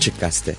Açık Gazete.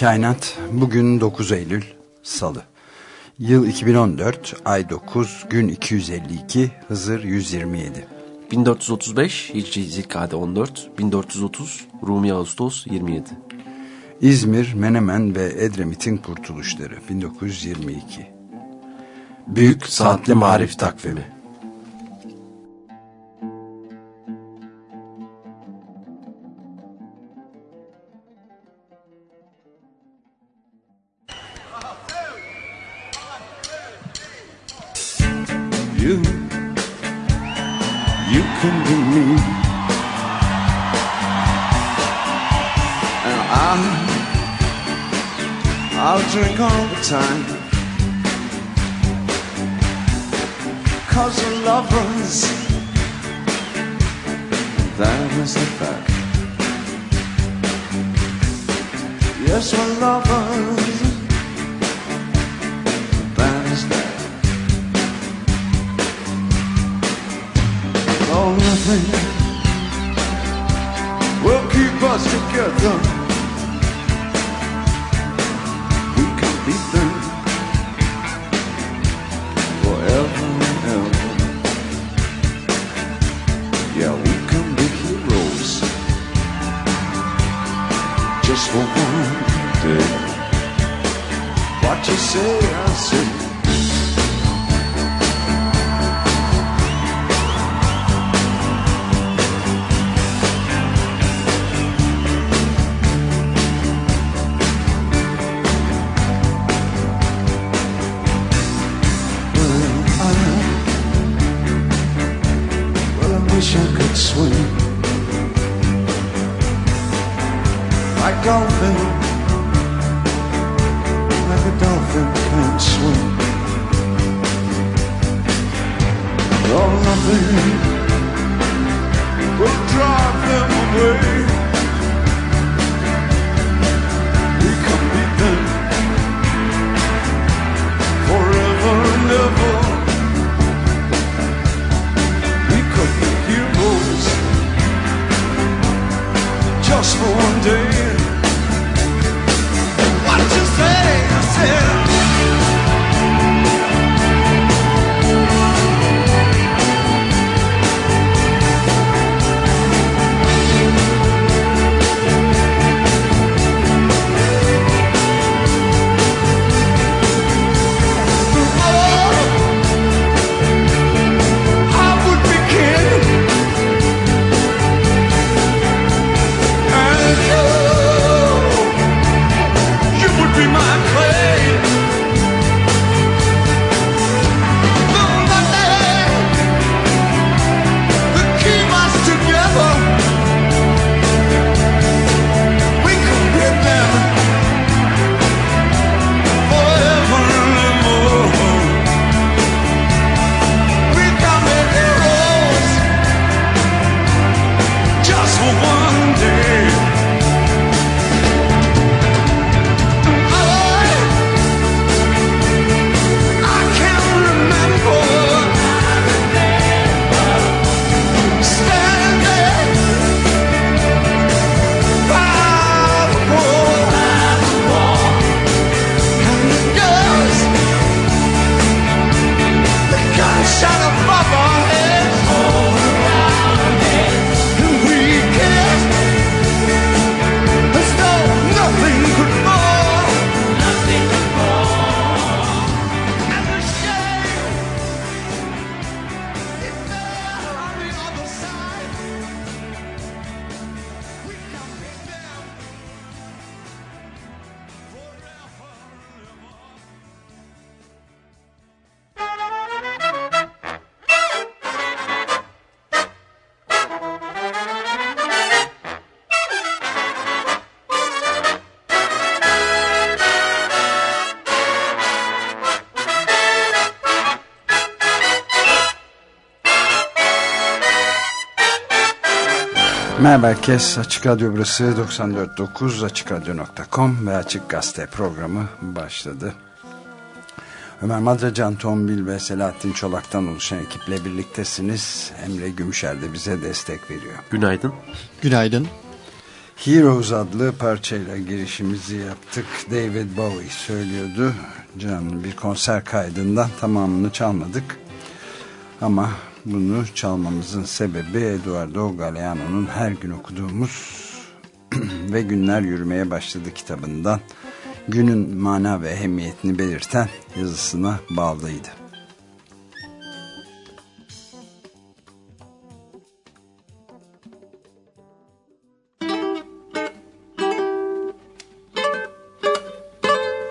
Kainat. Bugün 9 Eylül Salı. Yıl 2014, ay 9, gün 252, Hızır 127. 1435, Hicri Zilkade 14, 1430, Rumi Ağustos 27. İzmir, Menemen ve Edremit'in kurtuluşları 1922. Büyük Saatli Marif Takvimi time. Merhaba herkes. Açık Radyo burası 94.9 AçıkRadyo.com ve Açık Gazete programı başladı. Ömer Madra, Can Tombil ve Selahattin Çolak'tan oluşan ekiple birliktesiniz. Emre Gümüşer de bize destek veriyor. Günaydın. Günaydın. Heroes adlı parçayla girişimizi yaptık. David Bowie söylüyordu. Can'ın bir konser kaydından tamamını çalmadık. Ama bunu çalmamızın sebebi Eduardo Galeano'nun her gün okuduğumuz ve günler yürümeye başladı kitabından günün mana ve ehemmiyetini belirten yazısına bağlıydı.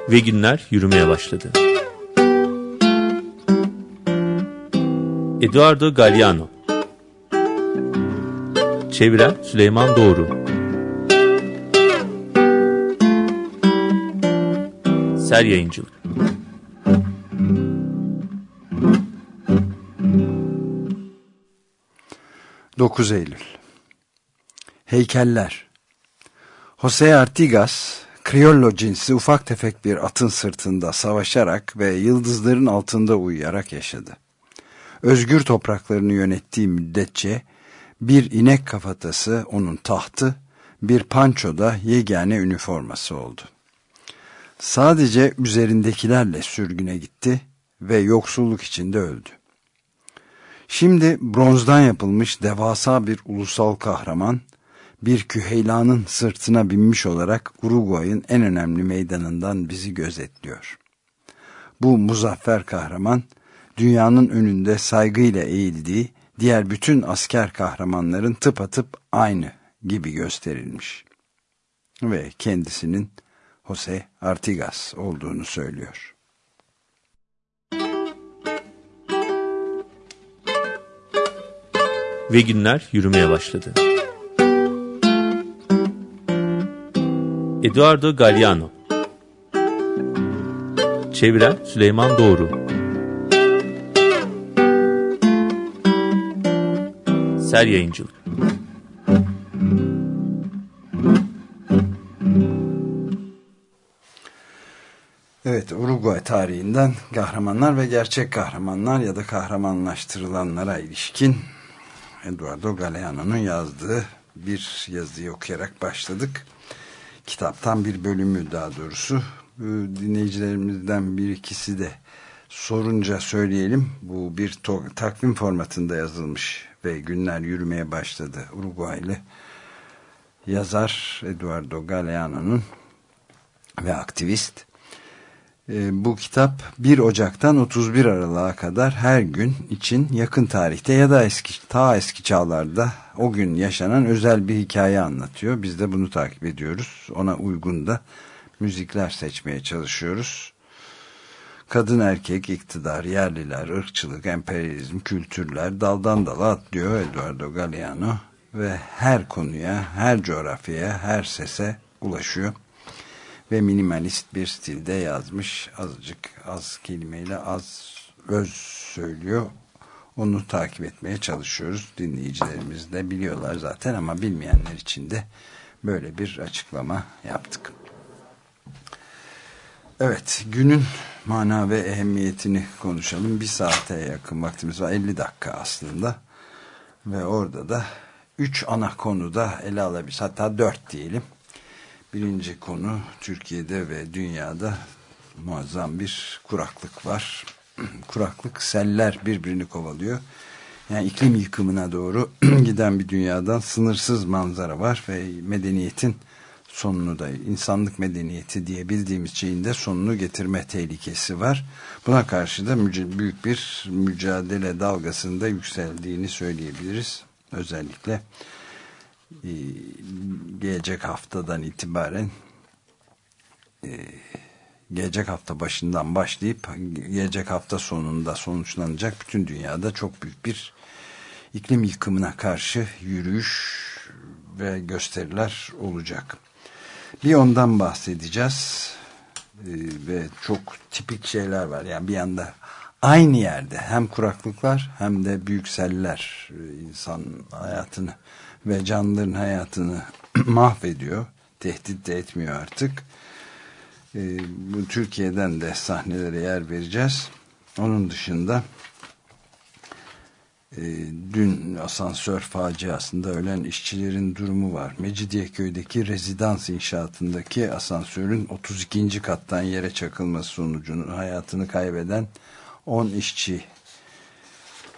Ve günler yürümeye başladı. Eduardo Galliano. Çeviren Süleyman Doğru. Ser Yayıncılık. 9 Eylül. Heykeller. Jose Artigas, Criollo cinsi ufak tefek bir atın sırtında savaşarak ve yıldızların altında uyuyarak yaşadı. Özgür topraklarını yönettiği müddetçe bir inek kafatası onun tahtı, bir panço da yegane üniforması oldu. Sadece üzerindekilerle sürgüne gitti ve yoksulluk içinde öldü. Şimdi bronzdan yapılmış devasa bir ulusal kahraman, bir küheylanın sırtına binmiş olarak Uruguay'ın en önemli meydanından bizi gözetliyor. Bu muzaffer kahraman, dünyanın önünde saygıyla eğildiği diğer bütün asker kahramanların tıpatıp aynı gibi gösterilmiş. Ve kendisinin Jose Artigas olduğunu söylüyor. Ve günler yürümeye başladı. Eduardo Galliano Çeviren Süleyman Doğru Ser Yayıncılık Evet, Uruguay tarihinden kahramanlar ve gerçek kahramanlar ya da kahramanlaştırılanlara ilişkin Eduardo Galeano'nun yazdığı bir yazıyı okuyarak başladık. Kitaptan bir bölümü daha doğrusu. Dinleyicilerimizden bir ikisi de sorunca söyleyelim. Bu bir takvim formatında yazılmış ve günler yürümeye başladı. Uruguaylı yazar Eduardo Galeano'nun ve aktivist e, bu kitap 1 Ocak'tan 31 Aralık'a kadar her gün için yakın tarihte ya da eski ta eski çağlarda o gün yaşanan özel bir hikaye anlatıyor. Biz de bunu takip ediyoruz. Ona uygun da müzikler seçmeye çalışıyoruz. Kadın erkek iktidar, yerliler, ırkçılık, emperyalizm, kültürler daldan dala atlıyor Eduardo Galeano ve her konuya, her coğrafyaya, her sese ulaşıyor ve minimalist bir stilde yazmış. Azıcık az kelimeyle az öz söylüyor. Onu takip etmeye çalışıyoruz. Dinleyicilerimiz de biliyorlar zaten ama bilmeyenler için de böyle bir açıklama yaptık. Evet, günün mana ve ehemmiyetini konuşalım. Bir saate yakın vaktimiz var. 50 dakika aslında. Ve orada da 3 ana konuda ele alabiliriz. Hatta 4 diyelim. Birinci konu Türkiye'de ve dünyada muazzam bir kuraklık var. kuraklık, seller birbirini kovalıyor. Yani iklim yıkımına doğru giden bir dünyadan sınırsız manzara var ve medeniyetin sonunu da insanlık medeniyeti diye bildiğimiz şeyin de sonunu getirme tehlikesi var. Buna karşı da büyük bir mücadele dalgasında yükseldiğini söyleyebiliriz. Özellikle e, gelecek haftadan itibaren e, gelecek hafta başından başlayıp gelecek hafta sonunda sonuçlanacak bütün dünyada çok büyük bir iklim yıkımına karşı yürüyüş ve gösteriler olacak. Bir ondan bahsedeceğiz ee, ve çok tipik şeyler var. Yani bir yanda aynı yerde hem kuraklıklar hem de büyük seller e, insan hayatını ve canlıların hayatını mahvediyor. Tehdit de etmiyor artık. E, bu Türkiye'den de sahnelere yer vereceğiz. Onun dışında e, dün asansör faciasında ölen işçilerin durumu var. Mecidiyeköy'deki rezidans inşaatındaki asansörün 32. kattan yere çakılması sonucunu hayatını kaybeden 10 işçi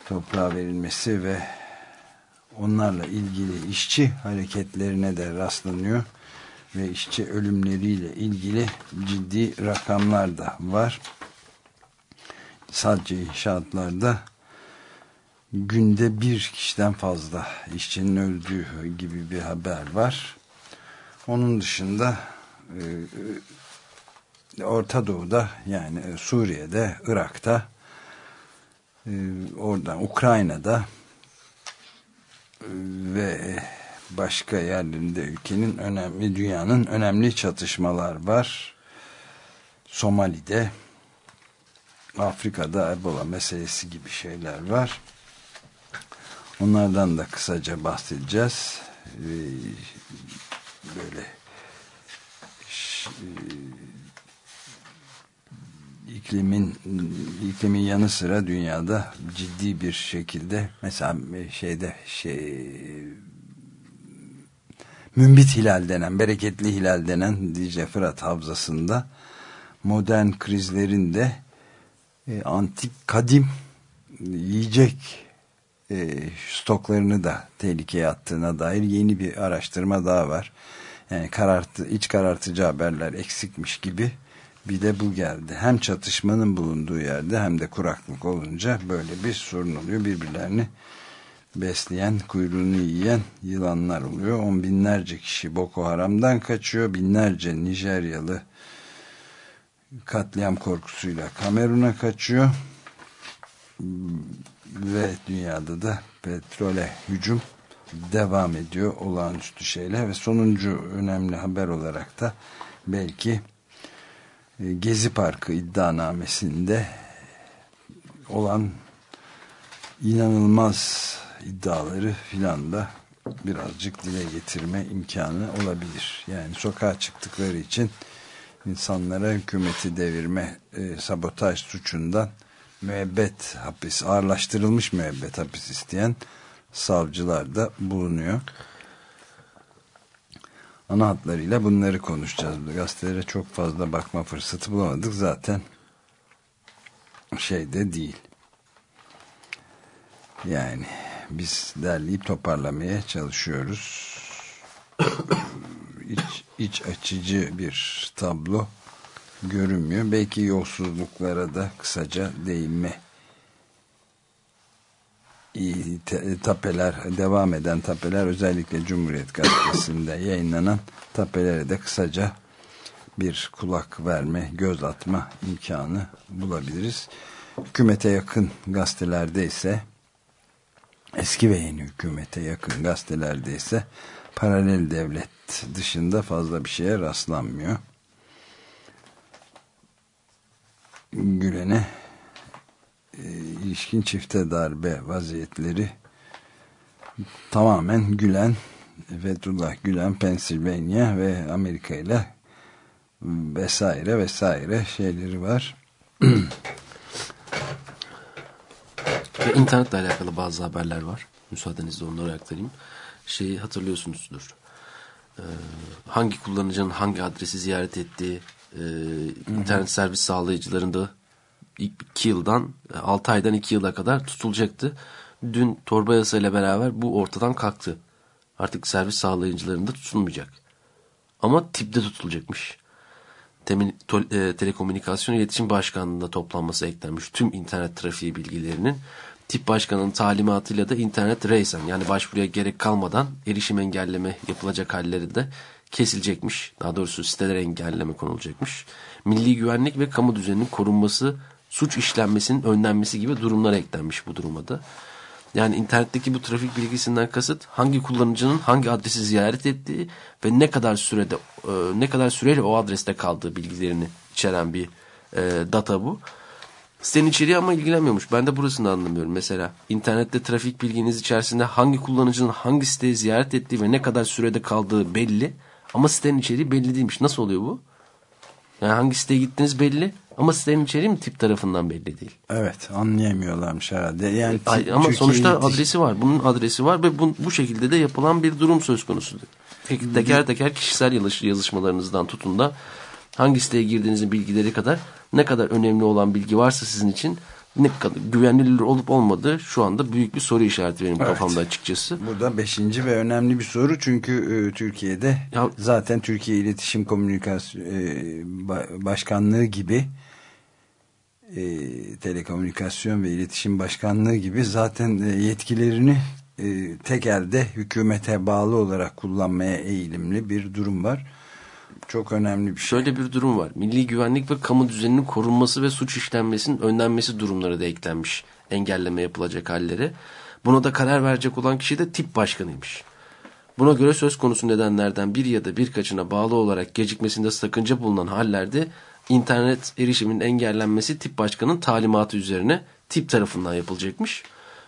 toprağa verilmesi ve onlarla ilgili işçi hareketlerine de rastlanıyor ve işçi ölümleriyle ilgili ciddi rakamlar da var. Sadece inşaatlarda günde bir kişiden fazla işçinin öldüğü gibi bir haber var. Onun dışında e, Orta Doğu'da yani Suriye'de, Irak'ta e, oradan Ukrayna'da e, ve başka yerlerinde ülkenin önemli dünyanın önemli çatışmalar var. Somali'de Afrika'da Ebola meselesi gibi şeyler var. Onlardan da kısaca bahsedeceğiz. Böyle iklimin iklimin yanı sıra dünyada ciddi bir şekilde mesela şeyde şey mümbit hilal denen bereketli hilal denen Dicle Fırat Havzası'nda modern krizlerin de e, antik kadim yiyecek e, stoklarını da tehlikeye attığına dair yeni bir araştırma daha var. Yani karartı, iç karartıcı haberler eksikmiş gibi bir de bu geldi. Hem çatışmanın bulunduğu yerde hem de kuraklık olunca böyle bir sorun oluyor. Birbirlerini besleyen, kuyruğunu yiyen yılanlar oluyor. On binlerce kişi Boko Haram'dan kaçıyor. Binlerce Nijeryalı katliam korkusuyla Kamerun'a kaçıyor. Ve dünyada da petrole hücum devam ediyor olağanüstü şeyler ve sonuncu önemli haber olarak da belki e, Gezi Parkı iddianamesinde olan inanılmaz iddiaları filan da birazcık dile getirme imkanı olabilir. Yani sokağa çıktıkları için insanlara hükümeti devirme e, sabotaj suçundan müebbet hapis, ağırlaştırılmış müebbet hapis isteyen savcılar da bulunuyor. Ana hatlarıyla bunları konuşacağız. Gazetelere çok fazla bakma fırsatı bulamadık. Zaten şey de değil. Yani biz derleyip toparlamaya çalışıyoruz. iç, iç açıcı bir tablo görünmüyor. Belki yolsuzluklara da kısaca değinme tapeler devam eden tapeler özellikle Cumhuriyet Gazetesi'nde yayınlanan tapelere de kısaca bir kulak verme, göz atma imkanı bulabiliriz. Hükümete yakın gazetelerde ise eski ve yeni hükümete yakın gazetelerde ise paralel devlet dışında fazla bir şeye rastlanmıyor. Gülen'e e, ilişkin çifte darbe vaziyetleri tamamen Gülen Fethullah Gülen Pennsylvania ve Amerika ile vesaire vesaire şeyleri var. Ve internetle alakalı bazı haberler var. Müsaadenizle onları aktarayım. Şeyi hatırlıyorsunuzdur. Ee, hangi kullanıcının hangi adresi ziyaret ettiği, e, internet servis sağlayıcılarında 2 yıldan 6 aydan 2 yıla kadar tutulacaktı. Dün torba yasayla beraber bu ortadan kalktı. Artık servis sağlayıcılarında tutulmayacak. Ama tipte tutulacakmış. Temin, to, e, Telekomünikasyon İletişim Başkanlığı'nda toplanması eklenmiş. Tüm internet trafiği bilgilerinin tip başkanının talimatıyla da internet reysen yani başvuruya gerek kalmadan erişim engelleme yapılacak hallerinde kesilecekmiş. Daha doğrusu siteler engelleme konulacakmış. Milli güvenlik ve kamu düzeninin korunması suç işlenmesinin önlenmesi gibi durumlar eklenmiş bu duruma da. Yani internetteki bu trafik bilgisinden kasıt hangi kullanıcının hangi adresi ziyaret ettiği ve ne kadar sürede e, ne kadar süreyle o adreste kaldığı bilgilerini içeren bir e, data bu. Sitenin içeriği ama ilgilenmiyormuş. Ben de burasını anlamıyorum. Mesela internette trafik bilginiz içerisinde hangi kullanıcının hangi siteyi ziyaret ettiği ve ne kadar sürede kaldığı belli. Ama sitenin içeriği belli değilmiş. Nasıl oluyor bu? Yani hangi siteye gittiniz belli ama sitenin içeriği mi tip tarafından belli değil. Evet anlayamıyorlarmış herhalde. Yani Ay, ama Türkiye sonuçta iletiş- adresi var. Bunun adresi var ve bu, bu şekilde de yapılan bir durum söz konusu. Peki teker teker kişisel yazış- yazışmalarınızdan tutun da hangi siteye girdiğinizin bilgileri kadar ne kadar önemli olan bilgi varsa sizin için ne kadar güvenilir olup olmadığı şu anda büyük bir soru işareti benim Evet. kafamda açıkçası. Bu da beşinci ve önemli bir soru çünkü e, Türkiye'de Ya- zaten Türkiye İletişim Komünikasyon e, Ba- Başkanlığı gibi e, Telekomünikasyon ve İletişim Başkanlığı gibi zaten e, yetkilerini e, tek elde hükümete bağlı olarak kullanmaya eğilimli bir durum var. Çok önemli bir şey. Şöyle bir durum var. Milli güvenlik ve kamu düzeninin korunması ve suç işlenmesinin önlenmesi durumları da eklenmiş. Engelleme yapılacak halleri. Buna da karar verecek olan kişi de tip başkanıymış. Buna göre söz konusu nedenlerden bir ya da birkaçına bağlı olarak gecikmesinde sakınca bulunan hallerde internet erişimin engellenmesi tip başkanın talimatı üzerine tip tarafından yapılacakmış.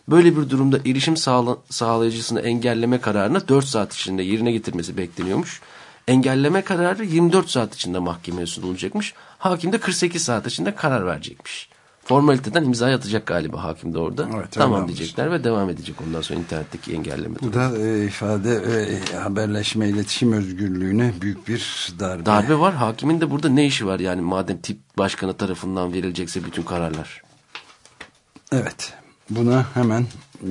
Böyle bir durumda erişim sağla sağlayıcısını engelleme kararını 4 saat içinde yerine getirmesi bekleniyormuş. Engelleme kararı 24 saat içinde mahkemeye sunulacakmış. Hakim de 48 saat içinde karar verecekmiş. Formaliteden imza atacak galiba hakim de orada. Evet, tamam öyle diyecekler ve devam edecek ondan sonra internetteki engelleme. Bu da e, ifade ve haberleşme iletişim özgürlüğüne büyük bir darbe. Darbe var. Hakimin de burada ne işi var yani madem tip başkanı tarafından verilecekse bütün kararlar. Evet. Buna hemen e,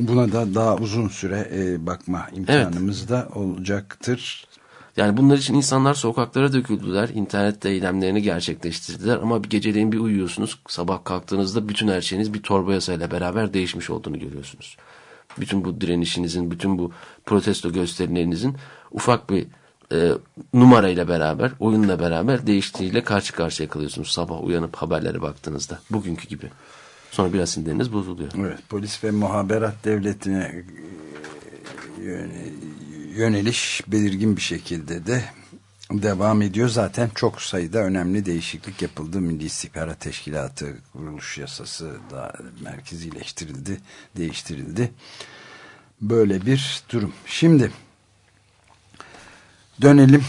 buna da daha uzun süre e, bakma imkanımız da olacaktır. Yani bunlar için insanlar sokaklara döküldüler. internette eylemlerini gerçekleştirdiler. Ama bir geceleyin bir uyuyorsunuz. Sabah kalktığınızda bütün her şeyiniz bir torba yasayla beraber değişmiş olduğunu görüyorsunuz. Bütün bu direnişinizin, bütün bu protesto gösterilerinizin ufak bir e, numarayla beraber, oyunla beraber değiştiğiyle karşı karşıya kalıyorsunuz. Sabah uyanıp haberlere baktığınızda. Bugünkü gibi. Sonra biraz sinirleriniz bozuluyor. Evet, polis ve muhaberat devletine e, yöne- yöneliş belirgin bir şekilde de devam ediyor. Zaten çok sayıda önemli değişiklik yapıldı. Milli İstihbarat Teşkilatı kuruluş yasası da merkezileştirildi, değiştirildi. Böyle bir durum. Şimdi dönelim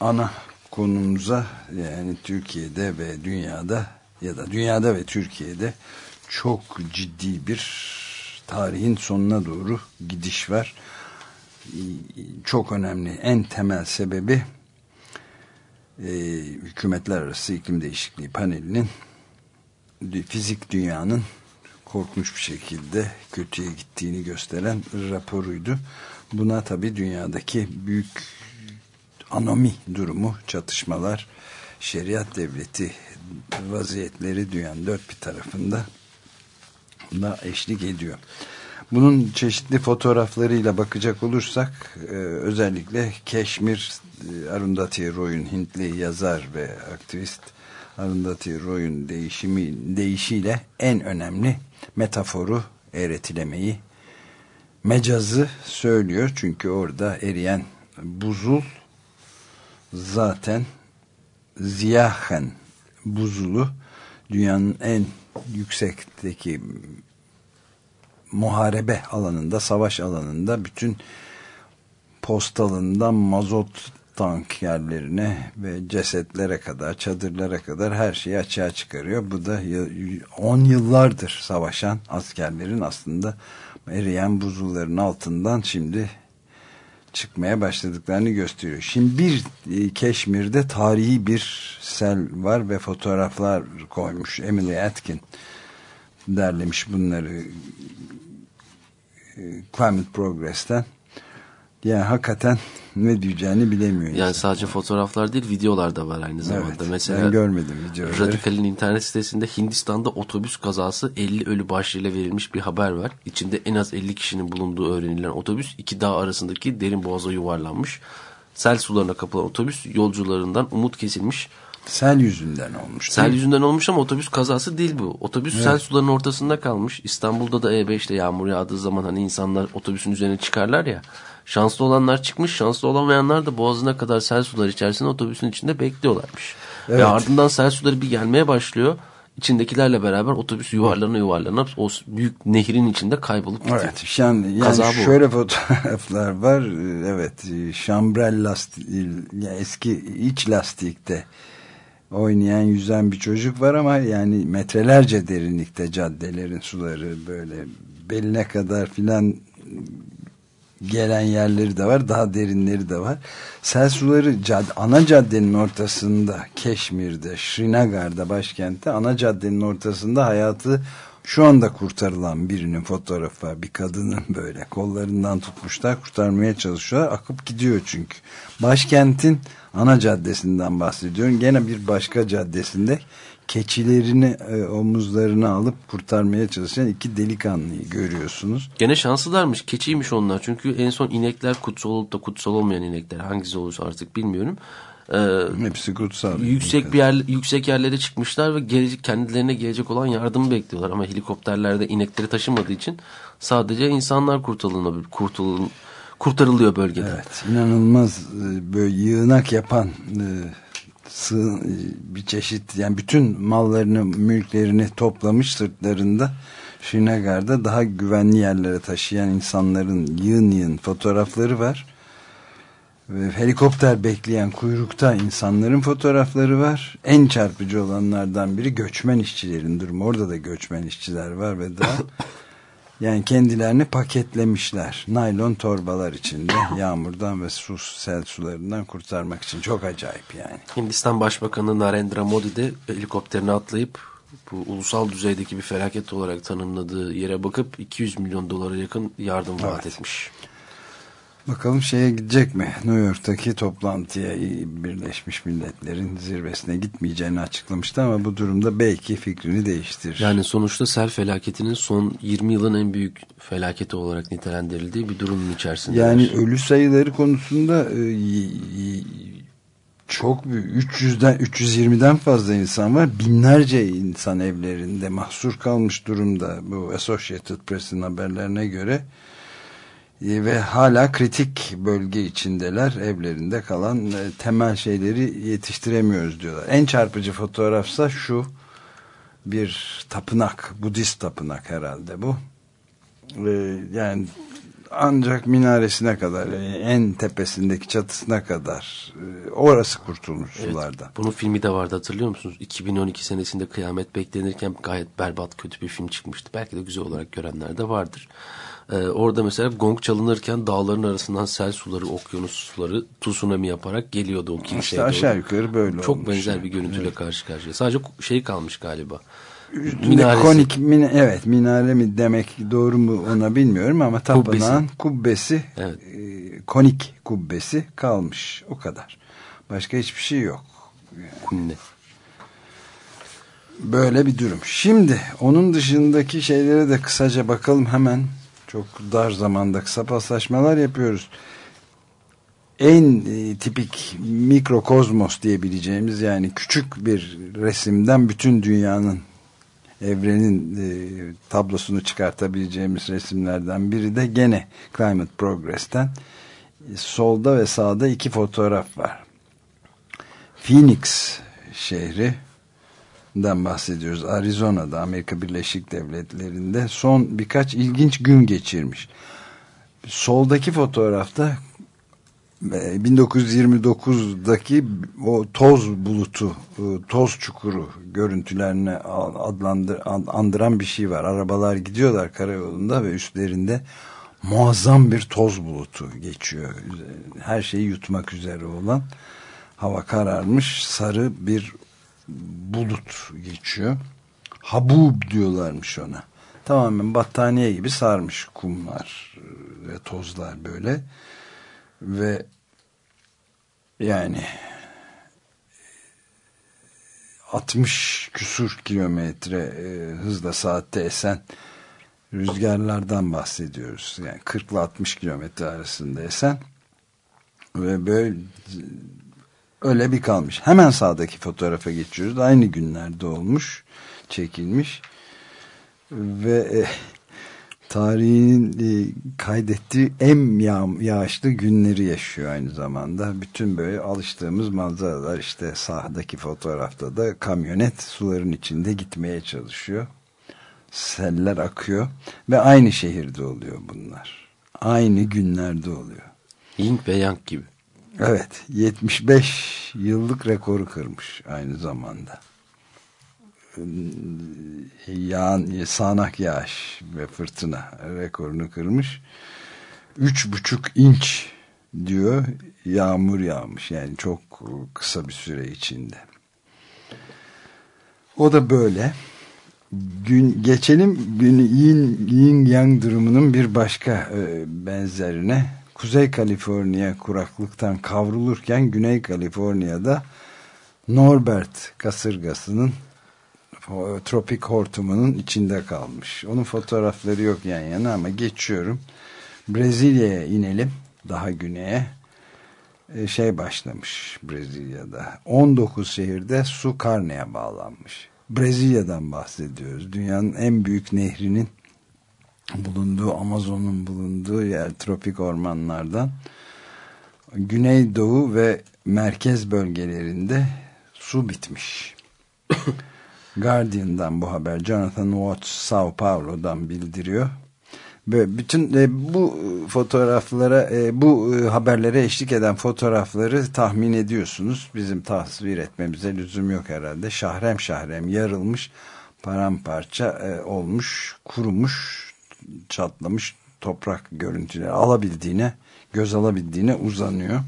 ana konumuza yani Türkiye'de ve dünyada ya da dünyada ve Türkiye'de çok ciddi bir tarihin sonuna doğru gidiş var. Çok önemli en temel sebebi e, hükümetler arası iklim değişikliği panelinin fizik dünyanın korkunç bir şekilde kötüye gittiğini gösteren raporuydu. Buna tabi dünyadaki büyük anomi durumu, çatışmalar, şeriat devleti vaziyetleri dünyanın dört bir tarafında da eşlik ediyor. Bunun çeşitli fotoğraflarıyla bakacak olursak e, özellikle Keşmir e, Arundhati Roy'un Hintli yazar ve aktivist Arundhati Roy'un değişimi değişiyle en önemli metaforu eğretilemeyi mecazı söylüyor. Çünkü orada eriyen buzul zaten ziyahen buzulu dünyanın en yüksekteki muharebe alanında, savaş alanında bütün postalından mazot tankerlerine ve cesetlere kadar, çadırlara kadar her şeyi açığa çıkarıyor. Bu da 10 yıllardır savaşan askerlerin aslında eriyen buzulların altından şimdi çıkmaya başladıklarını gösteriyor. Şimdi bir e, Keşmir'de tarihi bir sel var ve fotoğraflar koymuş. Emily Atkin derlemiş bunları e, Climate Progress'ten. Yani hakikaten ne diyeceğini bilemiyor. Yani insan. sadece fotoğraflar değil videolar da var aynı zamanda. Evet, Mesela ben görmedim videoları. Radikal'in internet sitesinde Hindistan'da otobüs kazası 50 ölü başlığıyla verilmiş bir haber var. İçinde en az 50 kişinin bulunduğu öğrenilen otobüs iki dağ arasındaki derin boğaza yuvarlanmış. Sel sularına kapılan otobüs yolcularından umut kesilmiş. Sel yüzünden olmuş. Sel yüzünden olmuş ama otobüs kazası değil bu. Otobüs Evet. sel sularının ortasında kalmış. İstanbul'da da E5'te yağmur yağdığı zaman hani insanlar otobüsün üzerine çıkarlar ya. Şanslı olanlar çıkmış, şanslı olamayanlar da boğazına kadar sel suları içerisinde otobüsün içinde bekliyorlarmış. Evet. Ve ardından sel suları bir gelmeye başlıyor. içindekilerle beraber otobüs yuvarlana yuvarlana o büyük nehrin içinde kaybolup gidiyor. Evet, şan, yani Kaza şöyle fotoğraflar var. Evet, şambrel lastik, yani eski iç lastikte oynayan, yüzen bir çocuk var ama yani metrelerce derinlikte caddelerin suları böyle beline kadar filan gelen yerleri de var. Daha derinleri de var. Sel suları cad ana caddenin ortasında Keşmir'de, Srinagar'da başkentte ana caddenin ortasında hayatı şu anda kurtarılan birinin fotoğrafı var. Bir kadının böyle kollarından tutmuşlar kurtarmaya çalışıyorlar. Akıp gidiyor çünkü. Başkentin ana caddesinden bahsediyorum. Gene bir başka caddesinde keçilerini e, omuzlarına alıp kurtarmaya çalışan iki delikanlıyı görüyorsunuz. Gene şanslılarmış. Keçiymiş onlar. Çünkü en son inekler kutsal olup da kutsal olmayan inekler. Hangisi olursa artık bilmiyorum. Ee, Hepsi kutsal. yüksek bir yer, yüksek yerlere çıkmışlar ve gelecek kendilerine gelecek olan yardımı bekliyorlar ama helikopterlerde inekleri taşımadığı için sadece insanlar kurtarılıyor kurtarıl, kurtarılıyor bölgede. Evet, inanılmaz e, böyle yığınak yapan e, sığ, bir çeşit yani bütün mallarını, mülklerini toplamış sırtlarında Şinagar'da daha güvenli yerlere taşıyan insanların yığın yığın fotoğrafları var. Ve helikopter bekleyen kuyrukta insanların fotoğrafları var. En çarpıcı olanlardan biri göçmen işçilerin durumu. Orada da göçmen işçiler var ve daha yani kendilerini paketlemişler. Naylon torbalar içinde yağmurdan ve su sel sularından kurtarmak için. Çok acayip yani. Hindistan Başbakanı Narendra Modi de helikopterine atlayıp bu ulusal düzeydeki bir felaket olarak tanımladığı yere bakıp 200 milyon dolara yakın yardım vaat Evet. etmiş. Bakalım şeye gidecek mi? New York'taki toplantıya Birleşmiş Milletler'in zirvesine gitmeyeceğini açıklamıştı ama bu durumda belki fikrini değiştirir. Yani sonuçta sel felaketinin son 20 yılın en büyük felaketi olarak nitelendirildiği bir durumun içerisinde. Yani ölü sayıları konusunda e, çok büyük 300'den 320'den fazla insan var. Binlerce insan evlerinde mahsur kalmış durumda bu Associated Press'in haberlerine göre. E, ve hala kritik bölge içindeler. Evlerinde kalan e, temel şeyleri yetiştiremiyoruz diyorlar. En çarpıcı fotoğrafsa şu bir tapınak, Budist tapınak herhalde bu. E, yani ancak minaresine kadar yani en tepesindeki çatısına kadar e, orası kurtulmuş Evet, sulardan. bunun filmi de vardı hatırlıyor musunuz? 2012 senesinde Kıyamet Beklenirken gayet berbat kötü bir film çıkmıştı. Belki de güzel olarak görenler de vardır. Ee, orada mesela gong çalınırken dağların arasından sel suları, okyanus suları tsunami yaparak geliyordu o kiliseye İşte doğru. aşağı yukarı böyle Çok olmuş benzer yani. bir görüntüyle karşı karşıya. Sadece şey kalmış galiba. Minaresi. konik mine, evet minare mi demek doğru mu ona bilmiyorum ama tapınağın kubbesi, Evet. e, konik kubbesi kalmış o kadar. Başka hiçbir şey yok. Ne? Böyle bir durum. Şimdi onun dışındaki şeylere de kısaca bakalım hemen. Çok dar zamanda kısa paslaşmalar yapıyoruz. En e, tipik mikrokozmos diyebileceğimiz yani küçük bir resimden bütün dünyanın evrenin e, tablosunu çıkartabileceğimiz resimlerden biri de gene Climate Progress'ten E, solda ve sağda iki fotoğraf var. Phoenix şehri den bahsediyoruz. Arizona'da Amerika Birleşik Devletleri'nde son birkaç ilginç gün geçirmiş. Soldaki fotoğrafta e, 1929'daki o toz bulutu, e, toz çukuru görüntülerine adlandır, andıran bir şey var. Arabalar gidiyorlar karayolunda ve üstlerinde muazzam bir toz bulutu geçiyor. Her şeyi yutmak üzere olan hava kararmış sarı bir bulut geçiyor. Habub diyorlarmış ona. Tamamen battaniye gibi sarmış kumlar ve tozlar böyle. Ve yani 60 küsur kilometre e, hızla saatte esen rüzgarlardan bahsediyoruz. Yani 40 ile 60 kilometre arasında esen ve böyle öyle bir kalmış. Hemen sağdaki fotoğrafa geçiyoruz. Aynı günlerde olmuş, çekilmiş ve e, Tarihin e, kaydettiği en yağ, yağışlı günleri yaşıyor aynı zamanda. Bütün böyle alıştığımız manzaralar işte sahadaki fotoğrafta da kamyonet suların içinde gitmeye çalışıyor. Seller akıyor ve aynı şehirde oluyor bunlar. Aynı günlerde oluyor. Ying ve Yang gibi. Evet 75 yıllık rekoru kırmış aynı zamanda. Yağan, sağanak yağış ve fırtına rekorunu kırmış. Üç buçuk inç diyor yağmur yağmış yani çok kısa bir süre içinde. O da böyle. Gün, geçelim gün yin, yin yang durumunun bir başka e, benzerine. Kuzey Kaliforniya kuraklıktan kavrulurken Güney Kaliforniya'da Norbert kasırgasının tropik hortumunun içinde kalmış. Onun fotoğrafları yok yan yana ama geçiyorum. Brezilya'ya inelim daha güneye. E, şey başlamış Brezilya'da. 19 şehirde su karneye bağlanmış. Brezilya'dan bahsediyoruz. Dünyanın en büyük nehrinin bulunduğu Amazon'un bulunduğu yer tropik ormanlardan Güneydoğu ve merkez bölgelerinde su bitmiş. Guardian'dan bu haber Jonathan Watts Sao Paulo'dan bildiriyor. Ve bütün e, bu fotoğraflara e, bu e, haberlere eşlik eden fotoğrafları tahmin ediyorsunuz. Bizim tasvir etmemize lüzum yok herhalde. Şahrem şahrem yarılmış, paramparça e, olmuş, kurumuş, çatlamış toprak görüntüleri alabildiğine, göz alabildiğine uzanıyor.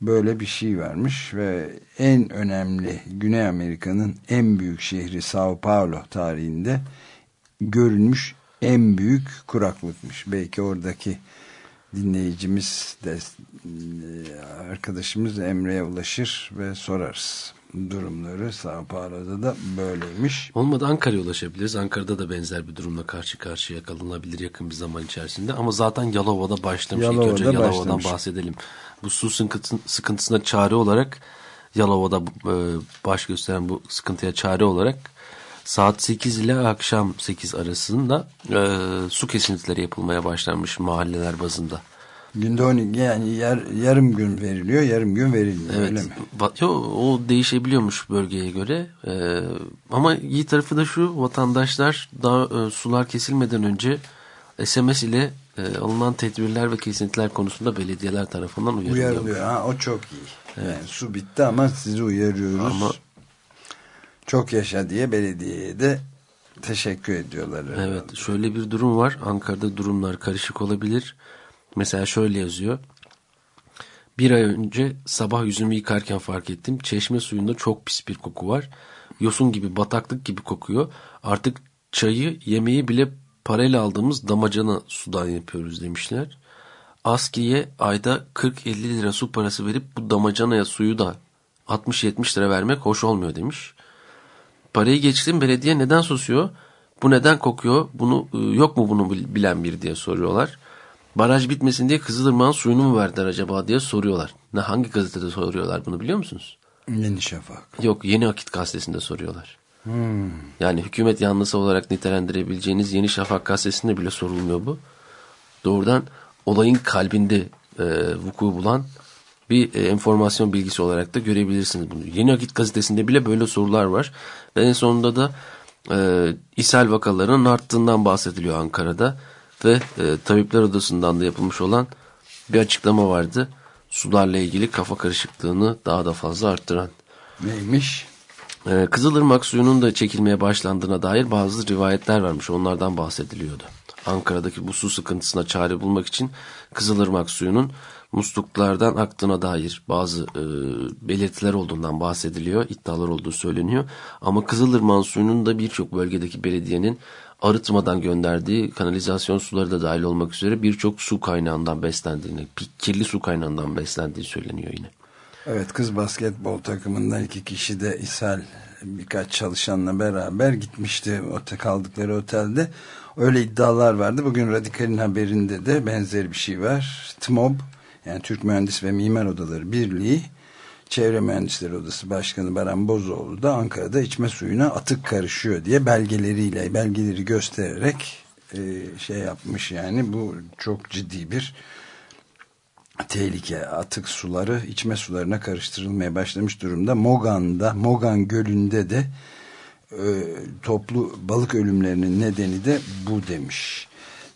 Böyle bir şey vermiş ve en önemli Güney Amerika'nın en büyük şehri Sao Paulo tarihinde görülmüş en büyük kuraklıkmış. Belki oradaki dinleyicimiz de arkadaşımız Emre'ye ulaşır ve sorarız durumları Sao Paulo'da da böyleymiş. Olmadı Ankara'ya ulaşabiliriz. Ankara'da da benzer bir durumla karşı karşıya kalınabilir yakın bir zaman içerisinde. Ama zaten Yalova'da başlamış. Yalova'da İlk önce Yalova'dan başlamış. bahsedelim. Bu su sıkıntısına çare olarak Yalova'da e, baş gösteren bu sıkıntıya çare olarak saat 8 ile akşam 8 arasında e, su kesintileri yapılmaya başlanmış mahalleler bazında. Günde 12 yani yar, yarım gün veriliyor, yarım gün verilmiyor Evet. öyle mi? Yo, o değişebiliyormuş bölgeye göre. Ee, ama iyi tarafı da şu vatandaşlar daha e, sular kesilmeden önce SMS ile e, alınan tedbirler ve kesintiler konusunda belediyeler tarafından uyarılıyor. Uyarılıyor. Ha, o çok iyi. Yani su bitti ama sizi uyarıyoruz. Ama çok yaşa diye belediyeye de teşekkür ediyorlar. herhalde. evet şöyle bir durum var. Ankara'da durumlar karışık olabilir. Mesela şöyle yazıyor. Bir ay önce sabah yüzümü yıkarken fark ettim. Çeşme suyunda çok pis bir koku var. Yosun gibi bataklık gibi kokuyor. Artık çayı yemeği bile parayla aldığımız damacana sudan yapıyoruz demişler. Askiye ayda 40-50 lira su parası verip bu damacanaya suyu da 60-70 lira vermek hoş olmuyor demiş. Parayı geçtim belediye neden susuyor? Bu neden kokuyor? Bunu e, yok mu bunu bilen biri diye soruyorlar. Baraj bitmesin diye Kızılırmak'ın suyunu mu verdiler acaba diye soruyorlar. Ne hangi gazetede soruyorlar bunu biliyor musunuz? Yeni Şafak. Yok Yeni Akit gazetesinde soruyorlar. Yani hükümet yanlısı olarak nitelendirebileceğiniz Yeni Şafak gazetesinde bile sorulmuyor bu. Doğrudan olayın kalbinde e, vuku bulan bir e, enformasyon bilgisi olarak da görebilirsiniz bunu. Yeni Akit gazetesinde bile böyle sorular var. Ve en sonunda da e, ishal vakalarının arttığından bahsediliyor Ankara'da. Ve e, Tabipler Odası'ndan da yapılmış olan bir açıklama vardı. Sularla ilgili kafa karışıklığını daha da fazla arttıran. Neymiş? Ee, Kızılırmak suyunun da çekilmeye başlandığına dair bazı rivayetler varmış. Onlardan bahsediliyordu. Ankara'daki bu su sıkıntısına çare bulmak için Kızılırmak suyunun musluklardan aktığına dair bazı e, belirtiler olduğundan bahsediliyor. iddialar olduğu söyleniyor. Ama Kızılırmak suyunun da birçok bölgedeki belediyenin arıtmadan gönderdiği kanalizasyon suları da dahil olmak üzere birçok su kaynağından beslendiğini, kirli su kaynağından beslendiği söyleniyor yine. Evet kız basketbol takımından iki kişi de ishal birkaç çalışanla beraber gitmişti otel, kaldıkları otelde. Öyle iddialar vardı. Bugün Radikal'in haberinde de benzer bir şey var. TMOB yani Türk Mühendis ve Mimar Odaları Birliği Çevre Mühendisleri Odası Başkanı Baran Bozoğlu da Ankara'da içme suyuna atık karışıyor diye belgeleriyle belgeleri göstererek e, şey yapmış yani. Bu çok ciddi bir tehlike. Atık suları içme sularına karıştırılmaya başlamış durumda. Mogan'da Mogan Gölü'nde de e, toplu balık ölümlerinin nedeni de bu demiş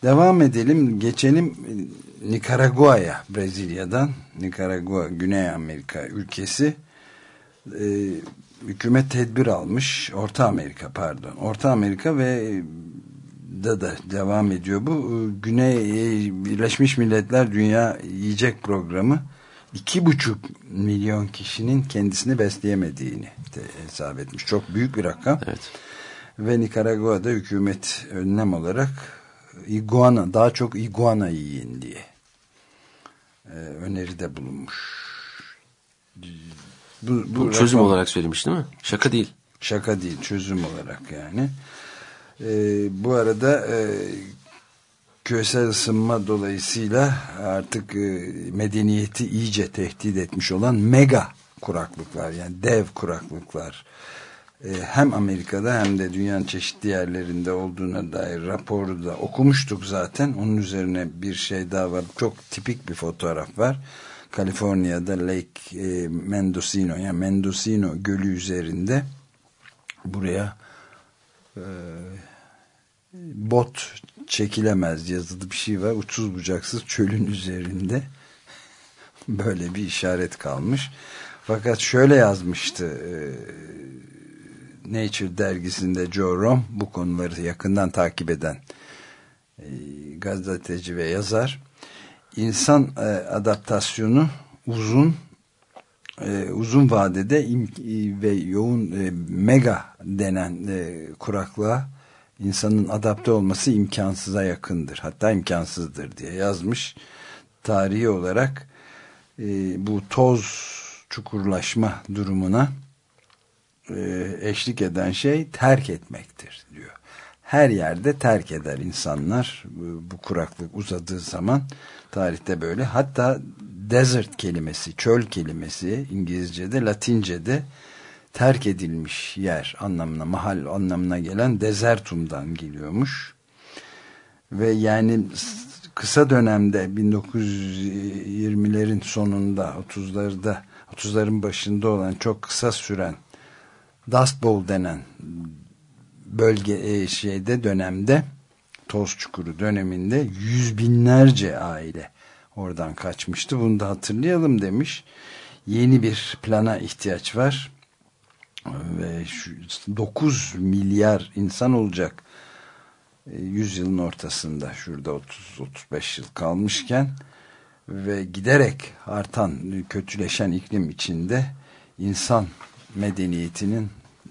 devam edelim geçelim e, Nikaragua'ya Brezilya'dan Nikaragua Güney Amerika ülkesi e, hükümet tedbir almış Orta Amerika pardon Orta Amerika ve da da devam ediyor bu Güney Birleşmiş Milletler Dünya Yiyecek Programı iki buçuk milyon kişinin kendisini besleyemediğini hesap etmiş. Çok büyük bir rakam. Evet. Ve Nikaragua'da hükümet önlem olarak iguana, daha çok iguana yiyin diye e, öneride bulunmuş. Bu, bu, bu çözüm rakam, olarak söylemiş değil mi? Şaka değil. Şaka değil, çözüm olarak yani. E, bu arada e, küresel ısınma dolayısıyla artık e, medeniyeti iyice tehdit etmiş olan mega kuraklıklar yani dev kuraklıklar hem Amerika'da hem de dünyanın çeşitli yerlerinde olduğuna dair raporu da okumuştuk zaten. Onun üzerine bir şey daha var. Çok tipik bir fotoğraf var. Kaliforniya'da Lake e, Mendocino yani Mendocino gölü üzerinde buraya e, bot çekilemez yazılı bir şey var. Uçsuz bucaksız çölün üzerinde böyle bir işaret kalmış. Fakat şöyle yazmıştı e, Nature dergisinde Joe Rom bu konuları yakından takip eden e, gazeteci ve yazar. İnsan e, adaptasyonu uzun e, uzun vadede ve yoğun e, mega denen kuraklığa insanın adapte olması imkansıza yakındır. Hatta imkansızdır diye yazmış. Tarihi olarak bu toz çukurlaşma durumuna e, eşlik eden şey terk etmektir diyor. Her yerde terk eder insanlar bu, kuraklık uzadığı zaman tarihte böyle. Hatta desert kelimesi, çöl kelimesi İngilizce'de, Latince'de terk edilmiş yer anlamına, mahal anlamına gelen desertum'dan geliyormuş. Ve yani kısa dönemde 1920'lerin sonunda 30'larda 30'ların başında olan çok kısa süren Dust Bowl denen bölge e, şeyde dönemde toz çukuru döneminde yüz binlerce aile oradan kaçmıştı. Bunu da hatırlayalım demiş. Yeni bir plana ihtiyaç var ve şu 9 milyar insan olacak e, yüzyılın ortasında şurada 30-35 yıl kalmışken ve giderek artan kötüleşen iklim içinde insan medeniyetinin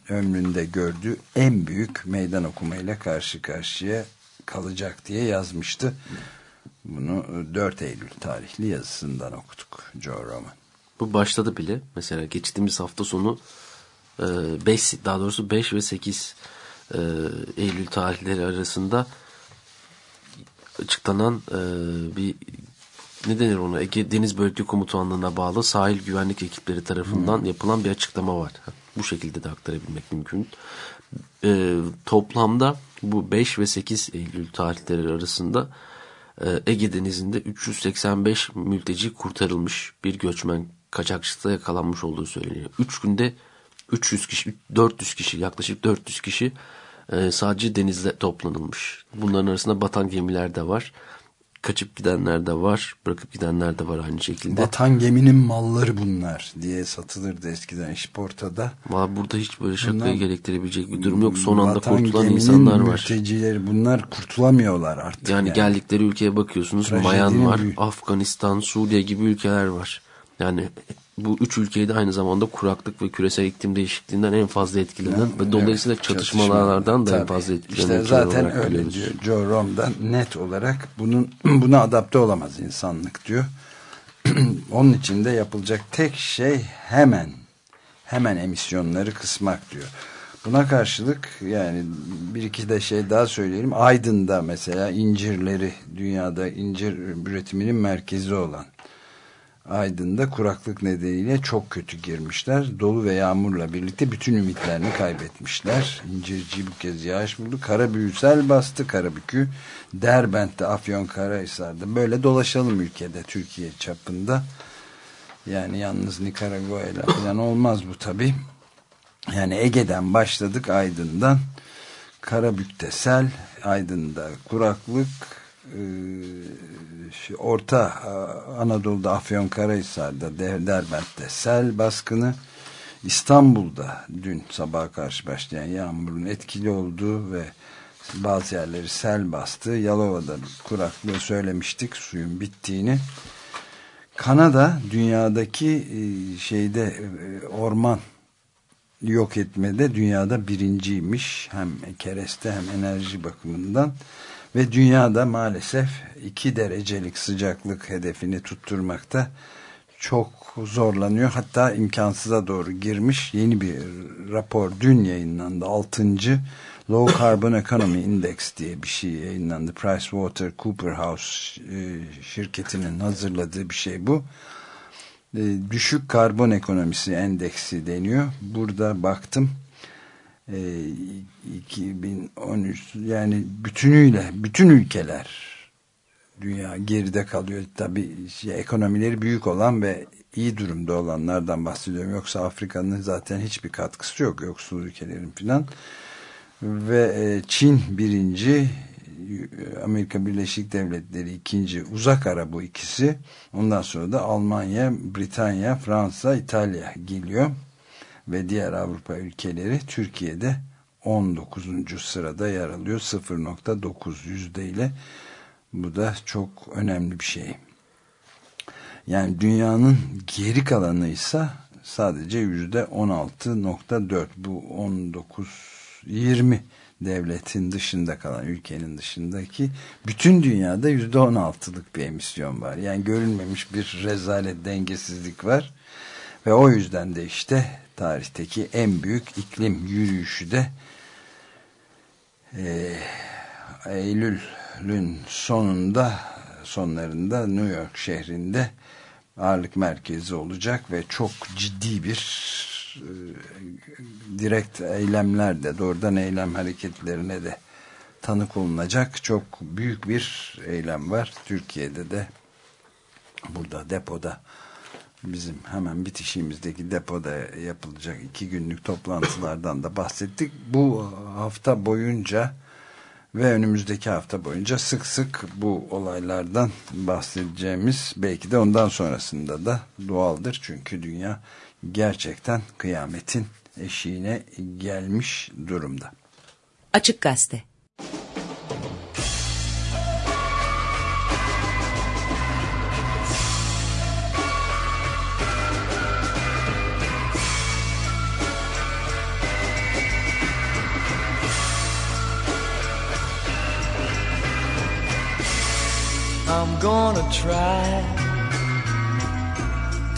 ömründe gördüğü en büyük meydan okumayla karşı karşıya kalacak diye yazmıştı. Bunu 4 Eylül tarihli yazısından okuduk Joe Roman. Bu başladı bile. Mesela geçtiğimiz hafta sonu 5 e, daha doğrusu 5 ve 8 e, Eylül tarihleri arasında açıklanan e, bir ne denir ona Ege Deniz Bölge Komutanlığı'na bağlı sahil güvenlik ekipleri tarafından hmm. yapılan bir açıklama var. Bu şekilde de aktarabilmek mümkün. E, toplamda bu 5 ve 8 Eylül tarihleri arasında e, Ege Denizi'nde 385 mülteci kurtarılmış bir göçmen kaçakçılıkta yakalanmış olduğu söyleniyor. 3 günde 300 kişi, 400 kişi yaklaşık 400 kişi e, sadece denizde toplanılmış. Bunların arasında batan gemiler de var kaçıp gidenler de var, bırakıp gidenler de var aynı şekilde. Batan geminin malları bunlar diye satılırdı eskiden işportada. Var burada hiç böyle şakayı bunlar, gerektirebilecek bir durum yok. Son anda kurtulan insanlar var. mültecileri bunlar kurtulamıyorlar artık. Yani, yani. geldikleri ülkeye bakıyorsunuz Mayan var, büyük. Afganistan, Suriye gibi ülkeler var. Yani bu üç ülkeyi de aynı zamanda kuraklık ve küresel iklim değişikliğinden en fazla etkilenen yani, ve dolayısıyla evet, çatışmalardan da en fazla etkilenen işte zaten öyle biliyoruz. diyor Joe Rom'dan net olarak bunun buna adapte olamaz insanlık diyor. Onun için de yapılacak tek şey hemen hemen emisyonları kısmak diyor. Buna karşılık yani bir iki de şey daha söyleyelim. Aydın'da mesela incirleri dünyada incir üretiminin merkezi olan Aydın'da kuraklık nedeniyle çok kötü girmişler. Dolu ve yağmurla birlikte bütün ümitlerini kaybetmişler. İncirci bu kez yağış buldu. Karabüyüsel bastı Karabük'ü. Derbent'te, Afyonkarahisar'da. Böyle dolaşalım ülkede Türkiye çapında. Yani yalnız Nikaragua ile falan olmaz bu tabi. Yani Ege'den başladık Aydın'dan. Karabük'te sel, Aydın'da kuraklık, Orta Anadolu'da Afyonkarahisar'da Derbent'te sel baskını İstanbul'da dün sabaha karşı başlayan yağmurun etkili olduğu ve bazı yerleri sel bastı. Yalova'da kuraklığı söylemiştik suyun bittiğini. Kanada dünyadaki e, şeyde e, orman yok etmede dünyada birinciymiş. Hem kereste hem enerji bakımından. Ve dünyada maalesef 2 derecelik sıcaklık hedefini tutturmakta çok zorlanıyor. Hatta imkansıza doğru girmiş. Yeni bir rapor dün yayınlandı. 6. Low Carbon Economy Index diye bir şey yayınlandı. PricewaterhouseCoopers e, şirketinin hazırladığı bir şey bu. E, düşük karbon ekonomisi endeksi deniyor. Burada baktım 2013 e, yani bütünüyle bütün ülkeler dünya geride kalıyor. Tabi şey, ekonomileri büyük olan ve iyi durumda olanlardan bahsediyorum. Yoksa Afrika'nın zaten hiçbir katkısı yok. Yoksul ülkelerin filan. Ve e, Çin birinci, Amerika Birleşik Devletleri ikinci, uzak ara bu ikisi. Ondan sonra da Almanya, Britanya, Fransa, İtalya geliyor ve diğer Avrupa ülkeleri Türkiye'de 19. sırada yer alıyor. 0.9 yüzdeyle bu da çok önemli bir şey. Yani dünyanın geri kalanı ise sadece yüzde 16.4 bu 19 20 devletin dışında kalan ülkenin dışındaki bütün dünyada yüzde 16'lık bir emisyon var. Yani görülmemiş bir rezalet dengesizlik var. Ve o yüzden de işte tarihteki en büyük iklim yürüyüşü de e, Eylül'ün sonunda sonlarında New York şehrinde ağırlık merkezi olacak ve çok ciddi bir e, direkt eylemler de doğrudan eylem hareketlerine de tanık olunacak çok büyük bir eylem var. Türkiye'de de burada depoda bizim hemen bitişiğimizdeki depoda yapılacak iki günlük toplantılardan da bahsettik. Bu hafta boyunca ve önümüzdeki hafta boyunca sık sık bu olaylardan bahsedeceğimiz belki de ondan sonrasında da doğaldır. Çünkü dünya gerçekten kıyametin eşiğine gelmiş durumda. Açık Gazete gonna try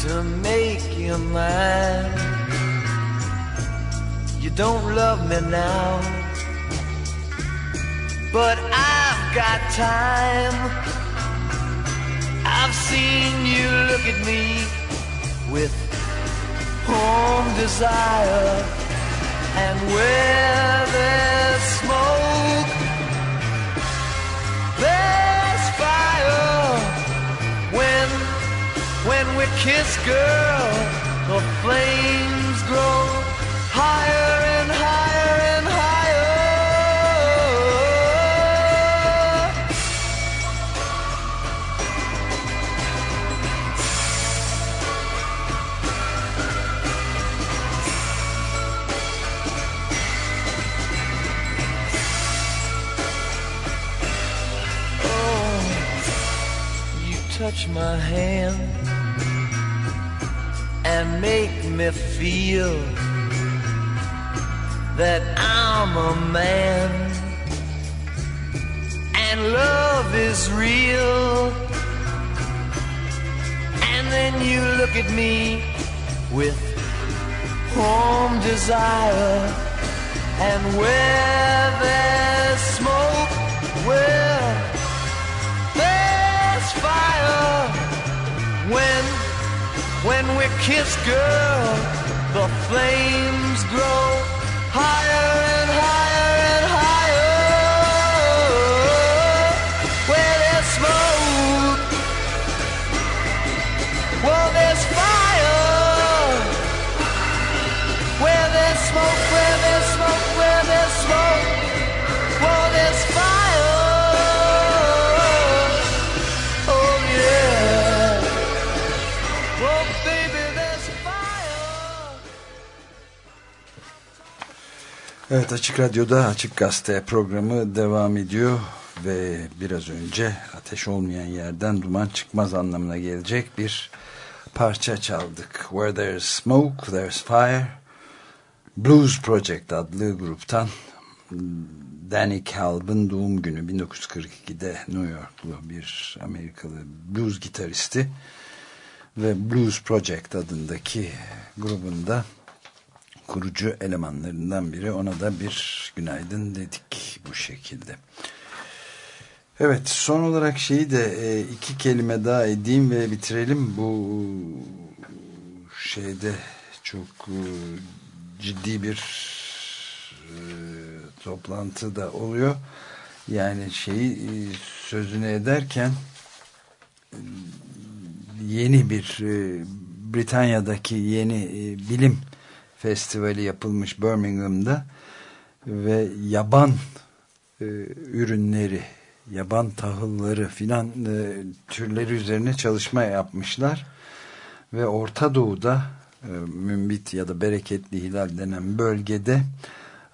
to make you mine. You don't love me now, but I've got time. I've seen you look at me with home desire, and where when we kiss, girl, the flames grow higher and higher and higher. Oh, You touch my hand and make me feel that I'm a man and love is real. And then you look at me with home desire and where there's smoke, where there's fire, when, When we kiss, girl, the flames grow higher Evet Açık Radyo'da Açık Gazete programı devam ediyor ve biraz önce ateş olmayan yerden duman çıkmaz anlamına gelecek bir parça çaldık. Where there's smoke, there's fire. Blues Project adlı gruptan Danny Kalb'ın doğum günü 1942'de New Yorklu bir Amerikalı blues gitaristi ve Blues Project adındaki grubunda kurucu elemanlarından biri. Ona da bir günaydın dedik bu şekilde. Evet son olarak şeyi de e, iki kelime daha edeyim ve bitirelim. Bu şeyde çok e, ciddi bir e, toplantı da oluyor. Yani şeyi sözünü ederken yeni bir Britanya'daki yeni bilim festivali yapılmış Birmingham'da ve yaban e, ürünleri, yaban tahılları filan e, türleri üzerine çalışma yapmışlar. Ve Orta Doğu'da e, Mümbit ya da Bereketli Hilal denen bölgede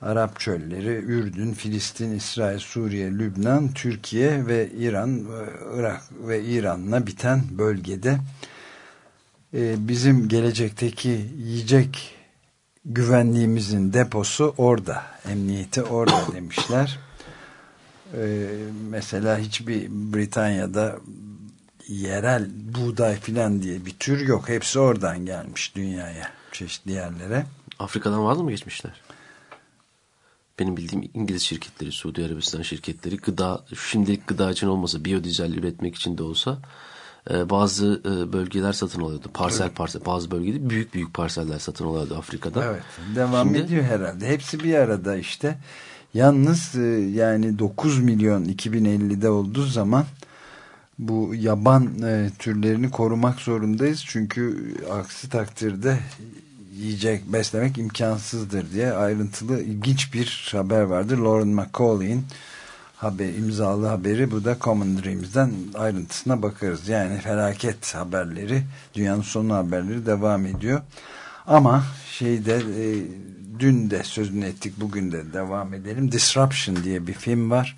Arap çölleri, Ürdün, Filistin, İsrail, Suriye, Lübnan, Türkiye ve İran, e, Irak ve İran'la biten bölgede e, bizim gelecekteki yiyecek güvenliğimizin deposu orada, emniyeti orada demişler. Ee, mesela hiçbir Britanya'da yerel buğday filan diye bir tür yok. Hepsi oradan gelmiş dünyaya, çeşitli yerlere. Afrika'dan vaz mı geçmişler? Benim bildiğim İngiliz şirketleri, Suudi Arabistan şirketleri gıda, şimdilik gıda için olmasa biyodizel üretmek için de olsa e, bazı e, bölgeler satın alıyordu. Parsel parsel. Bazı bölgede büyük büyük parseller satın alıyordu Afrika'da. Evet, devam Şimdi- ediyor herhalde. Hepsi bir arada işte. Yalnız e, yani 9 milyon 2050'de olduğu zaman bu yaban e, türlerini korumak zorundayız. Çünkü aksi takdirde yiyecek, beslemek imkansızdır diye ayrıntılı ilginç bir haber vardır. Lauren McCauley'in haber, imzalı haberi. Bu da Common Dreams'den ayrıntısına bakarız. Yani felaket haberleri, dünyanın sonu haberleri devam ediyor. Ama şeyde e, dün de sözünü ettik, bugün de devam edelim. Disruption diye bir film var.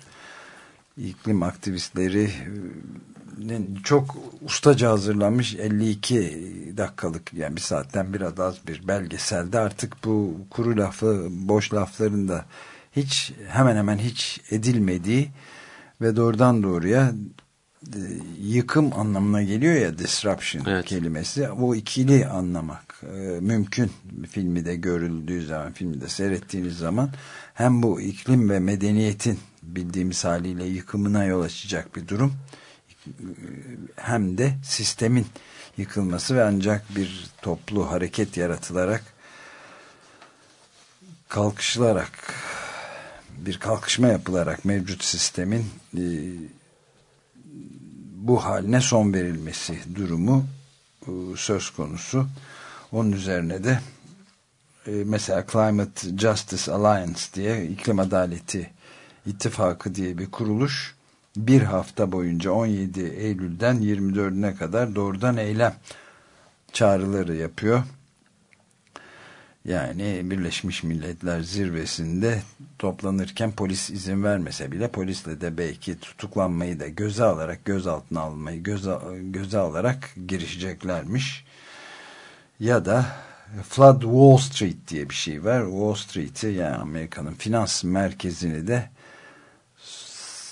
İklim aktivistleri e, çok ustaca hazırlanmış 52 dakikalık yani bir saatten biraz az bir belgeselde artık bu kuru lafı boş lafların da hiç hemen hemen hiç edilmediği ve doğrudan doğruya e, yıkım anlamına geliyor ya disruption Evet. kelimesi o ikili anlamak e, mümkün filmi de görüldüğü zaman filmi de seyrettiğiniz zaman hem bu iklim ve medeniyetin bildiğimiz haliyle yıkımına yol açacak bir durum hem de sistemin yıkılması ve ancak bir toplu hareket yaratılarak kalkışılarak bir kalkışma yapılarak mevcut sistemin e, bu haline son verilmesi durumu e, söz konusu. Onun üzerine de e, mesela Climate Justice Alliance diye iklim adaleti ittifakı diye bir kuruluş bir hafta boyunca 17 Eylül'den 24'üne kadar doğrudan eylem çağrıları yapıyor. Yani Birleşmiş Milletler zirvesinde toplanırken polis izin vermese bile polisle de belki tutuklanmayı da göze alarak gözaltına almayı göze, göze alarak girişeceklermiş. Ya da Flood Wall Street diye bir şey var. Wall Street'i yani Amerika'nın finans merkezini de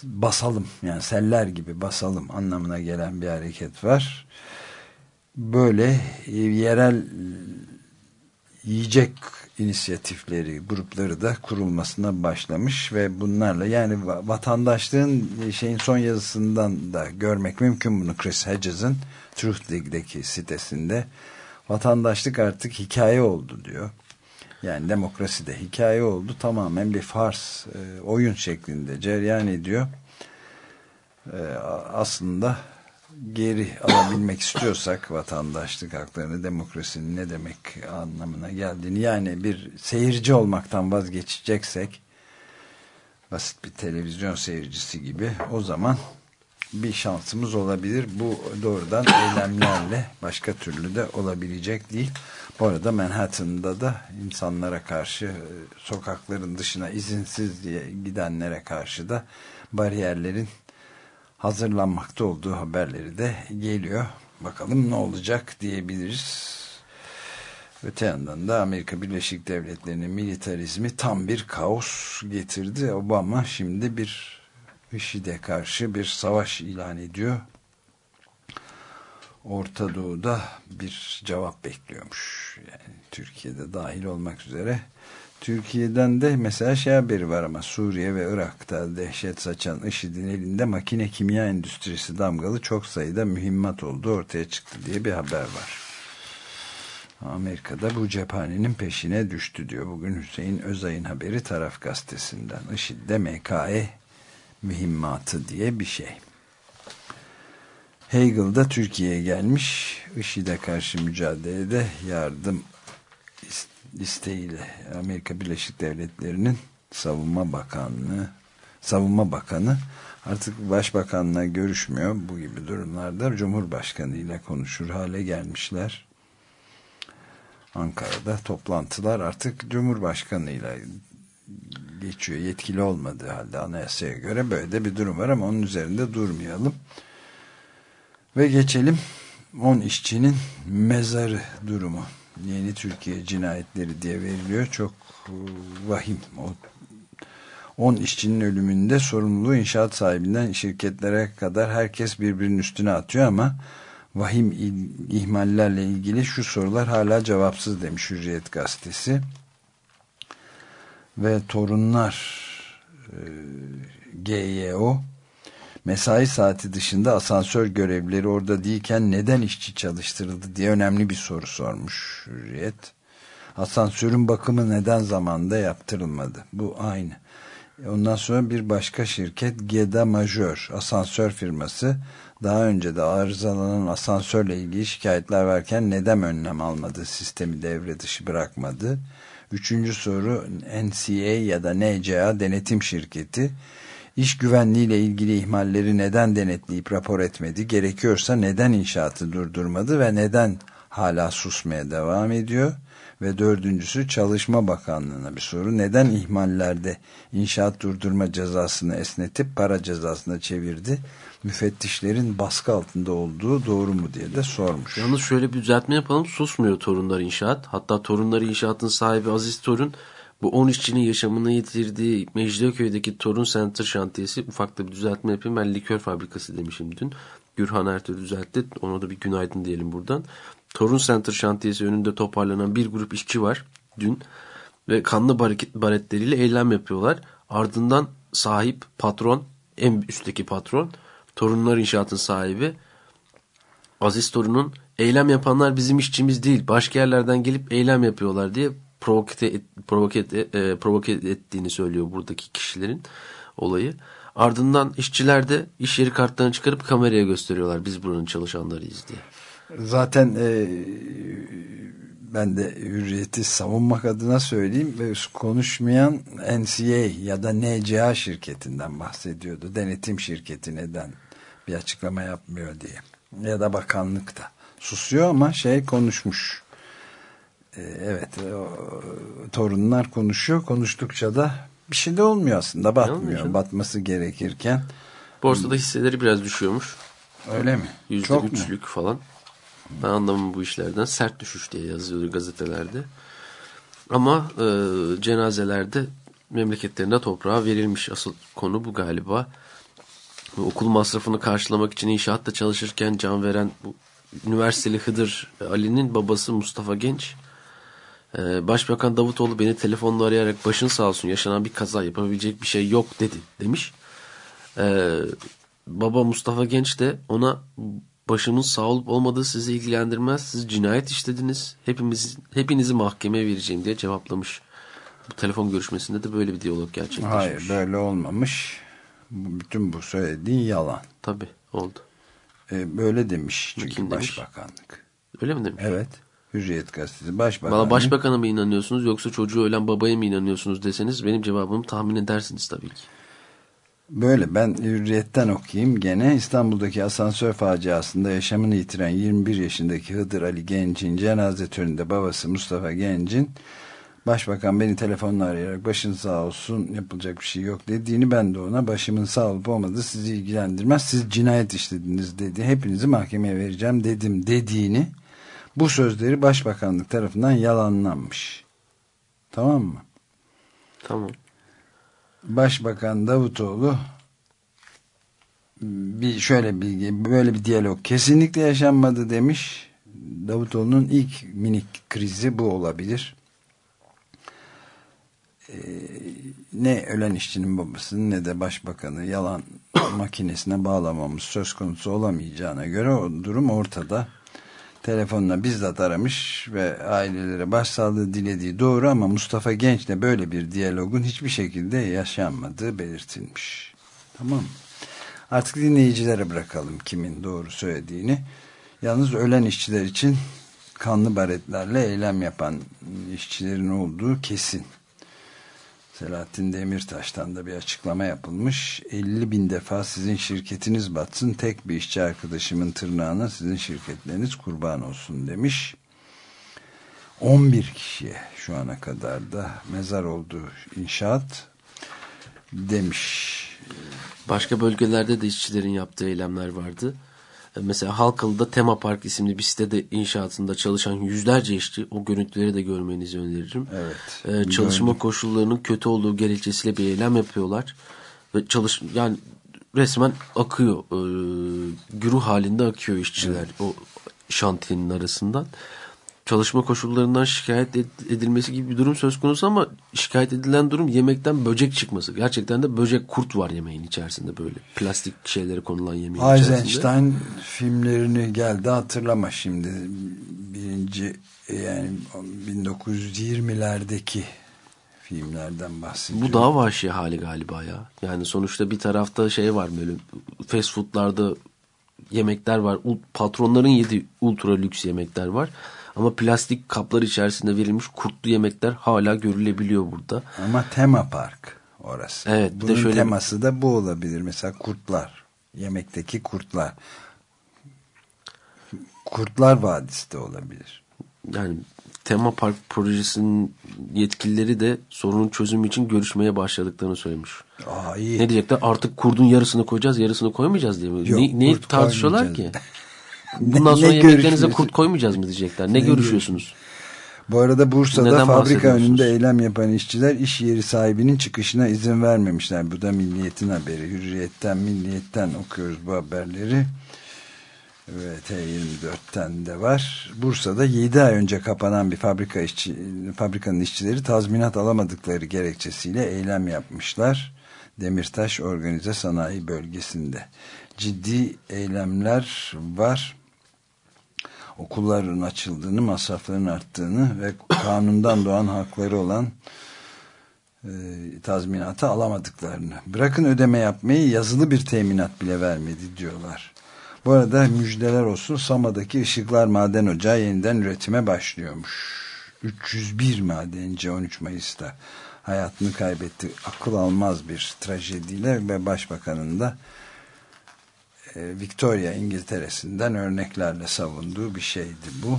basalım yani seller gibi basalım anlamına gelen bir hareket var. Böyle yerel yiyecek inisiyatifleri, grupları da kurulmasına başlamış ve bunlarla yani va- vatandaşlığın e, şeyin son yazısından da görmek mümkün bunu Chris Hedges'in Truth Dig'deki sitesinde Vatandaşlık artık hikaye oldu diyor. Yani demokrasi de hikaye oldu. Tamamen bir fars, e, oyun şeklinde cereyan ediyor. E, aslında geri alabilmek istiyorsak vatandaşlık haklarını, demokrasinin ne demek anlamına geldiğini yani bir seyirci olmaktan vazgeçeceksek basit bir televizyon seyircisi gibi o zaman bir şansımız olabilir. Bu doğrudan eylemlerle başka türlü de olabilecek değil. Bu arada Manhattan'da da insanlara karşı sokakların dışına izinsiz diye gidenlere karşı da bariyerlerin hazırlanmakta olduğu haberleri de geliyor. Bakalım ne olacak diyebiliriz. Öte yandan da Amerika Birleşik Devletleri'nin militarizmi tam bir kaos getirdi. Obama şimdi bir IŞİD'e karşı bir savaş ilan ediyor. Orta Doğu'da bir cevap bekliyormuş. Yani Türkiye'de dahil olmak üzere. Türkiye'den de mesela şey haberi var ama Suriye ve Irak'ta dehşet saçan IŞİD'in elinde makine kimya endüstrisi damgalı çok sayıda mühimmat olduğu ortaya çıktı diye bir haber var. Amerika'da bu cephanenin peşine düştü diyor. Bugün Hüseyin Özay'ın haberi taraf gazetesinden. IŞİD'de MKE mühimmatı diye bir şey. Hegel da Türkiye'ye gelmiş. IŞİD'e karşı mücadelede yardım isteğiyle Amerika Birleşik Devletleri'nin savunma bakanlığı savunma bakanı artık başbakanla görüşmüyor bu gibi durumlarda Cumhurbaşkanı ile konuşur hale gelmişler. Ankara'da toplantılar artık Cumhurbaşkanı ile geçiyor. Yetkili olmadığı halde anayasaya göre böyle de bir durum var ama onun üzerinde durmayalım. Ve geçelim 10 işçinin mezarı durumu. Yeni Türkiye cinayetleri diye veriliyor. Çok e, vahim. O 10 işçinin ölümünde sorumluluğu inşaat sahibinden şirketlere kadar herkes birbirinin üstüne atıyor ama vahim ihmallerle ilgili şu sorular hala cevapsız demiş Hürriyet Gazetesi. Ve torunlar e, GYO mesai saati dışında asansör görevlileri orada değilken neden işçi çalıştırıldı diye önemli bir soru sormuş Hürriyet. Asansörün bakımı neden zamanda yaptırılmadı? Bu aynı. Ondan sonra bir başka şirket Geda Majör asansör firması daha önce de arızalanan asansörle ilgili şikayetler varken neden önlem almadı? Sistemi devre dışı bırakmadı. Üçüncü soru NCA ya da NCA denetim şirketi İş güvenliğiyle ilgili ihmalleri neden denetleyip rapor etmedi? Gerekiyorsa neden inşaatı durdurmadı ve neden hala susmaya devam ediyor? Ve dördüncüsü Çalışma Bakanlığı'na bir soru. Neden ihmallerde inşaat durdurma cezasını esnetip para cezasına çevirdi? Müfettişlerin baskı altında olduğu doğru mu diye de sormuş. Yalnız şöyle bir düzeltme yapalım. Susmuyor Torunlar İnşaat. Hatta Torunları İnşaat'ın sahibi Aziz Torun bu 10 işçinin yaşamını yitirdiği Mecidiyeköy'deki Torun Center şantiyesi ufak da bir düzeltme yapayım. Ben likör fabrikası demişim dün. Gürhan Ertuğrul düzeltti. Ona da bir günaydın diyelim buradan. Torun Center şantiyesi önünde toparlanan bir grup işçi var dün. Ve kanlı baretleriyle eylem yapıyorlar. Ardından sahip patron, en üstteki patron, Torunlar İnşaat'ın sahibi Aziz Torun'un eylem yapanlar bizim işçimiz değil başka yerlerden gelip eylem yapıyorlar diye provoke, et, provoke, e, provoke ettiğini söylüyor buradaki kişilerin olayı. Ardından işçiler de iş yeri kartlarını çıkarıp kameraya gösteriyorlar biz buranın çalışanlarıyız diye. Zaten e, ben de hürriyeti savunmak adına söyleyeyim ve konuşmayan NCA ya da NCA şirketinden bahsediyordu. Denetim şirketi neden bir açıklama yapmıyor diye. Ya da bakanlık da susuyor ama şey konuşmuş evet o, torunlar konuşuyor. Konuştukça da bir şey de olmuyor aslında. Batmıyor. Batması gerekirken. Borsada hisseleri biraz düşüyormuş. Öyle mi? Yüzde Çok üçlük mu? falan. Ben anlamam bu işlerden. Sert düşüş diye yazıyordu gazetelerde. Ama e, cenazelerde memleketlerinde toprağa verilmiş. Asıl konu bu galiba. Okul masrafını karşılamak için inşaatta çalışırken can veren bu üniversiteli Hıdır Ali'nin babası Mustafa Genç ee, Başbakan Davutoğlu beni telefonla arayarak başın sağ olsun yaşanan bir kaza yapabilecek bir şey yok dedi demiş. Ee, baba Mustafa Genç de ona Başımın sağ olup olmadığı sizi ilgilendirmez. Siz cinayet işlediniz. Hepimiz, hepinizi mahkemeye vereceğim diye cevaplamış. Bu telefon görüşmesinde de böyle bir diyalog gerçekleşmiş. Hayır böyle olmamış. Bütün bu söylediğin yalan. Tabii oldu. E, böyle demiş çünkü Kim demiş? başbakanlık. Öyle mi demiş? Evet. Hürriyet gazetesi başbakanlık. Valla başbakana mı inanıyorsunuz yoksa çocuğu ölen babaya mı inanıyorsunuz deseniz benim cevabımı tahmin edersiniz tabii ki. Böyle ben hürriyetten okuyayım gene İstanbul'daki asansör faciasında yaşamını yitiren 21 yaşındaki Hıdır Ali Genç'in cenaze töreninde babası Mustafa Genç'in Başbakan beni telefonla arayarak başın sağ olsun yapılacak bir şey yok dediğini ben de ona başımın sağ olup olmadığı sizi ilgilendirmez siz cinayet işlediniz dedi hepinizi mahkemeye vereceğim dedim dediğini bu sözleri başbakanlık tarafından yalanlanmış tamam mı? Tamam. Başbakan Davutoğlu bir şöyle bir böyle bir diyalog kesinlikle yaşanmadı demiş. Davutoğlu'nun ilk minik krizi bu olabilir. Ee, ne ölen işçinin babasının ne de başbakanı yalan makinesine bağlamamız söz konusu olamayacağına göre o durum ortada. Telefonla bizzat aramış ve ailelere başsağlığı dilediği doğru ama Mustafa Genç'le böyle bir diyalogun hiçbir şekilde yaşanmadığı belirtilmiş. Tamam? Artık dinleyicilere bırakalım kimin doğru söylediğini. Yalnız ölen işçiler için kanlı baretlerle eylem yapan işçilerin olduğu kesin. Selahattin Demirtaş'tan da bir açıklama yapılmış. 50 bin defa sizin şirketiniz batsın tek bir işçi arkadaşımın tırnağına sizin şirketleriniz kurban olsun demiş. 11 kişiye şu ana kadar da mezar olduğu inşaat demiş. Başka bölgelerde de işçilerin yaptığı eylemler vardı. E, Mesela Halkalı'da Tema Park isimli bir sitede inşaatında çalışan yüzlerce işçi o görüntüleri de görmenizi öneririm. Evet. E, çalışma Gördüm. koşullarının kötü olduğu gerekçesiyle bir eylem yapıyorlar. Ve çalış yani resmen akıyor. E, güruh halinde akıyor işçiler o şantiyenin arasından. Çalışma koşullarından şikayet ed- edilmesi gibi bir durum söz konusu ama şikayet edilen durum yemekten böcek çıkması. Gerçekten de böcek kurt var yemeğin içerisinde böyle. Plastik şeylere konulan yemeğin içerisinde. Eisenstein filmlerini geldi hatırlama şimdi birinci yani 1920'lerdeki filmlerden bahsediyorum. Bu daha vahşi hali galiba ya. Yani sonuçta bir tarafta şey var böyle fast foodlarda yemekler var. Patronların yediği ultra lüks yemekler var. Ama plastik kaplar içerisinde verilmiş kurtlu yemekler hala görülebiliyor burada. Ama tema park orası. Evet, bir de Bunun şöyle- teması da bu olabilir. Mesela kurtlar. Yemekteki kurtlar. Kurtlar Vadisi de olabilir. Yani tema park projesinin yetkilileri de sorunun çözümü için görüşmeye başladıklarını söylemiş. Aa iyi. Ne diyecekler? Artık kurdun yarısını koyacağız, yarısını koymayacağız diye mi? Yok, ne, neyi tartışıyorlar ki? Bundan Ne- sonra ne yemeklerinize kurt koymayacağız mı diyecekler? Ne, görüşüyorsunuz? Bu arada Bursa'da Neden fabrika önünde eylem yapan işçiler iş yeri sahibinin çıkışına izin vermemişler. Bu da Milliyet'in haberi. Hürriyet'ten, Milliyet'ten okuyoruz bu haberleri. Ve T24'ten de var. Bursa'da 7 ay önce kapanan bir fabrika işçi, fabrikanın işçileri tazminat alamadıkları gerekçesiyle eylem yapmışlar. Demirtaş Organize Sanayi Bölgesi'nde. Ciddi eylemler var okulların açıldığını, masrafların arttığını ve kanundan doğan hakları olan e, tazminatı alamadıklarını. Bırakın ödeme yapmayı yazılı bir teminat bile vermedi diyorlar. Bu arada müjdeler olsun Sama'daki Işıklar Maden Ocağı yeniden üretime başlıyormuş. 301 madenci 13 Mayıs'ta hayatını kaybetti. Akıl almaz bir trajediyle ve başbakanın da Victoria İngiltere'sinden örneklerle savunduğu bir şeydi bu.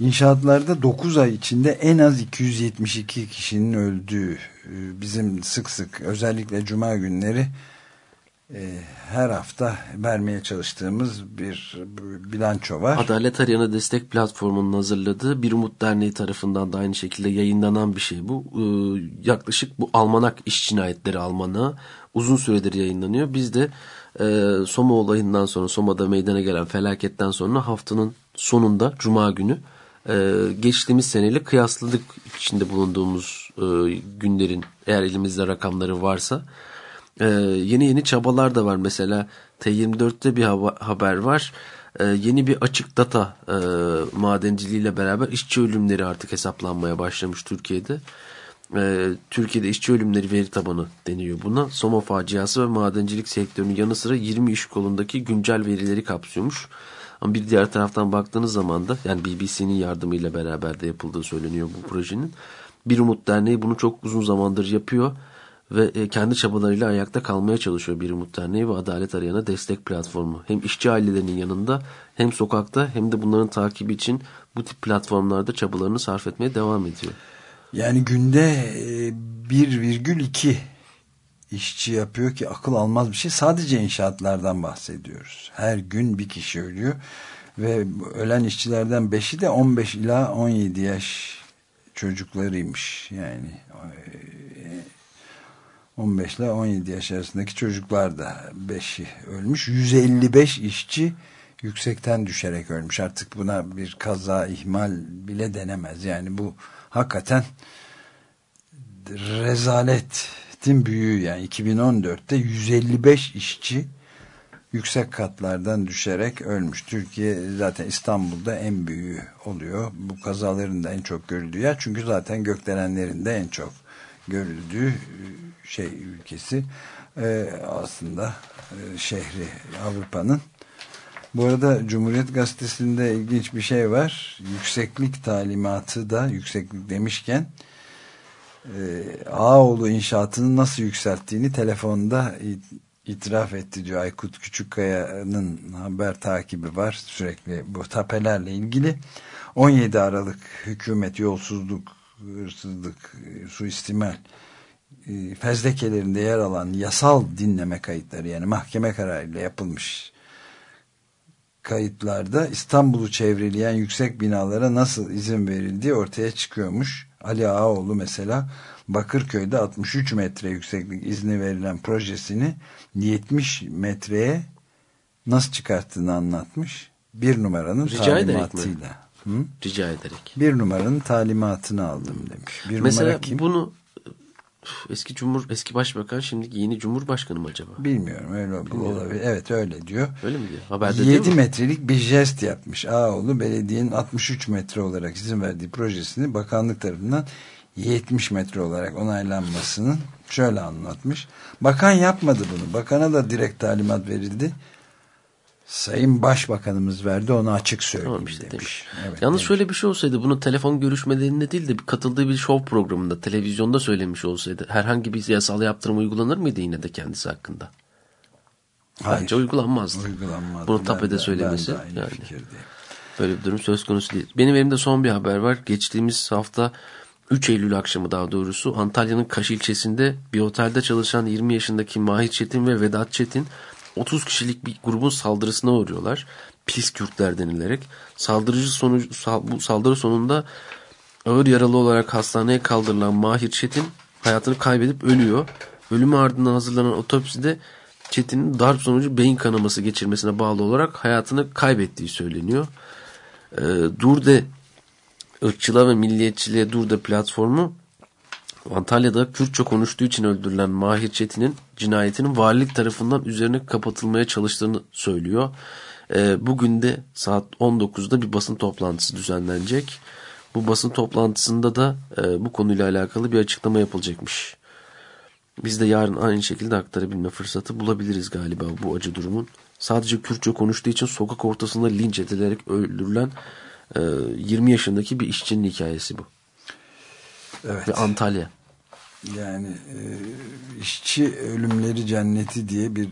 İnşaatlarda 9 ay içinde en az 272 kişinin öldüğü e, bizim sık sık özellikle cuma günleri e, her hafta vermeye çalıştığımız bir bilanço var. Adalet Arayana Destek Platformu'nun hazırladığı Bir Umut Derneği tarafından da aynı şekilde yayınlanan bir şey bu. Yaklaşık bu Almanak iş cinayetleri Almanağı uzun süredir yayınlanıyor. Biz de e, Soma olayından sonra Soma'da meydana gelen felaketten sonra haftanın sonunda Cuma günü e, geçtiğimiz seneyle kıyasladık içinde bulunduğumuz e, günlerin eğer elimizde rakamları varsa Ee, yeni yeni çabalar da var. Mesela T24'te bir haber var. Ee, yeni bir açık data e, madenciliğiyle beraber işçi ölümleri artık hesaplanmaya başlamış Türkiye'de. Ee, Türkiye'de işçi ölümleri veri tabanı deniyor buna. Soma faciası ve madencilik sektörünün yanı sıra 20 iş kolundaki güncel verileri kapsıyormuş. Ama bir diğer taraftan baktığınız zaman da yani BBC'nin yardımıyla beraber de yapıldığı söyleniyor bu projenin. Bir Umut Derneği bunu çok uzun zamandır yapıyor ve e, kendi çabalarıyla ayakta kalmaya çalışıyor Bir Umut Derneği ve Adalet Arayana destek platformu. Hem işçi ailelerinin yanında hem sokakta hem de bunların takibi için bu tip platformlarda çabalarını sarf etmeye devam ediyor. Yani günde e, 1,2 işçi yapıyor ki akıl almaz bir şey. Sadece inşaatlardan bahsediyoruz. Her gün bir kişi ölüyor ve ölen işçilerden 5'i de 15 ila 17 yaş çocuklarıymış. Yani e, 15 ile 17 yaş arasındaki çocuklar da 5'i ölmüş. 155 işçi yüksekten düşerek ölmüş. Artık buna bir kaza ihmal bile denemez. Yani bu hakikaten rezaletin büyüğü yani 2014'te 155 işçi yüksek katlardan düşerek ölmüş. Türkiye zaten İstanbul'da en büyüğü oluyor. Bu kazaların da en çok görüldüğü yer. Çünkü zaten gökdelenlerin de en çok görüldüğü şey ülkesi. Ee, aslında e, şehri Avrupa'nın. Bu arada Cumhuriyet Gazetesi'nde ilginç bir şey var. Yükseklik talimatı da yükseklik demişken e, Ağoğlu inşaatını nasıl yükselttiğini telefonda itiraf etti diyor Aykut Küçükkaya'nın haber takibi var sürekli bu tapelerle ilgili 17 Aralık hükümet yolsuzluk hırsızlık suistimal e, fezlekelerinde yer alan yasal dinleme kayıtları yani mahkeme kararıyla yapılmış kayıtlarda İstanbul'u çevreleyen yüksek binalara nasıl izin verildiği ortaya çıkıyormuş. Ali Ağaoğlu mesela Bakırköy'de 63 metre yükseklik izni verilen projesini 70 metreye nasıl çıkarttığını anlatmış. Bir numaranın Rica talimatıyla. Hı? Rica ederek. Bir numaranın talimatını aldım demiş. Bir Mesela numara kim? bunu eski cumhur eski başbakan şimdiki yeni cumhurbaşkanı mı acaba? Bilmiyorum öyle olabilir. Evet öyle diyor. Öyle mi diyor? Haberde 7 değil mi? metrelik bir jest yapmış. Ağoğlu belediyenin 63 metre olarak izin verdiği projesini bakanlık tarafından 70 metre olarak onaylanmasını şöyle anlatmış. Bakan yapmadı bunu. Bakana da direkt talimat verildi. Sayın Başbakanımız verdi onu açık söyleyeyim Tamam işte demiş. demiş. Evet, Yalnız demiş. şöyle bir şey olsaydı bunu telefon görüşmelerinde değil de katıldığı bir show programında televizyonda söylemiş olsaydı herhangi bir yasal yaptırım uygulanır mıydı yine de kendisi hakkında? Hayır. Bence uygulanmazdı. Uygulanmadı. Bunu tapede de- söylemesi yani. fikirdeyim. Böyle bir durum söz konusu değil. Benim elimde son bir haber var. Geçtiğimiz hafta 3 Eylül akşamı daha doğrusu Antalya'nın Kaş ilçesinde bir otelde çalışan 20 yaşındaki Mahir Çetin ve Vedat Çetin 30 kişilik bir grubun saldırısına uğruyorlar. Pis Kürtler denilerek. Saldırıcı sonucu, bu saldırı sonunda ağır yaralı olarak hastaneye kaldırılan Mahir Çetin hayatını kaybedip ölüyor. Ölümü ardından hazırlanan otopside Çetin'in darp sonucu beyin kanaması geçirmesine bağlı olarak hayatını kaybettiği söyleniyor. Ee, Durde ırkçılığa ve milliyetçiliğe Durde platformu Antalya'da Kürtçe konuştuğu için öldürülen Mahir Çetin'in cinayetinin valilik tarafından üzerine kapatılmaya çalıştığını söylüyor. Ee, bugün de saat 19'da bir basın toplantısı düzenlenecek. Bu basın toplantısında da e, bu konuyla alakalı bir açıklama yapılacakmış. Biz de yarın aynı şekilde aktarabilme fırsatı bulabiliriz galiba bu acı durumun. Sadece Kürtçe konuştuğu için sokak ortasında linç edilerek öldürülen e, 20 yaşındaki bir işçinin hikayesi bu. Evet. Ve Antalya. Yani e, işçi ölümleri cenneti diye bir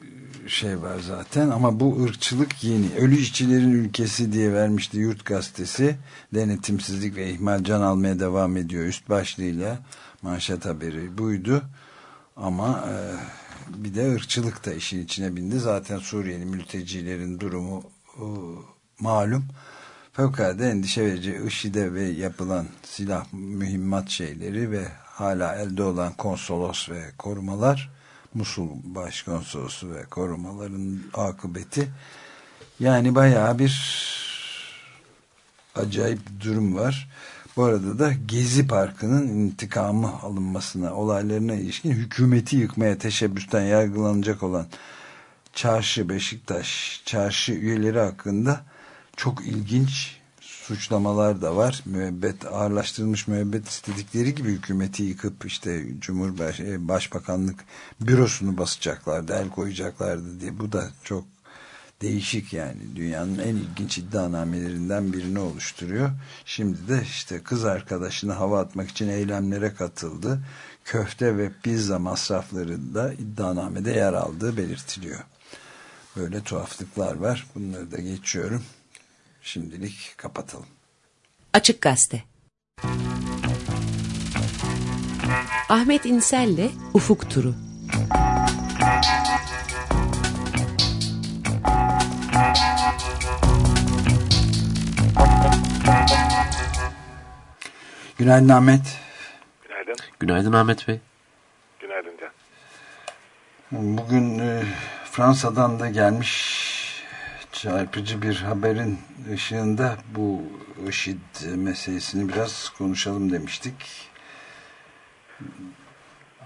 e, şey var zaten ama bu ırkçılık yeni. Ölü işçilerin ülkesi diye vermişti Yurt Gazetesi. Denetimsizlik ve ihmal can almaya devam ediyor üst başlığıyla. Manşet haberi buydu. Ama e, bir de ırkçılık da işin içine bindi. Zaten Suriyeli mültecilerin durumu e, malum. Fevkalade endişe verici IŞİD'e ve yapılan silah mühimmat şeyleri ve hala elde olan konsolos ve korumalar Musul Başkonsolosu ve korumaların akıbeti yani bayağı bir acayip durum var. Bu arada da Gezi Parkı'nın intikamı alınmasına, olaylarına ilişkin hükümeti yıkmaya teşebbüsten yargılanacak olan Çarşı Beşiktaş Çarşı üyeleri hakkında çok ilginç suçlamalar da var. Müebbet ağırlaştırılmış müebbet istedikleri gibi hükümeti yıkıp işte Cumhurbaş e, Başbakanlık bürosunu basacaklardı, el koyacaklardı diye. Bu da çok değişik yani dünyanın en ilginç iddianamelerinden birini oluşturuyor. Şimdi de işte kız arkadaşını hava atmak için eylemlere katıldı. Köfte ve pizza masrafları da iddianamede yer aldığı belirtiliyor. Böyle tuhaflıklar var. Bunları da geçiyorum. Şimdilik kapatalım. Açık Gazete Ahmet İnsel'le Ufuk Turu Günaydın Ahmet. Günaydın. Günaydın Ahmet Bey. Günaydın Can. Bugün e, Fransa'dan da gelmiş çarpıcı bir haberin ışığında bu IŞİD meselesini biraz konuşalım demiştik.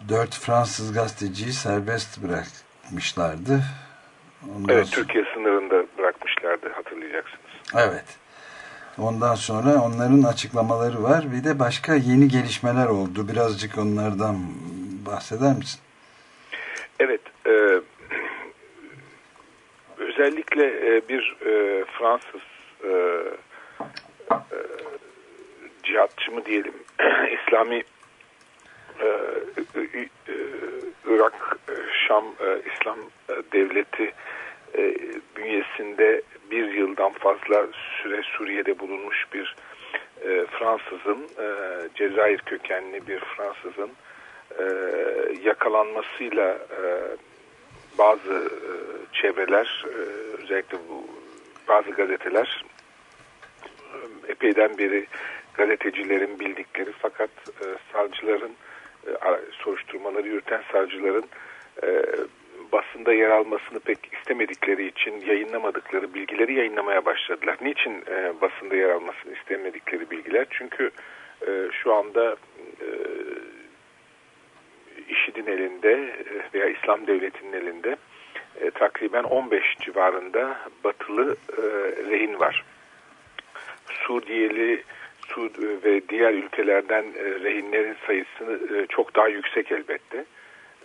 Dört Fransız gazeteciyi serbest bırakmışlardı. Ondan Evet, sonra- Türkiye sınırında bırakmışlardı hatırlayacaksınız. Evet. Ondan sonra onların açıklamaları var. Bir de başka yeni gelişmeler oldu. Birazcık onlardan bahseder misin? Evet, e, özellikle e, bir e, Fransız e, e, cihatçı mı diyelim, İslami e, e, Irak, e, Şam, e, İslam e, Devleti e, bünyesinde bir yıldan fazla süre Suriye'de bulunmuş bir e, Fransızın, e, Cezayir kökenli bir Fransızın e, yakalanmasıyla e, bazı e, çevreler, e, özellikle bu bazı gazeteler e, epeyden beri gazetecilerin bildikleri fakat e, savcıların soruşturmaları yürüten savcıların basında yer almasını pek istemedikleri için yayınlamadıkları bilgileri yayınlamaya başladılar. Niçin basında yer almasını istemedikleri bilgiler? Çünkü şu anda IŞİD'in elinde e, veya İslam Devleti'nin elinde e, takriben 15 civarında batılı e, rehin var. Suriyeli Suud ve diğer ülkelerden e, rehinlerin sayısı e, çok daha yüksek elbette.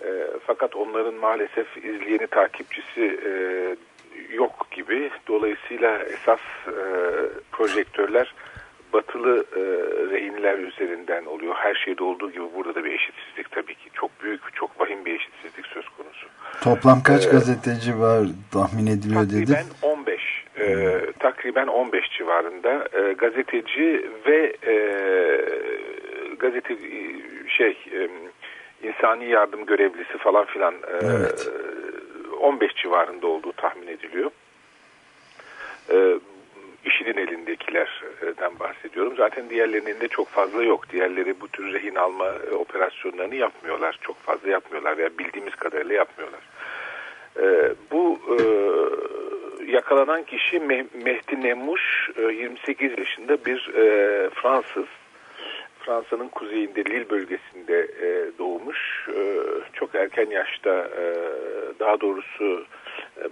E, fakat onların maalesef izleyeni takipçisi e, yok gibi. Dolayısıyla esas e, projektörler batılı e, rehinler üzerinden oluyor. Her şeyde olduğu gibi burada da bir eşitsizlik tabii ki. Çok büyük, çok vahim bir eşitsizlik söz konusu. Toplam kaç gazeteci var tahmin ediliyor dedi. Takriben 15. E, takriben 15 civarında e, gazeteci ve e, gazete e, şey e, insani yardım görevlisi falan filan e, Evet. 15 civarında olduğu tahmin ediliyor. E, IŞİD'in elindekilerden bahsediyorum. Zaten diğerlerinin elinde çok fazla yok. Diğerleri bu tür rehin alma e, operasyonlarını yapmıyorlar. Çok fazla yapmıyorlar veya bildiğimiz kadarıyla yapmıyorlar. E, bu e, yakalanan kişi Meh- Mehdi Nemuş, e, 28 yaşında bir Fransız. Fransa'nın kuzeyinde Lille bölgesinde e, doğmuş. Çok erken yaşta daha doğrusu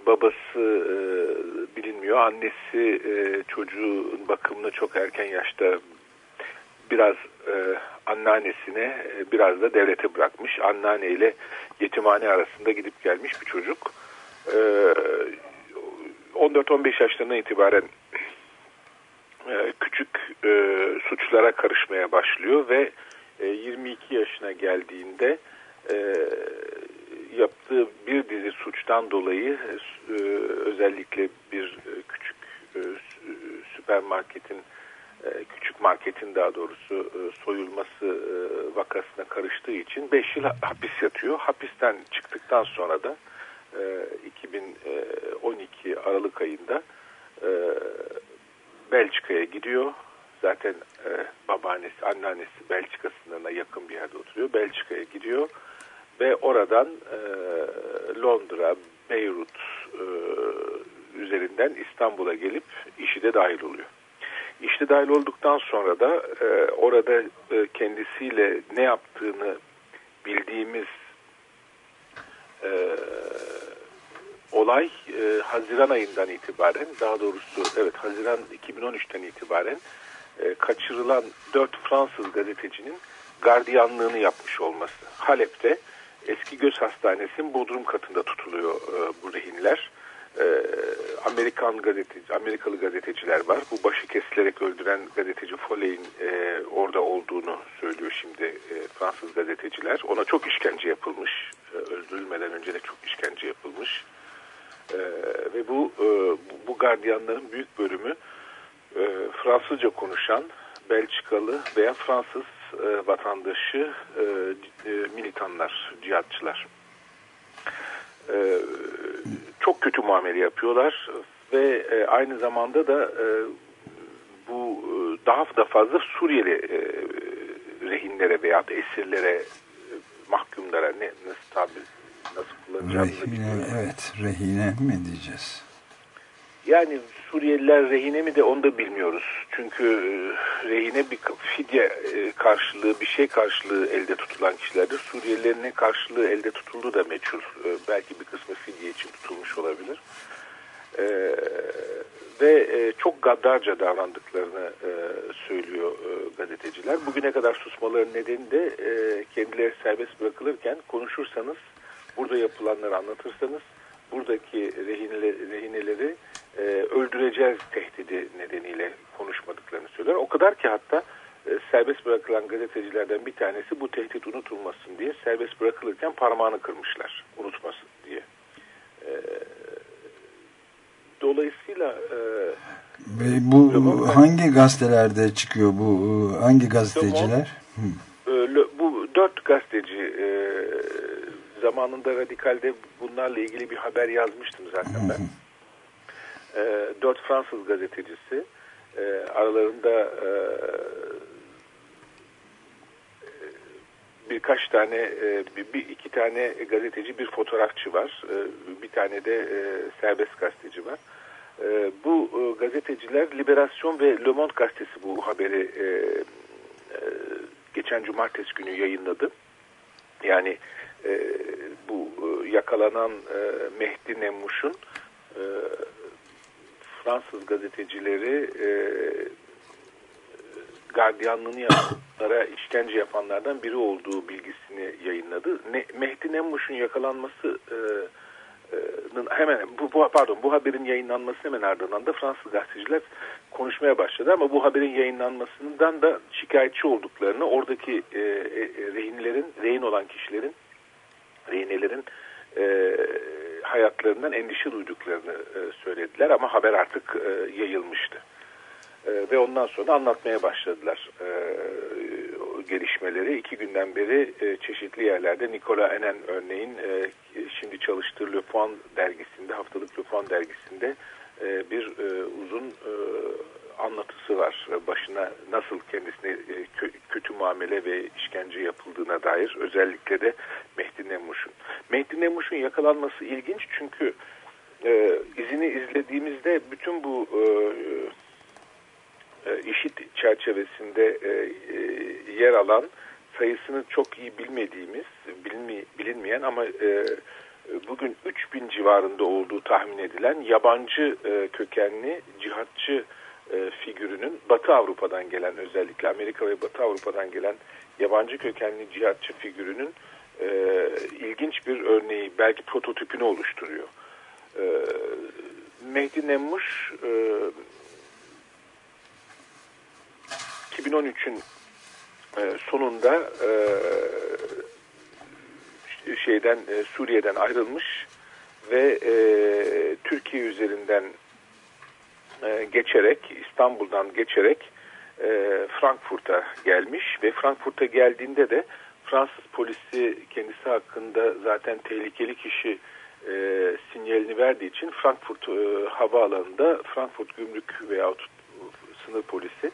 babası e, bilinmiyor. Annesi e, çocuğun bakımını çok erken yaşta biraz e, anneannesine e, biraz da devlete bırakmış. Anneanne ile yetimhane arasında gidip gelmiş bir çocuk. E, 14-15 yaşlarından itibaren e, küçük e, suçlara karışmaya başlıyor ve e, 22 yaşına geldiğinde e, yaptığı bir dizi suçtan dolayı e, özellikle bir e, küçük e, sü- süpermarketin e, küçük marketin daha doğrusu e, soyulması e, vakasına karıştığı için 5 yıl hapis yatıyor. Hapisten çıktıktan sonra da e, 2012 Aralık ayında e, Belçika'ya gidiyor. Zaten e, babaannesi, anneannesi Belçika sınırına yakın bir yerde oturuyor. Belçika'ya gidiyor ve oradan e, Londra, Beyrut e, üzerinden İstanbul'a gelip işi de dahil oluyor. İşte dahil olduktan sonra da e, orada e, kendisiyle ne yaptığını bildiğimiz e, olay e, Haziran ayından itibaren daha doğrusu evet Haziran 2013'ten itibaren e, kaçırılan dört Fransız gazetecinin gardiyanlığını yapmış olması. Halep'te eski göz hastanesinin bodrum katında tutuluyor e, bu rehinler. E, Amerikan gazeteci, Amerikalı gazeteciler var. Bu başı kesilerek öldüren gazeteci Foley'in e, orada olduğunu söylüyor şimdi e, Fransız gazeteciler. Ona çok işkence yapılmış. E, öldürülmeden önce de çok işkence yapılmış. E, ve bu, e, bu gardiyanların büyük bölümü e, Fransızca konuşan Belçikalı veya Fransız e, vatandaşı e, e, militanlar, cihatçılar. E, çok kötü muamele yapıyorlar ve e, aynı zamanda da e, bu e, daha da fazla Suriyeli e, rehinlere veya esirlere, e, mahkumlara ne nasıl tabir nasıl kullanacağımızı Rehine, bilmiyorum. evet rehine mi diyeceğiz? Yani Suriyeliler rehine mi de onu da bilmiyoruz. Çünkü e, rehine bir fidye e, karşılığı, bir şey karşılığı elde tutulan kişilerdir. Suriyelilerin ne karşılığı elde tutulduğu da meçhul. E, Belki bir kısmı fidye için tutulmuş olabilir. Ve çok gaddarca davrandıklarını söylüyor gazeteciler. Bugüne kadar susmaların nedeni de kendileri serbest bırakılırken konuşursanız, burada yapılanları anlatırsanız buradaki rehinele, rehineleri e, öldüreceğiz tehdidi nedeniyle konuşmadıklarını söylüyor. O kadar ki hatta e, serbest bırakılan gazetecilerden bir tanesi bu tehdit unutulmasın diye serbest bırakılırken parmağını kırmışlar unutmasın diye. E, dolayısıyla e, Ve bu Tamam. hangi gazetelerde çıkıyor bu? Hangi gazeteciler? Hı. e, bu dört gazeteci e, zamanında Radikal'de bunlarla ilgili bir haber yazmıştım zaten ben. E, dört Fransız gazetecisi e, aralarında e, birkaç tane bir, iki tane gazeteci bir fotoğrafçı var. Bir tane de serbest gazeteci var. Bu gazeteciler Liberasyon ve Le Monde gazetesi bu haberi geçen cumartesi günü yayınladı. Yani bu yakalanan Mehdi Nemmuş'un Fransız gazetecileri e, gardiyanlığını yapanlara işkence yapanlardan biri olduğu bilgisini yayınladı. Ne, Mehdi Nemmuş'un yakalanması e, e, hemen bu, bu pardon bu haberin yayınlanması hemen ardından da Fransız gazeteciler konuşmaya başladı ama bu haberin yayınlanmasından da şikayetçi olduklarını oradaki e, e, rehinlerin rehin olan kişilerin rehinelerin e, hayatlarından endişe duyduklarını e, söylediler ama haber artık e, yayılmıştı. E, ve ondan sonra anlatmaya başladılar e, gelişmeleri. iki günden beri e, çeşitli yerlerde Nikola Enen örneğin e, şimdi çalıştığı Le Point dergisinde, haftalık Le Point dergisinde e, bir e, uzun e, anlatısı var. Başına nasıl kendisine e, kö- kötü muamele ve işkence yapıldığına dair özellikle de Mehdi Nemmuş'un. Mehdi Nemmuş'un yakalanması ilginç çünkü e, izini izlediğimizde bütün bu e, işit çerçevesinde yer alan sayısını çok iyi bilmediğimiz, bilinmeyen ama e, bugün 3000 civarında olduğu tahmin edilen yabancı kökenli cihatçı e, figürünün Batı Avrupa'dan gelen özellikle Amerika ve Batı Avrupa'dan gelen yabancı kökenli cihatçı figürünün e, ilginç bir örneği belki prototipini oluşturuyor. E, Mehdi Nemmuş e, 2013'ün e, sonunda e, şeyden e, Suriye'den ayrılmış ve e, Türkiye üzerinden e, geçerek İstanbul'dan geçerek e, Frankfurt'a gelmiş ve Frankfurt'a geldiğinde de Fransız polisi kendisi hakkında zaten tehlikeli kişi e, sinyalini verdiği için Frankfurt e, havaalanında Frankfurt gümrük veyahut sınır polisi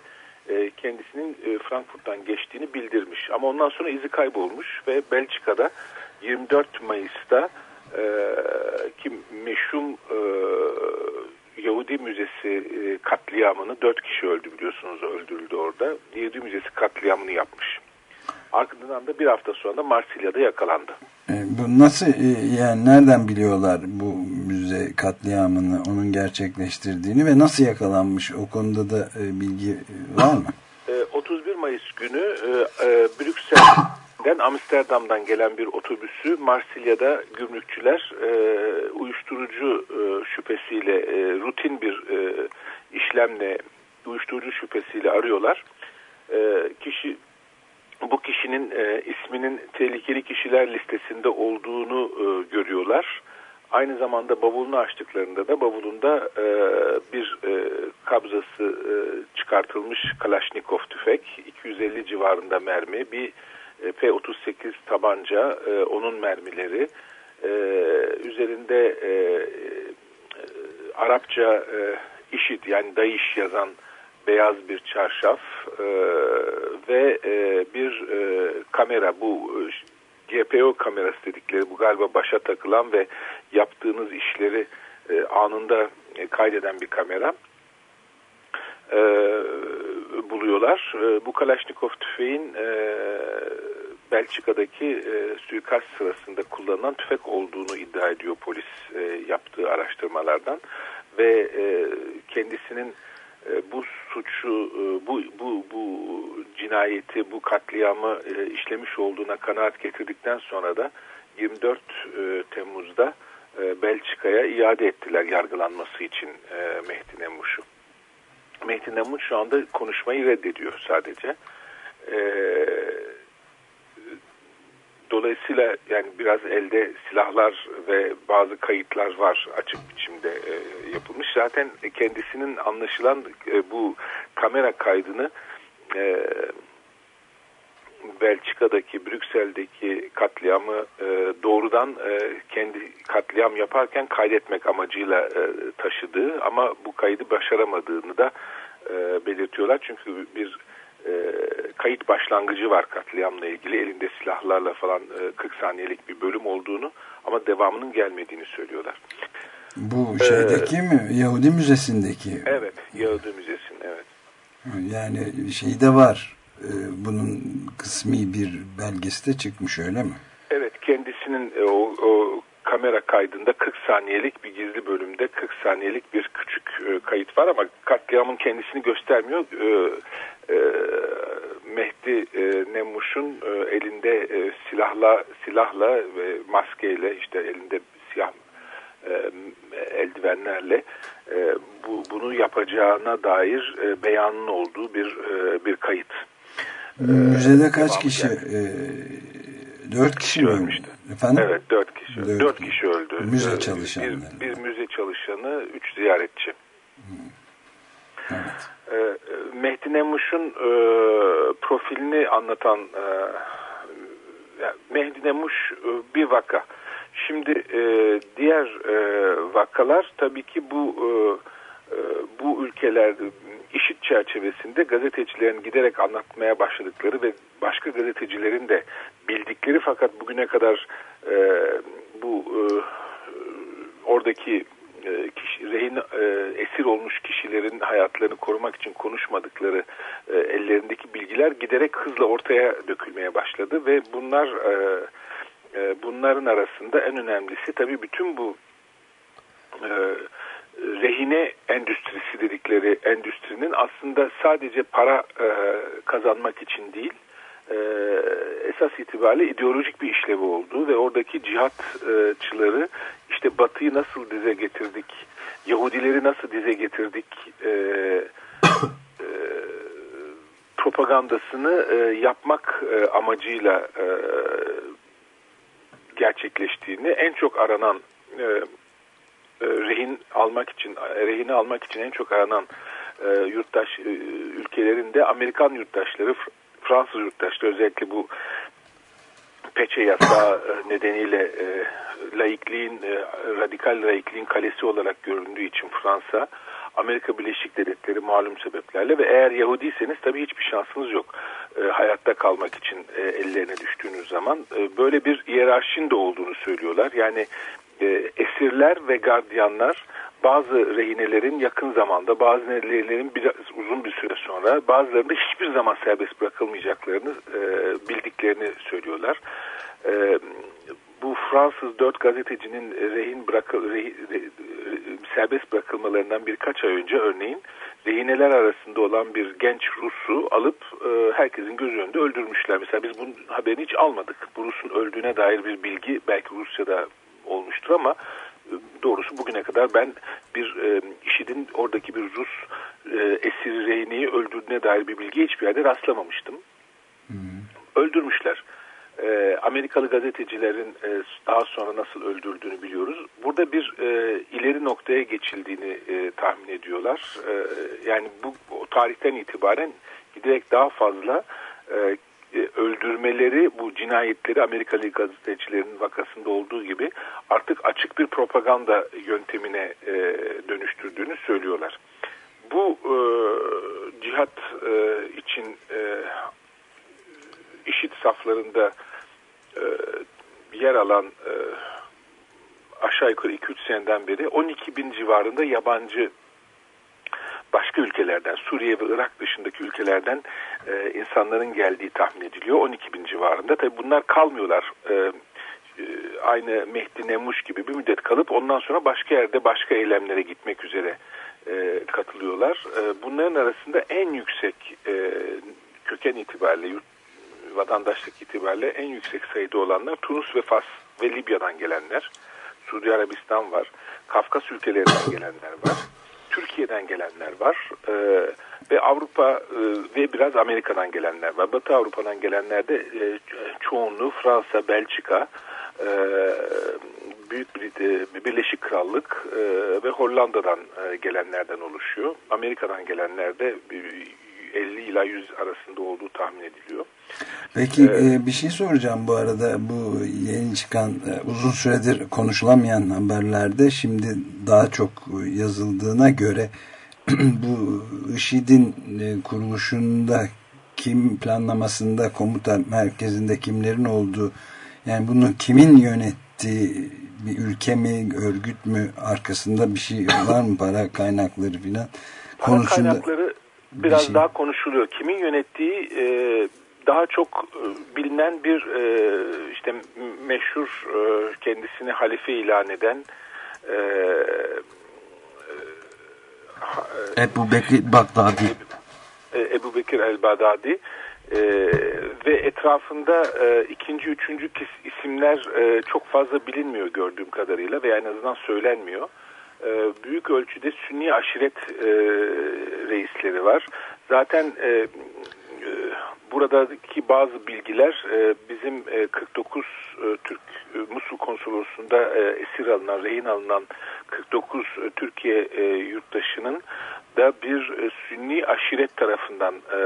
e, kendisinin e, Frankfurt'tan geçtiğini bildirmiş. Ama ondan sonra izi kaybolmuş ve Belçika'da 24 Mayıs'ta e, ki meşhum e, Yahudi Müzesi e, katliamını dört kişi öldü biliyorsunuz öldürüldü orada. Yahudi Müzesi katliamını yapmış. Ardından da bir hafta sonra da Marsilya'da yakalandı. E, bu nasıl e, yani nereden biliyorlar bu müze katliamını onun gerçekleştirdiğini ve nasıl yakalanmış o konuda da e, bilgi var mı? E, 31 Mayıs günü e, Brüksel'den Amsterdam'dan gelen bir otobüsü Marsilya'da gümrükçüler e, uyuşturucu e, şüphesiyle e, rutin bir e, işlemle uyuşturucu şüphesiyle arıyorlar. E, kişi bu kişinin e, isminin tehlikeli kişiler listesinde olduğunu e, görüyorlar. Aynı zamanda bavulunu açtıklarında da bavulunda e, bir e, kabzası e, çıkartılmış Kalashnikov tüfek, 250 civarında mermi, bir P-38 tabanca, e, onun mermileri, e, üzerinde e, e, Arapça e, işit yani Daesh yazan beyaz bir çarşaf e, ve e, bir e, kamera. Bu e, GPO kamerası dedikleri bu galiba başa takılan ve yaptığınız işleri e, anında e, kaydeden bir kamera. E, buluyorlar. E, bu Kalashnikov tüfeğin e, Belçika'daki e, suikast sırasında kullanılan tüfek olduğunu iddia ediyor polis e, yaptığı araştırmalardan ve e, kendisinin e, bu suçu, e, bu, bu, bu cinayeti, bu katliamı e, işlemiş olduğuna kanaat getirdikten sonra da 24 e, Temmuz'da e, Belçika'ya iade ettiler yargılanması için e, Mehdi Nemuş'u. Mehdi Nemuş şu anda konuşmayı reddediyor sadece. E, dolayısıyla yani biraz elde silahlar ve bazı kayıtlar var açık biçimde e, yapılmış. Zaten kendisinin anlaşılan e, bu kamera kaydını e, Belçika'daki, Brüksel'deki katliamı e, doğrudan e, kendi katliam yaparken kaydetmek amacıyla e, taşıdığı ama bu kaydı başaramadığını da e, belirtiyorlar. Çünkü bir e, kayıt başlangıcı var katliamla ilgili elinde silahlarla falan e, 40 saniyelik bir bölüm olduğunu ama devamının gelmediğini söylüyorlar. Bu şeydeki ee, mi? Yahudi Müzesi'ndeki. Evet. Yahudi Müzesi'nin evet. Yani şey de var. E, bunun kısmi bir belgesi de çıkmış öyle mi? Evet. Kendisinin e, o, o kamera kaydında 40 saniyelik bir gizli bölümde 40 saniyelik bir küçük e, kayıt var ama katliamın kendisini göstermiyor. E, e, Mehdi e, Nemuş'un e, elinde e, silahla silahla ve maskeyle işte elinde siyah e, eldivenlerle e, bu, bunu yapacağına dair e, beyanın olduğu bir e, bir kayıt. Müzede kaç kişi? E, dört kişi, mi ölmüştü? Efendim? Evet dört kişi. Dört, dört kişi öldü. Müze çalışanları. Bir, bir müze çalışanı, üç ziyaretçi. Hmm. Evet. E, Mehdi Nemuş'un e, profilini anlatan e, Mehdi Nemuş e, bir vaka. Şimdi e, diğer e, vakalar tabii ki bu e, bu ülkeler işit çerçevesinde gazetecilerin giderek anlatmaya başladıkları ve başka gazetecilerin de bildikleri fakat bugüne kadar e, bu e, oradaki e, kişi, rehin e, esir olmuş kişilerin hayatlarını korumak için konuşmadıkları e, ellerindeki bilgiler giderek hızla ortaya dökülmeye başladı ve bunlar e, e, bunların arasında en önemlisi tabii bütün bu e, rehine endüstrisi dedikleri endüstrinin aslında sadece para e, kazanmak için değil e, esas itibariyle ideolojik bir işlevi olduğu ve oradaki cihatçıları işte Batı'yı nasıl dize getirdik, Yahudileri nasıl dize getirdik e, e, propagandasını e, yapmak e, amacıyla e, gerçekleştiğini en çok aranan e, rehin almak için rehini almak için en çok aranan e, yurttaş e, ülkelerinde Amerikan yurttaşları Fransız yurttaşları özellikle bu peçe yasağı e, nedeniyle e, laikliğin e, radikal laikliğin kalesi olarak göründüğü için Fransa Amerika Birleşik Devletleri malum sebeplerle ve eğer Yahudiyseniz tabii hiçbir şansınız yok e, hayatta kalmak için e, ellerine düştüğünüz zaman e, böyle bir hiyerarşin de olduğunu söylüyorlar. Yani e, esirler ve gardiyanlar bazı rehinelerin yakın zamanda, bazı rehinelerin biraz uzun bir süre sonra, bazılarında hiçbir zaman serbest bırakılmayacaklarını e, bildiklerini söylüyorlar. E, bu Fransız dört gazetecinin rehin bırakıl, rehin, re- serbest bırakılmalarından birkaç ay önce örneğin rehineler arasında olan bir genç Rus'u alıp e, herkesin göz önünde öldürmüşler. Mesela biz bunun haberini hiç almadık. Bu Rus'un öldüğüne dair bir bilgi belki Rusya'da olmuştur ama e, doğrusu bugüne kadar ben bir e, IŞİD'in oradaki bir Rus e, esir rehineyi öldürdüğüne dair bir bilgiye hiçbir yerde rastlamamıştım. Öldürmüşler. E, Amerikalı gazetecilerin e, daha sonra nasıl öldürdüğünü biliyoruz. Burada bir e, ileri noktaya geçildiğini e, tahmin ediyorlar. E, yani bu o tarihten itibaren giderek daha fazla e, öldürmeleri, bu cinayetleri Amerikalı gazetecilerin vakasında olduğu gibi artık açık bir propaganda yöntemine e, dönüştürdüğünü söylüyorlar. Bu e, cihat e, için e, işit saflarında e, yer alan e, aşağı yukarı 2-3 seneden beri 12 bin civarında yabancı başka ülkelerden, Suriye ve Irak dışındaki ülkelerden e, insanların geldiği tahmin ediliyor. 12 bin civarında. Tabi bunlar kalmıyorlar. E, e, aynı Mehdi Nemuş gibi bir müddet kalıp ondan sonra başka yerde başka eylemlere gitmek üzere e, katılıyorlar. E, bunların arasında en yüksek e, köken itibariyle, yurt, vatandaşlık itibariyle en yüksek sayıda olanlar Tunus ve Fas ve Libya'dan gelenler. Suudi Arabistan var. Kafkas ülkelerinden gelenler var. Türkiye'den gelenler var e, ve Avrupa e, ve biraz Amerika'dan gelenler var. Batı Avrupa'dan gelenler de e, çoğunluğu Fransa, Belçika, e, Büyük Brit- Birleşik Krallık e, ve Hollanda'dan e, gelenlerden oluşuyor. Amerika'dan gelenler de e, 50 ila 100 arasında olduğu tahmin ediliyor. Peki e, bir şey soracağım bu arada bu yeni çıkan e, uzun süredir konuşulamayan haberlerde şimdi daha çok yazıldığına göre bu IŞİD'in e, kuruluşunda kim planlamasında komuta merkezinde kimlerin olduğu yani bunu kimin yönettiği bir ülke mi örgüt mü arkasında bir şey var mı para kaynakları filan Para konusunda kaynakları biraz şey- daha konuşuluyor. Kimin yönettiği e, daha çok e, bilinen bir e, işte meşhur e, kendisini halife ilan eden e, Ebu Bekir Bagdadi. e, Ebu Bekir el-Bağdadi e, ve etrafında e, ikinci, üçüncü isimler e, çok fazla bilinmiyor gördüğüm kadarıyla veya en azından söylenmiyor. E, büyük ölçüde Sünni aşiret e, reisleri var. Zaten e, e, buradaki bazı bilgiler e, bizim e, 49 e, Türk e, Musul konsolosluğunda e, esir alınan, rehin alınan 49 e, Türkiye e, yurttaşının da bir e, Sünni aşiret tarafından e,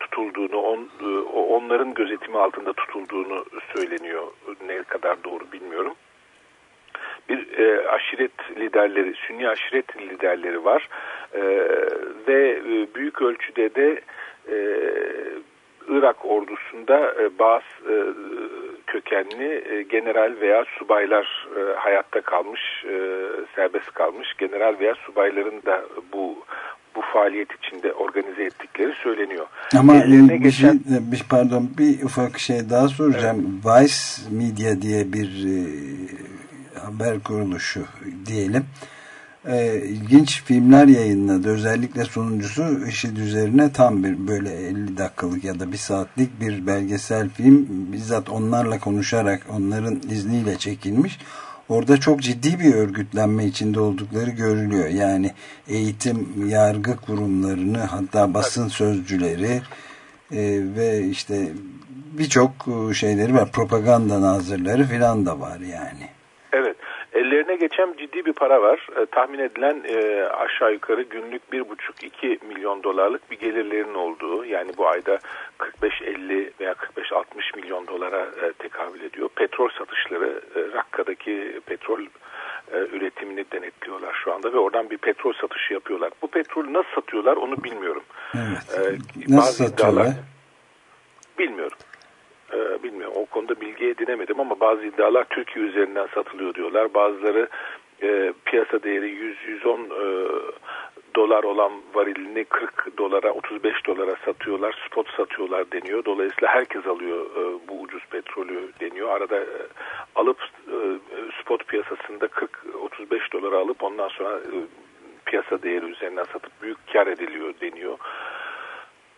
tutulduğunu, on, e, onların gözetimi altında tutulduğunu söyleniyor. Ne kadar doğru bilmiyorum bir e, aşiret liderleri, Sünni aşiret liderleri var E, ve e, büyük ölçüde de e, Irak ordusunda e, bazı e, kökenli e, general veya subaylar e, hayatta kalmış, e, serbest kalmış. General veya subayların da bu bu faaliyet içinde organize ettikleri söyleniyor. Ama Ellerine bir geçen şey, bir, pardon bir ufak şey daha soracağım. Vice Media diye bir e, haber kuruluşu diyelim. E, ilginç filmler yayınladı. Özellikle sonuncusu IŞİD üzerine tam bir böyle 50 dakikalık ya da bir saatlik bir belgesel film. Bizzat onlarla konuşarak onların izniyle çekilmiş. Orada çok ciddi bir örgütlenme içinde oldukları görülüyor. Yani eğitim, yargı kurumlarını hatta basın sözcüleri e, ve işte birçok e, şeyleri var. Propaganda nazırları filan da var yani. Evet. Ellerine geçen ciddi bir para var. E, tahmin edilen e, aşağı yukarı günlük 1,5-2 milyon dolarlık bir gelirlerinin olduğu yani bu ayda 45-50 veya 45-60 milyon dolara e, tekabül ediyor. Petrol satışları e, Rakka'daki petrol e, üretimini denetliyorlar şu anda ve oradan bir petrol satışı yapıyorlar. Bu petrolü nasıl satıyorlar onu bilmiyorum. Evet. E, Nasıl satıyorlar? Bilmiyorum. Ee, bilmiyorum o konuda bilgi edinemedim ama bazı iddialar Türkiye üzerinden satılıyor diyorlar. Bazıları e, piyasa değeri 100-110 e, dolar olan varilini 40 dolara 35 dolara satıyorlar spot satıyorlar deniyor. Dolayısıyla herkes alıyor e, bu ucuz petrolü deniyor. Arada e, alıp e, spot piyasasında 40-35 dolara alıp ondan sonra e, piyasa değeri üzerinden satıp büyük kar ediliyor deniyor.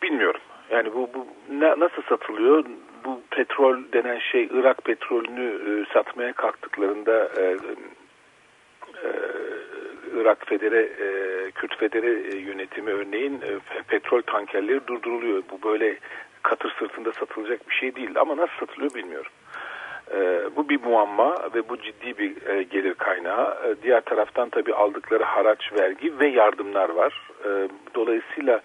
Bilmiyorum. Yani bu, bu na- nasıl satılıyor bu petrol denen şey Irak petrolünü e, satmaya kalktıklarında e, e, Irak Federe, e, Kürt Federe e, yönetimi örneğin e, petrol tankerleri durduruluyor. Bu böyle katır sırtında satılacak bir şey değil ama nasıl satılıyor bilmiyorum. E, bu bir muamma ve bu ciddi bir e, gelir kaynağı. E, diğer taraftan tabii aldıkları haraç, vergi ve yardımlar var. E, dolayısıyla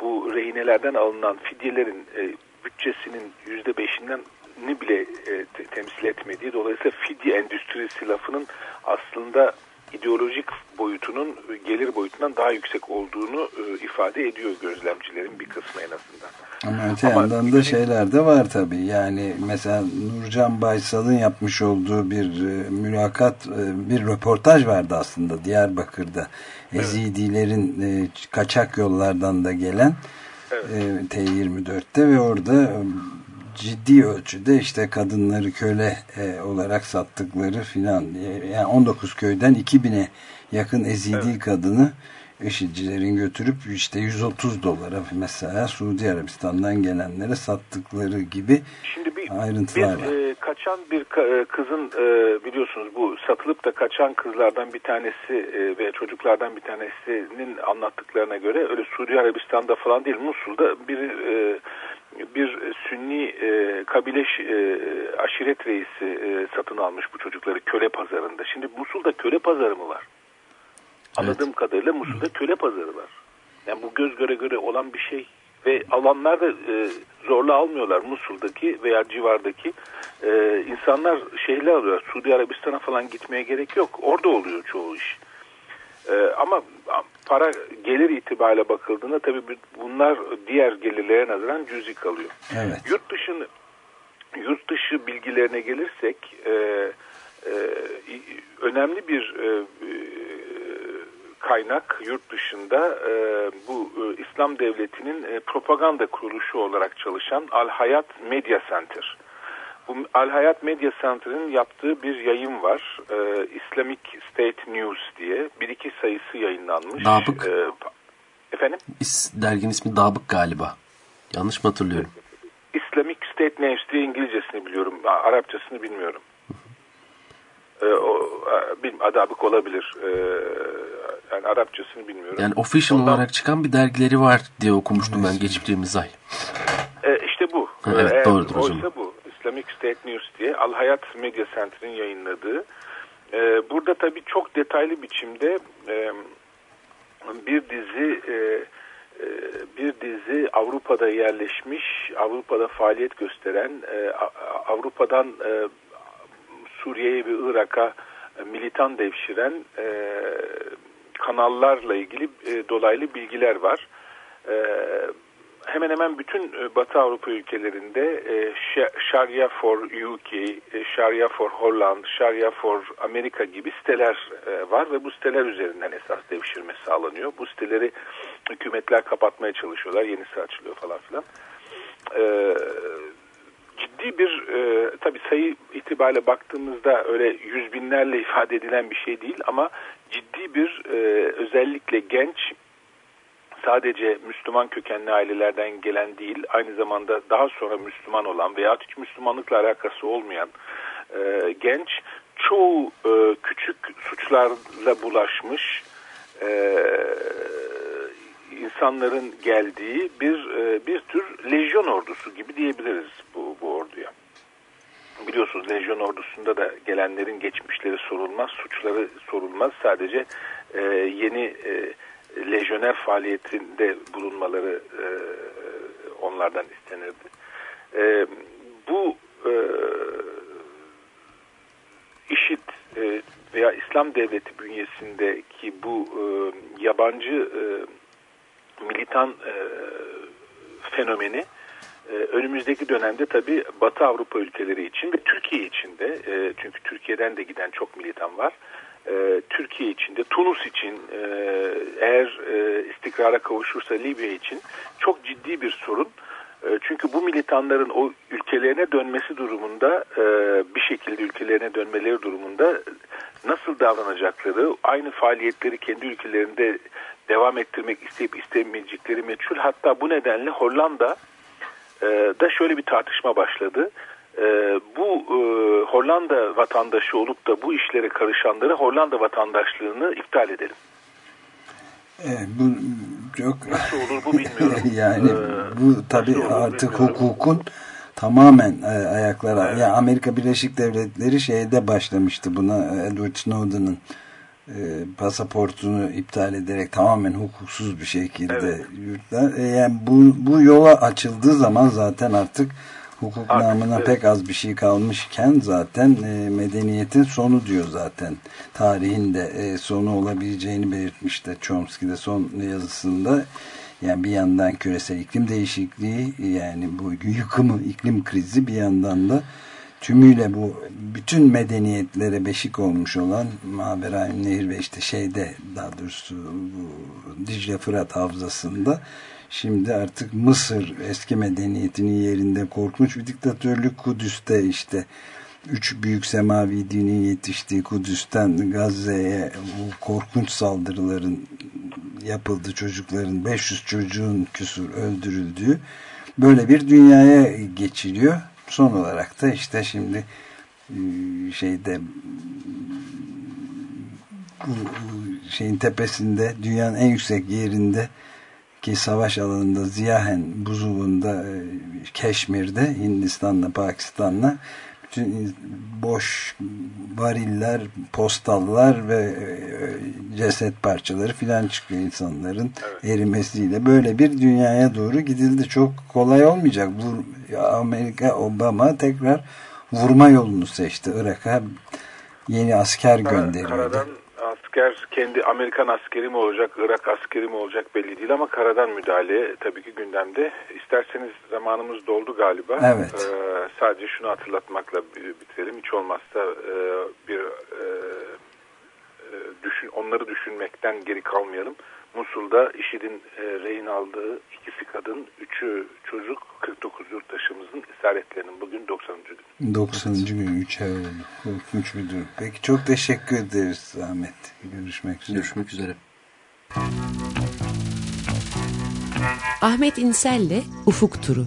bu rehinelerden alınan fidyelerin e, bütçesinin yüzde beşinden ni bile e, te- temsil etmediği dolayısıyla fidye endüstrisi lafının aslında ideolojik boyutunun gelir boyutundan daha yüksek olduğunu e, ifade ediyor gözlemcilerin bir kısmı en azından. Ama öte Ama- yandan da şeyler de var tabii. Yani mesela Nurcan Baysal'ın yapmış olduğu bir e, mülakat, e, bir röportaj vardı aslında Diyarbakır'da. Ezidilerin e, kaçak yollardan da gelen e, T24'te ve orada e, ciddi ölçüde işte kadınları köle e, olarak sattıkları filan. E, Yani 19 köyden 2000'e yakın ezidi kadını IŞİD'cilerin götürüp işte 130 dolara mesela Suudi Arabistan'dan gelenlere sattıkları gibi Şimdi bir, ayrıntılar bir var. e, kaçan bir e, kızın e, biliyorsunuz bu satılıp da kaçan kızlardan bir tanesi e, ve çocuklardan bir tanesinin anlattıklarına göre öyle Suudi Arabistan'da falan değil Musul'da bir e, bir Sünni e, kabile e, aşiret reisi e, satın almış bu çocukları köle pazarında. Şimdi Musul'da köle pazarı mı var? Anladığım kadarıyla Musul'da köle pazarı var. Yani bu göz göre göre olan bir şey ve alanlar da e, zorla almıyorlar Musul'daki veya civardaki e, insanlar şeyle alıyorlar. Suudi Arabistan'a falan gitmeye gerek yok. Orada oluyor çoğu iş. E, ama para gelir itibariyle bakıldığında tabii bu- bunlar diğer gelirlere nazaran cüzi kalıyor. Evet. Yurt dışını yurt dışı bilgilerine gelirsek e, e, önemli bir e, kaynak yurt dışında e, bu e, İslam Devleti'nin e, propaganda kuruluşu olarak çalışan Al Hayat Media Center. Bu Al Hayat Media Center'ın yaptığı bir yayın var. E, Islamic State News diye. Bir iki sayısı yayınlanmış. Dabık. E, efendim? İs- dergin ismi Dabık galiba. Yanlış mı hatırlıyorum? Islamic State News diye İngilizcesini biliyorum. Arapçasını bilmiyorum. Ee, o, a, bil- adabık olabilir. Ee, yani Arapçasını bilmiyorum. Yani official Ondan- olarak çıkan bir dergileri var diye okumuştum ben geçtiğimiz ay. E, işte bu. Evet, Eğer doğrudur o oysa zaman. bu. Islamic State News diye Al Hayat Media Center'ın yayınladığı. E, burada tabii çok detaylı biçimde e, bir dizi e, e, bir dizi Avrupa'da yerleşmiş, Avrupa'da faaliyet gösteren, e, Avrupa'dan e, Suriye'ye ve Irak'a e, militan devşiren e, kanallarla ilgili e, dolaylı bilgiler var. E, hemen hemen bütün e, Batı Avrupa ülkelerinde e, Sharia for UK, e, Sharia for Holland, Sharia for Amerika gibi siteler e, var ve bu siteler üzerinden esas devşirme sağlanıyor. Bu siteleri hükümetler kapatmaya çalışıyorlar, yenisi açılıyor falan filan. E, ciddi bir e, tabi sayı itibariyle baktığımızda öyle yüz binlerle ifade edilen bir şey değil ama ciddi bir e, özellikle genç sadece Müslüman kökenli ailelerden gelen değil aynı zamanda daha sonra Müslüman olan veya hiç Müslümanlıkla alakası olmayan e, genç çoğu e, küçük suçlarla bulaşmış e, insanların geldiği bir e, bir tür lejyon ordusu gibi diyebiliriz bu, bu orduya. Biliyorsunuz lejyon ordusunda da gelenlerin geçmişleri sorulmaz, suçları sorulmaz. Sadece e, yeni e, lejyoner faaliyetinde bulunmaları e, onlardan istenirdi. E, bu e, IŞİD e, veya İslam Devleti bünyesindeki bu e, yabancı e, militan e, fenomeni e, önümüzdeki dönemde tabii Batı Avrupa ülkeleri için ve Türkiye için de e, çünkü Türkiye'den de giden çok militan var. e, Türkiye için de Tunus için e, eğer e, istikrara kavuşursa Libya için çok ciddi bir sorun. E, çünkü bu militanların o ülkelerine dönmesi durumunda e, bir şekilde ülkelerine dönmeleri durumunda nasıl davranacakları, aynı faaliyetleri kendi ülkelerinde devam ettirmek isteyip istemeyecekleri meçhul. Hatta bu nedenle Hollanda e, da şöyle bir tartışma başladı. E, bu e, Hollanda vatandaşı olup da bu işlere karışanları Hollanda vatandaşlığını iptal edelim. Evet, bu çok Nasıl olur bu bilmiyorum. yani Ee, bu tabi artık bilmiyorum. hukukun tamamen e, ayaklara ya Amerika Birleşik Devletleri şeyde başlamıştı buna e, Edward Snowden'ın e, pasaportunu iptal ederek tamamen hukuksuz bir şekilde Evet. yurtlar. E, yani bu bu yola açıldığı zaman zaten artık hukuk Artık, namına evet. pek az bir şey kalmışken zaten e, medeniyetin sonu diyor zaten. Tarihinde e, sonu olabileceğini belirtmişti Chomsky de son yazısında. Yani bir yandan küresel iklim değişikliği yani bu yıkımı iklim krizi bir yandan da tümüyle bu bütün medeniyetlere beşik olmuş olan Maveraim Nehir ve işte şeyde daha doğrusu bu Dicle Fırat Havzası'nda şimdi artık Mısır eski medeniyetinin yerinde korkunç bir diktatörlük Kudüs'te işte üç büyük semavi dinin yetiştiği Kudüs'ten Gazze'ye bu korkunç saldırıların yapıldı çocukların 500 çocuğun küsur öldürüldüğü böyle bir dünyaya geçiliyor. Son olarak da işte şimdi e, şeyde şeyin tepesinde dünyanın en yüksek yerinde ki savaş alanında Ziyahen buzulunda e, Keşmir'de Hindistan'la Pakistan'la bütün boş variller, postallar ve e, ceset parçaları filan çıkıyor insanların erimesiyle. Böyle bir dünyaya doğru gidildi. Çok kolay olmayacak. Vur, Amerika, Obama tekrar vurma yolunu seçti. Irak'a yeni asker gönderiyordu. Karadan asker kendi Amerikan askeri mi olacak, Irak askeri mi olacak belli değil ama karadan müdahale tabii ki gündemde. İsterseniz zamanımız doldu galiba. Evet. Ee, sadece şunu hatırlatmakla bi- bitirelim. Hiç olmazsa e, bir e, e, düşün, onları düşünmekten geri kalmayalım. Musul'da IŞİD'in e, rehin aldığı ikisi kadın, üçü çocuk, 49 yurttaşımızın esaretlerinin bugün 90. günü. 90. gün 3 ay oldu. Korkunç bir durum. Peki çok teşekkür ederiz Ahmet. Görüşmek üzere. Görüşmek üzere. Ahmet İnsel'le Ufuk Turu.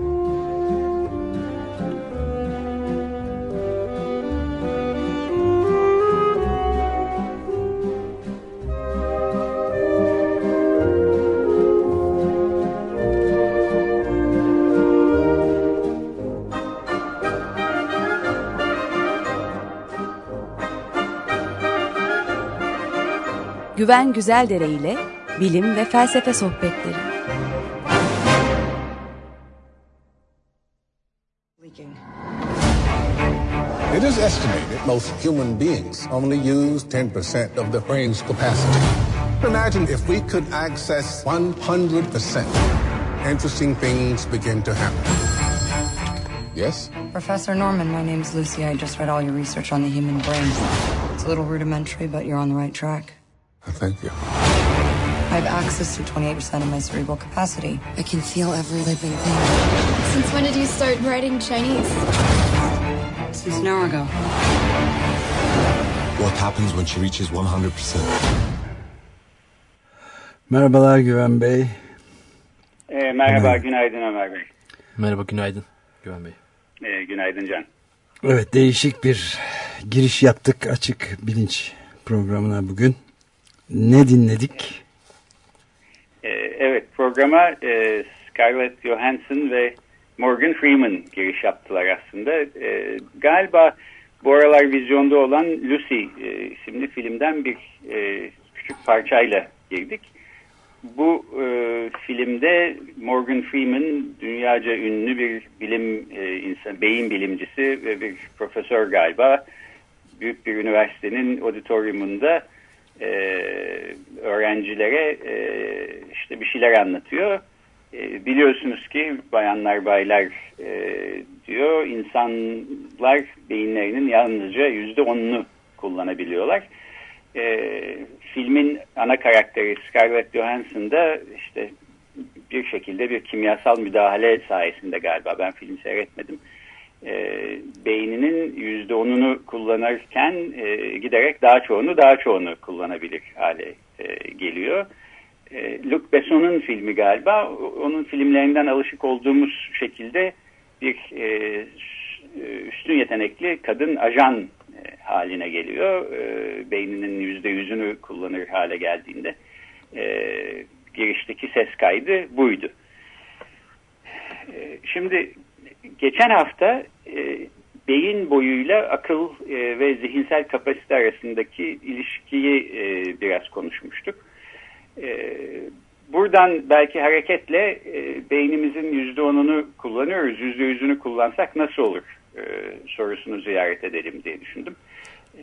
Güven Güzeldere ile bilim ve felsefe sohbetleri. It is estimated most human beings only use 10% of their brain's capacity. Imagine if we could access 100%. Interesting things begin to happen. Yes? Professor Norman, my name's Lucy. I just read all your research on the human brain. It's a little rudimentary, but you're on the right track. Thank you. I have access to 28% of my cerebral capacity. I can feel every living thing. Since when did you start writing Chinese? Since an hour ago. What happens when she reaches 100%? Merhabalar Güven Bey. E, merhaba, günaydın Ömer Bey. Merhaba, günaydın Güven Bey. E, günaydın Can. Evet değişik bir giriş yaptık açık bilinç programına bugün. Ne dinledik? E, evet, programa e, Scarlett Johansson ve Morgan Freeman giriş yaptılar aslında. E, galiba bu aralar vizyonda olan Lucy e, isimli filmden bir e, küçük parçayla girdik. bu e, filmde Morgan Freeman dünyaca ünlü bir bilim e, insan, beyin bilimcisi ve bir profesör galiba büyük bir üniversitenin auditoriumunda e, öğrencilere e, işte bir şeyler anlatıyor. E, biliyorsunuz ki bayanlar baylar e, diyor insanlar beyinlerinin yalnızca yüzde onunu kullanabiliyorlar. E, filmin ana karakteri Scarlett Johansson da işte bir şekilde bir kimyasal müdahale sayesinde galiba ben film seyretmedim. E, beyninin yüzde onunu kullanırken e, giderek daha çoğunu daha çoğunu kullanabilir hale e, geliyor. E, Luc Besson'un filmi galiba onun filmlerinden alışık olduğumuz şekilde bir e, üstün yetenekli kadın ajan e, haline geliyor. E, beyninin yüzde yüzünü kullanır hale geldiğinde e, girişteki ses kaydı buydu. E, şimdi geçen hafta e, beyin boyuyla akıl e, ve zihinsel kapasite arasındaki ilişkiyi e, biraz konuşmuştuk. E, buradan belki hareketle e, beynimizin yüzde onunu kullanıyoruz, yüzde yüzünü kullansak nasıl olur e, sorusunu ziyaret edelim diye düşündüm.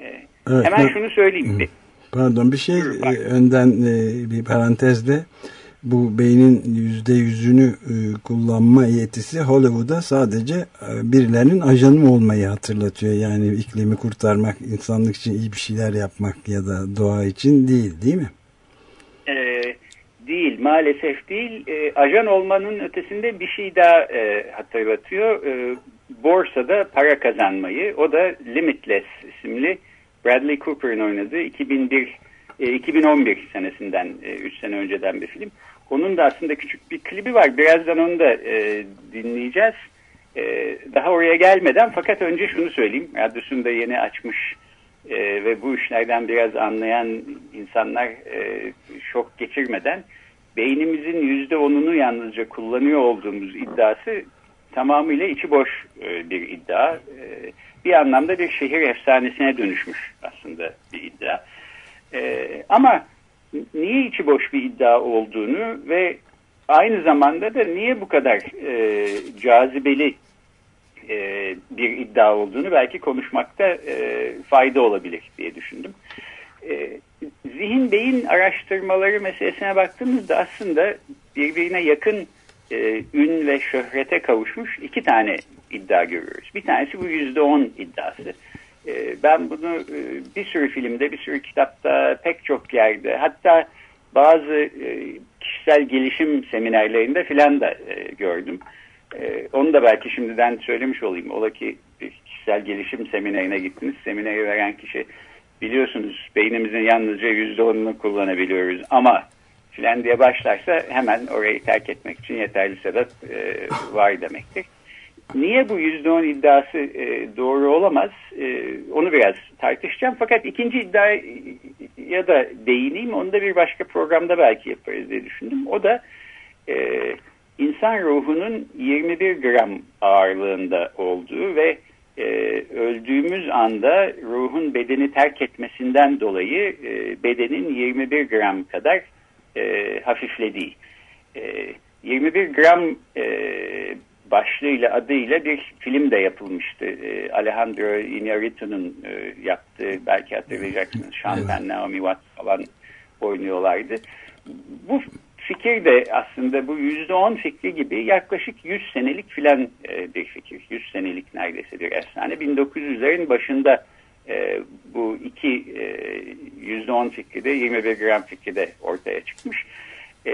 E, Evet, hemen ben- şunu söyleyeyim. Bir- Pardon bir şey e, önden e, bir parantezde bu beynin yüzde yüzünü e, kullanma yetisi Hollywood'a sadece e, birilerinin ajanı olmayı hatırlatıyor. Yani iklimi kurtarmak, insanlık için iyi bir şeyler yapmak ya da doğa için değil değil mi? E, değil maalesef değil. E, ajan olmanın ötesinde bir şey daha e, hatırlatıyor. E, borsada para kazanmayı. O da Limitless isimli Bradley Cooper'ın oynadığı 2001 e, 2011 senesinden 3 sene önceden bir film. Onun da aslında küçük bir klibi var. Birazdan onu da e, dinleyeceğiz. E, daha oraya gelmeden fakat önce şunu söyleyeyim. Radyosunu da yeni açmış e, ve bu işlerden biraz anlayan insanlar e, şok geçirmeden beynimizin yüzde onunu yalnızca kullanıyor olduğumuz iddiası tamamıyla içi boş e, bir iddia. E, bir anlamda bir şehir efsanesine dönüşmüş aslında bir iddia. E, ama niye içi boş bir iddia olduğunu ve aynı zamanda da niye bu kadar e, cazibeli e, bir iddia olduğunu belki konuşmakta e, fayda olabilir diye düşündüm. E, zihin beyin araştırmaları meselesine baktığımızda aslında birbirine yakın e, ün ve şöhrete kavuşmuş iki tane iddia görüyoruz. Bir tanesi bu yüzde on iddiası. E, ben bunu e, bir sürü filmde, bir sürü kitapta, pek çok yerde hatta bazı e, kişisel gelişim seminerlerinde filan da e, gördüm. Onu da belki şimdiden söylemiş olayım. Ola ki kişisel gelişim seminerine gittiniz. Semineri veren kişi biliyorsunuz beynimizin yalnızca yüzde onunu kullanabiliyoruz ama filan diye başlarsa hemen orayı terk etmek için yeterli sebep var demektir. Niye bu yüzde on iddiası e, doğru olamaz? E, onu biraz tartışacağım. Fakat ikinci iddiaya da değineyim. Onu da bir başka programda belki yaparız diye düşündüm. O da e, insan ruhunun 21 gram ağırlığında olduğu ve e, öldüğümüz anda ruhun bedeni terk etmesinden dolayı e, bedenin 21 gram kadar e, hafiflediği. E, 21 gram e, başlığıyla adıyla bir film de yapılmıştı. E, Alejandro Iñárritu'nun e, yaptığı belki hatırlayacaksınız. Sean Penn, Naomi Watts falan oynuyorlardı. Bu fikir de aslında bu yüzde on fikri gibi yaklaşık 100 senelik filan e, bir fikir. 100 senelik neredeyse bir efsane. 1900'lerin başında e, bu iki yüzde on fikri de 21 gram fikri de ortaya çıkmış. E,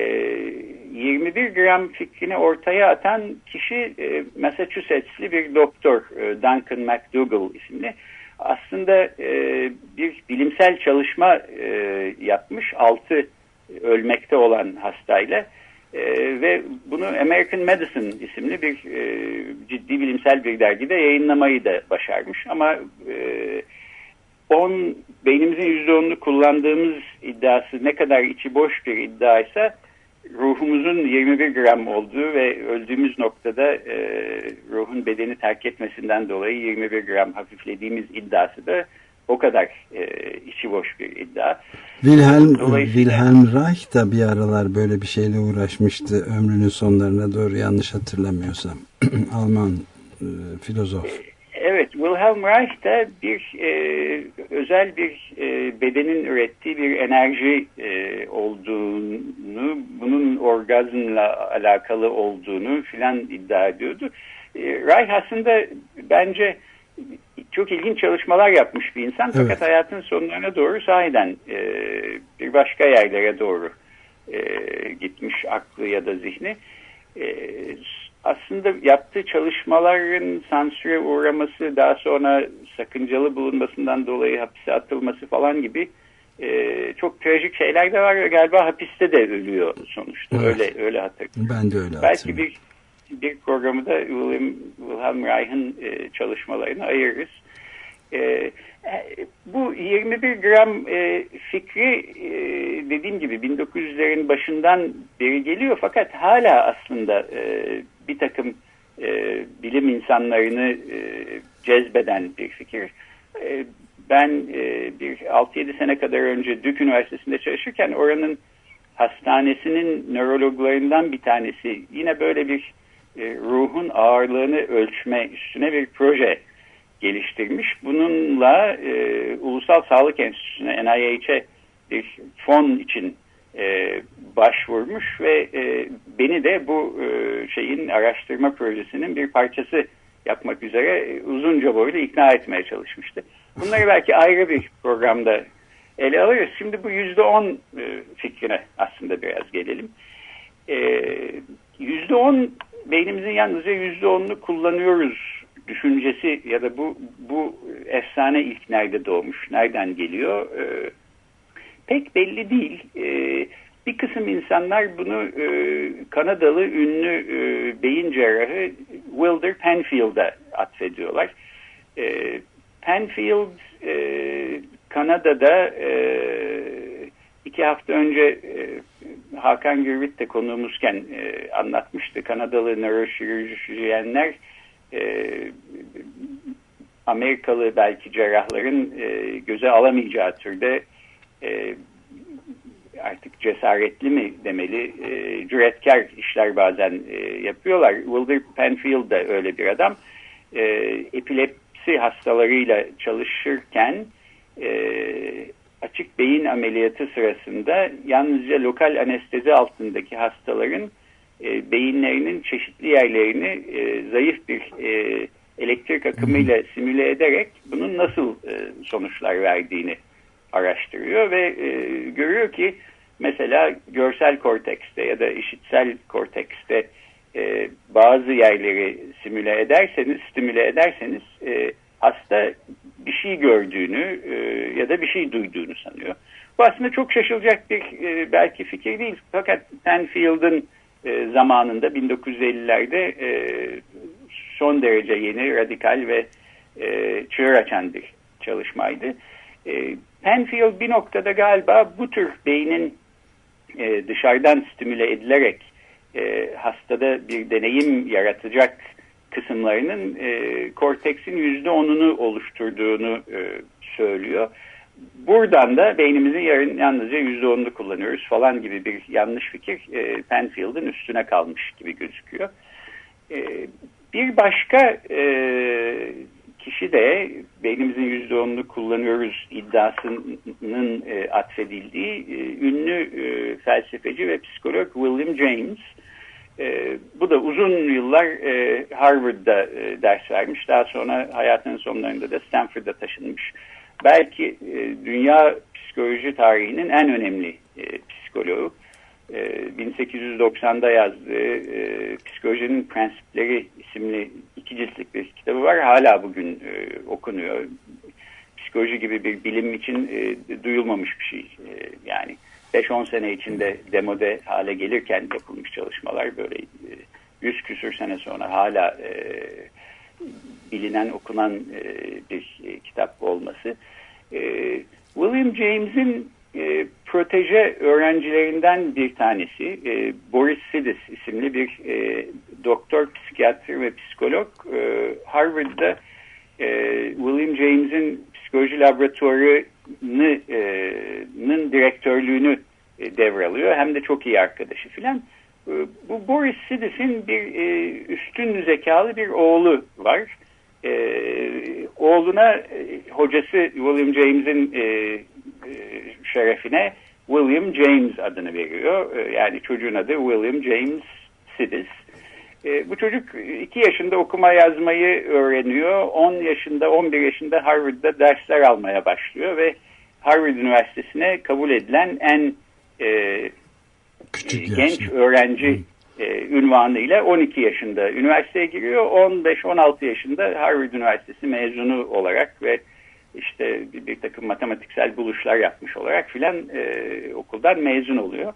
21 gram fikrini ortaya atan kişi e, Massachusetts'li bir doktor e, Duncan McDougall isimli. Aslında e, bir bilimsel çalışma e, yapmış. Altı ölmekte olan hastayla e, ve bunu American Medicine isimli bir e, ciddi bilimsel bir dergide yayınlamayı da başarmış ama e, on, beynimizin yüzde onunu kullandığımız iddiası ne kadar içi boş bir iddiaysa ruhumuzun 21 gram olduğu ve öldüğümüz noktada e, ruhun bedeni terk etmesinden dolayı 21 gram hafiflediğimiz iddiası da o kadar e, içi boş bir iddia. Wilhelm, Wilhelm Reich da bir aralar böyle bir şeyle uğraşmıştı ömrünün sonlarına doğru yanlış hatırlamıyorsam. Alman e, filozof. Evet, Wilhelm Reich da bir e, özel bir e, bedenin ürettiği bir enerji e, olduğunu, bunun orgazmla alakalı olduğunu filan iddia ediyordu. E, Reich aslında bence çok ilginç çalışmalar yapmış bir insan fakat hayatın sonlarına doğru sahiden e, bir başka yerlere doğru e, gitmiş aklı ya da zihni. E, aslında yaptığı çalışmaların sansüre uğraması daha sonra sakıncalı bulunmasından dolayı hapise atılması falan gibi e, çok trajik şeyler de var galiba hapiste de ölüyor sonuçta evet. öyle öyle hatırlıyorum. Ben de öyle Belki bir bir programı da William, Wilhelm Reich'ın e, çalışmalarını ayırırız. E, bu 21 gram e, fikri e, dediğim gibi 1900'lerin başından beri geliyor fakat hala aslında e, bir takım e, bilim insanlarını e, cezbeden bir fikir. E, ben e, bir 6-7 sene kadar önce Dük Üniversitesi'nde çalışırken oranın hastanesinin nörologlarından bir tanesi yine böyle bir e, ruhun ağırlığını ölçme üstüne bir proje geliştirmiş. Bununla e, Ulusal Sağlık Enstitüsü'ne NIH'e bir fon için e, başvurmuş ve e, beni de bu e, şeyin araştırma projesinin bir parçası yapmak üzere e, uzunca boylu ikna etmeye çalışmıştı. Bunları belki ayrı bir programda ele alırız. Şimdi bu yüzde on e, fikrine aslında biraz gelelim. Yüzde on beynimizin yalnızca yüzde onunu kullanıyoruz düşüncesi ya da bu bu efsane ilk nerede doğmuş, nereden geliyor e, pek belli değil. E, bir kısım insanlar bunu e, Kanadalı ünlü e, beyin cerrahı Wilder Penfield'a atfediyorlar. E, Penfield e, Kanada'da e, iki hafta önce e, Hakan Gürvit de konuğumuzken e, anlatmıştı. Kanadalı nöroşirurjiyenler e, Amerikalı belki cerrahların e, göze alamayacağı türde e, artık cesaretli mi demeli e, cüretkar işler bazen yapıyorlar. Wilder Penfield de öyle bir adam. Epilepsi hastalarıyla çalışırken açık beyin ameliyatı sırasında yalnızca lokal anestezi altındaki hastaların e, beyinlerinin çeşitli yerlerini e, zayıf bir e, elektrik akımıyla simüle ederek bunun nasıl e, sonuçlar verdiğini araştırıyor ve e, görüyor ki mesela görsel kortekste ya da işitsel kortekste e, bazı yerleri simüle ederseniz, stimüle ederseniz e, hasta bir şey gördüğünü e, ya da bir şey duyduğunu sanıyor. Bu aslında çok şaşılacak bir e, belki fikir değil. Fakat Penfield'ın e, zamanında 1950'lerde e, son derece yeni, radikal ve e, çığır açan bir çalışmaydı. E, Penfield bir noktada galiba bu tür beynin e, dışarıdan stimüle edilerek e, hastada bir deneyim yaratacak kısımlarının e, korteksin yüzde onunu oluşturduğunu e, söylüyor. Buradan da beynimizin yarın yalnızca yüzde onunu kullanıyoruz falan gibi bir yanlış fikir e, Penfield'ın üstüne kalmış gibi gözüküyor. E, bir başka e, kişi de beynimizin yüzde onunu kullanıyoruz iddiasının e, atfedildiği e, ünlü e, felsefeci ve psikolog William James. E, bu da uzun yıllar e, Harvard'da e, ders vermiş. Daha sonra hayatının sonlarında da Stanford'a taşınmış. Belki e, dünya psikoloji tarihinin en önemli e, psikologu. 1890'da e, yazdığı e, Psikolojinin Prensipleri isimli iki ciltlik bir kitabı var. Hala bugün e, okunuyor. Psikoloji gibi bir bilim için e, duyulmamış bir şey. E, yani 5-10 sene içinde demode hale gelirken yapılmış çalışmalar böyle e, 100 küsür sene sonra hala e, bilinen, okunan e, bir e, kitap olması. E, William James'in e, proteje öğrencilerinden bir tanesi Boris Sidis isimli bir doktor, psikiyatr ve psikolog Harvard'da William James'in psikoloji laboratuvarının direktörlüğünü e, devralıyor. Hem de çok iyi arkadaşı filan. Bu Boris Sidis'in bir üstün zekalı bir oğlu var. E, oğluna e, hocası William James'in e, e, şerefine William James adını veriyor. E, yani çocuğun adı William James Sidis. E, bu çocuk 2 yaşında okuma yazmayı öğreniyor. 10 yaşında, 11 yaşında Harvard'da dersler almaya başlıyor ve Harvard Üniversitesi'ne kabul edilen en e, genç öğrenci e, ünvanıyla 12 yaşında üniversiteye giriyor. 15-16 yaşında Harvard Üniversitesi mezunu olarak ve işte bir, bir takım matematiksel buluşlar yapmış olarak filan e, okuldan mezun oluyor.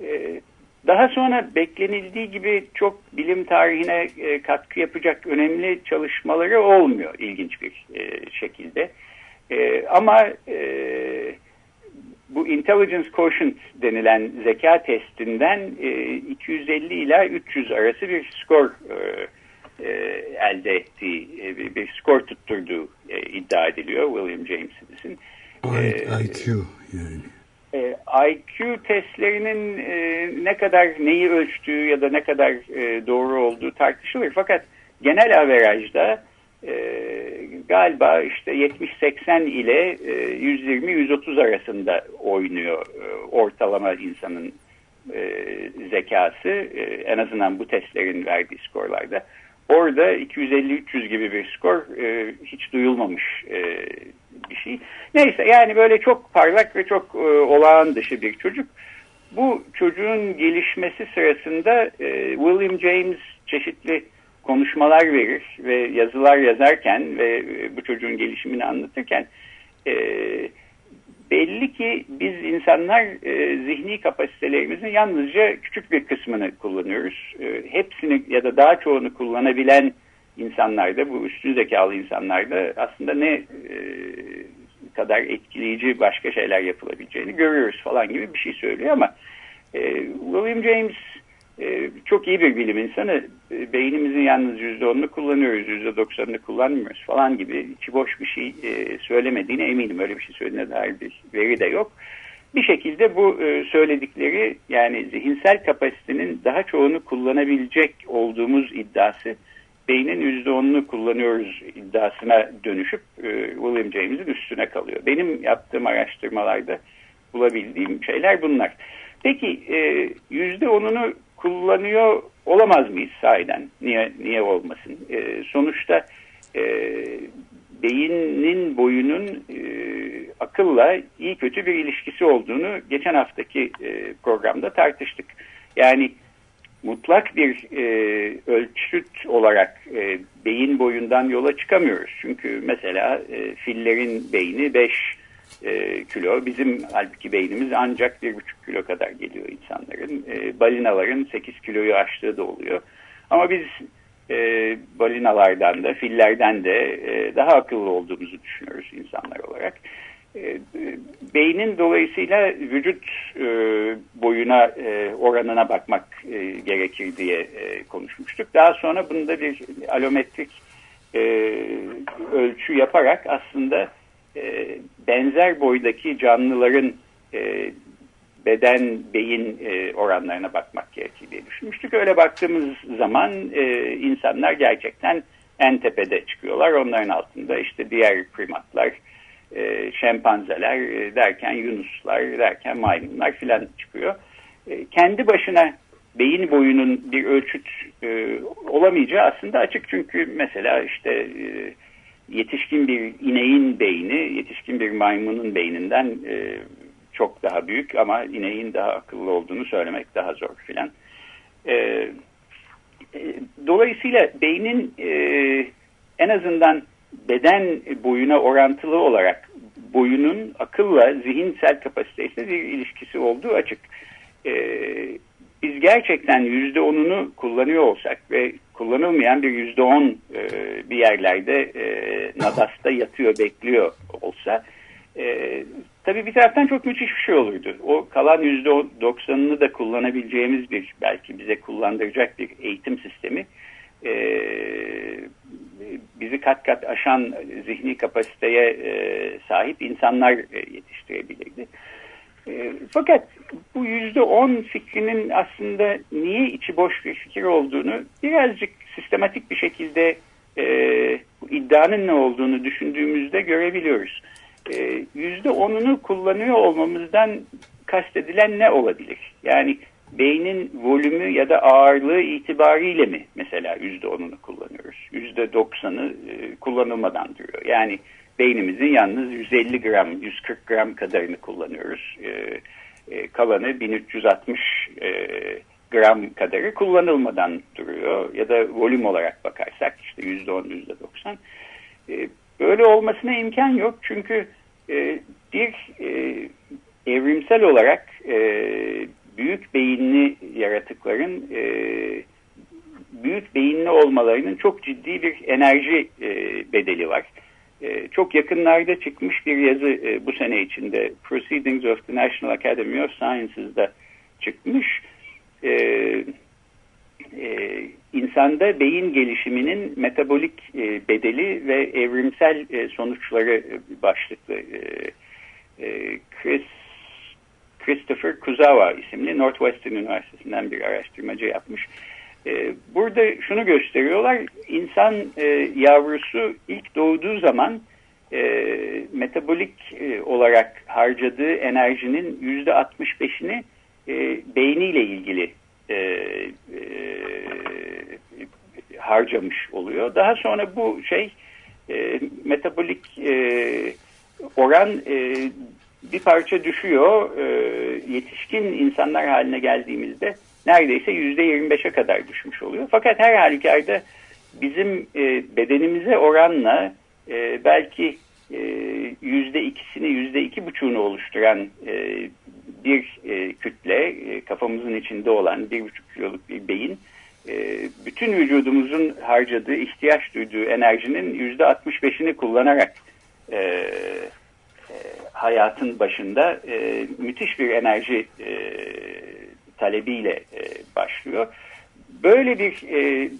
E, daha sonra beklenildiği gibi çok bilim tarihine e, katkı yapacak önemli çalışmaları olmuyor ilginç bir e, şekilde. E, ama e, bu intelligence quotient denilen zeka testinden e, 250 ila 300 arası bir skor e, e, elde ettiği, e, bir, bir skor tutturduğu e, iddia ediliyor William James'in. E, IQ yani. E, IQ testlerinin e, ne kadar neyi ölçtüğü ya da ne kadar e, doğru olduğu tartışılır. Fakat genel averajda galiba işte 70-80 ile e, 120-130 arasında oynuyor e, ortalama insanın e, zekası e, en azından bu testlerin verdiği skorlarda. Orada 250-300 gibi bir skor e, hiç duyulmamış e, bir şey. Neyse yani böyle çok parlak ve çok e, olağan dışı bir çocuk. Bu çocuğun gelişmesi sırasında e, William James çeşitli konuşmalar verir ve yazılar yazarken ve e, bu çocuğun gelişimini anlatırken e, belli ki biz insanlar e, zihni kapasitelerimizin yalnızca küçük bir kısmını kullanıyoruz. E, hepsini ya da daha çoğunu kullanabilen insanlarda bu üstün zekalı insanlarda aslında ne e, kadar etkileyici başka şeyler yapılabileceğini görüyoruz falan gibi bir şey söylüyor ama e, William James e, çok iyi bir bilim insanı. E, beynimizin yalnız %10'unu kullanıyoruz, %90'ını kullanmıyoruz falan gibi içi boş bir şey e, söylemediğine eminim. Öyle bir şey söylediğine dair bir veri de yok. Bir şekilde bu e, söyledikleri yani zihinsel kapasitenin daha çoğunu kullanabilecek olduğumuz iddiası beynin %10'unu kullanıyoruz iddiasına dönüşüp e, William James'in üstüne kalıyor. Benim yaptığım araştırmalarda bulabildiğim şeyler bunlar. Peki e, %10'unu kullanıyor olamaz mıyız sahiden? Niye, niye olmasın? E, sonuçta e, beynin boyunun e, akılla iyi kötü bir ilişkisi olduğunu geçen haftaki e, programda tartıştık. Yani mutlak bir e, ölçüt olarak e, beyin boyundan yola çıkamıyoruz. Çünkü mesela e, fillerin beyni 5 e, kilo. Bizim halbuki beynimiz ancak 1,5 kilo kadar geliyor insanların. E, balinaların 8 kiloyu aştığı da oluyor. Ama biz e, balinalardan da fillerden de e, daha akıllı olduğumuzu düşünüyoruz insanlar olarak. E, beynin dolayısıyla vücut e, boyuna e, oranına bakmak e, gerekir diye e, konuşmuştuk. Daha sonra bunda bir alometrik e, ölçü yaparak aslında e, benzer boydaki canlıların e, beden beyin e, oranlarına bakmak gerekir diye düşünmüştük. Öyle baktığımız zaman e, insanlar gerçekten en tepede çıkıyorlar. Onların altında işte diğer primatlar, e, şempanzeler e, derken yunuslar derken maymunlar filan çıkıyor. E, kendi başına beyin boyunun bir ölçüt e, olamayacağı aslında açık çünkü mesela işte e, yetişkin bir ineğin beyni yetişkin bir maymunun beyninden e, çok daha büyük ama ineğin daha akıllı olduğunu söylemek daha zor filan. E, e, dolayısıyla beynin e, en azından beden boyuna orantılı olarak boyunun akılla zihinsel kapasitesiyle bir ilişkisi olduğu açık. E, biz gerçekten yüzde onunu kullanıyor olsak ve kullanılmayan bir yüzde on e, bir yerlerde e, Nadas'ta yatıyor bekliyor olsa e, tabii bir taraftan çok müthiş bir şey olurdu. O kalan yüzde doksanını da kullanabileceğimiz bir belki bize kullandıracak bir eğitim sistemi e, bizi kat kat aşan zihni kapasiteye e, sahip insanlar e, yetiştirebilirdi. E, fakat bu yüzde on fikrinin aslında niye içi boş bir fikir olduğunu birazcık sistematik bir şekilde e, iddianın ne olduğunu düşündüğümüzde görebiliyoruz. E, yüzde onunu kullanıyor olmamızdan kastedilen ne olabilir? Yani beynin volümü ya da ağırlığı itibariyle mi mesela yüzde onunu kullanıyoruz? Yüzde doksanı e, kullanılmadan duruyor. Yani beynimizin yalnız 150 gram, 140 gram kadarını kullanıyoruz. E, e, kalanı 1360 e, gram kadarı kullanılmadan duruyor. Ya da volüm olarak bakarsak işte yüzde on, yüzde doksan. E, böyle olmasına imkan yok çünkü e, bir e, evrimsel olarak e, büyük beyinli yaratıkların e, büyük beyinli olmalarının çok ciddi bir enerji e, bedeli var. E, çok yakınlarda çıkmış bir yazı e, bu sene içinde Proceedings of the National Academy of Sciences'da çıkmış. E, e, insanda beyin gelişiminin metabolik e, bedeli ve evrimsel e, sonuçları e, başlıklı Chris Christopher Kuzawa isimli Northwestern Üniversitesi'nden bir araştırmacı yapmış. E, burada şunu gösteriyorlar, insan e, yavrusu ilk doğduğu zaman e, metabolik olarak harcadığı enerjinin yüzde 65'ini e, beyniyle ilgili harcamış oluyor. Daha sonra bu şey metabolik oran bir parça düşüyor. Yetişkin insanlar haline geldiğimizde neredeyse yüzde 25'e kadar düşmüş oluyor. Fakat her halükarda bizim e, bedenimize oranla e, belki e, yüzde ikisini yüzde iki buçuğunu oluşturan bir kütle kafamızın içinde olan bir buçuk kiloluk bir beyin bütün vücudumuzun harcadığı ihtiyaç duyduğu enerjinin yüzde 65'ini kullanarak e, e, hayatın başında müthiş bir enerji talebiyle e, başlıyor. Böyle bir e,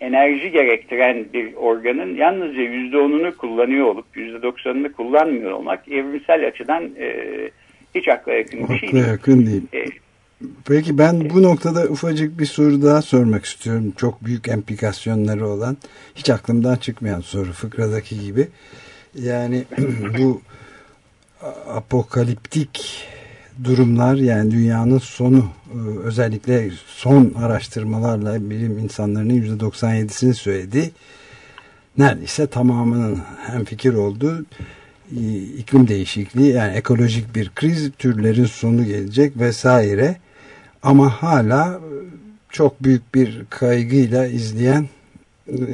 enerji gerektiren bir organın yalnızca yüzde onunu kullanıyor olup yüzde doksanını kullanmıyor olmak evrimsel açıdan e, hiç akla yakın bir şey değil. yakın değil. E, Peki ben bu noktada ufacık bir soru daha sormak istiyorum. Çok büyük implikasyonları olan, hiç aklımdan çıkmayan soru fıkradaki gibi. Yani bu apokaliptik durumlar yani dünyanın sonu e, özellikle son araştırmalarla bilim insanlarının %97'sini söyledi. Neredeyse tamamının hem fikir olduğu iklim değişikliği yani ekolojik bir kriz türlerin sonu gelecek vesaire ama hala çok büyük bir kaygıyla izleyen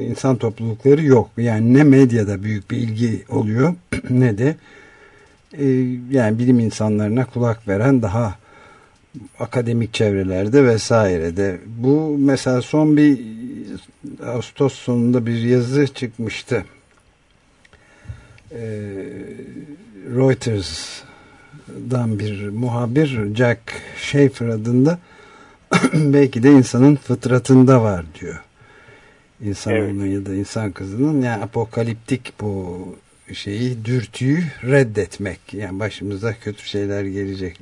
insan toplulukları yok. Yani ne medyada büyük bir ilgi oluyor ne de e, yani bilim insanlarına kulak veren daha akademik çevrelerde vesairede. Bu mesela son bir Ağustos sonunda bir yazı çıkmıştı. Ee, Reuters'dan bir muhabir Jack Schaefer adında belki de insanın fıtratında var diyor. İnsanoğlunun evet. ya da insan kızının yani apokaliptik bu şeyi dürtüyü reddetmek. Yani başımıza kötü şeyler gelecek.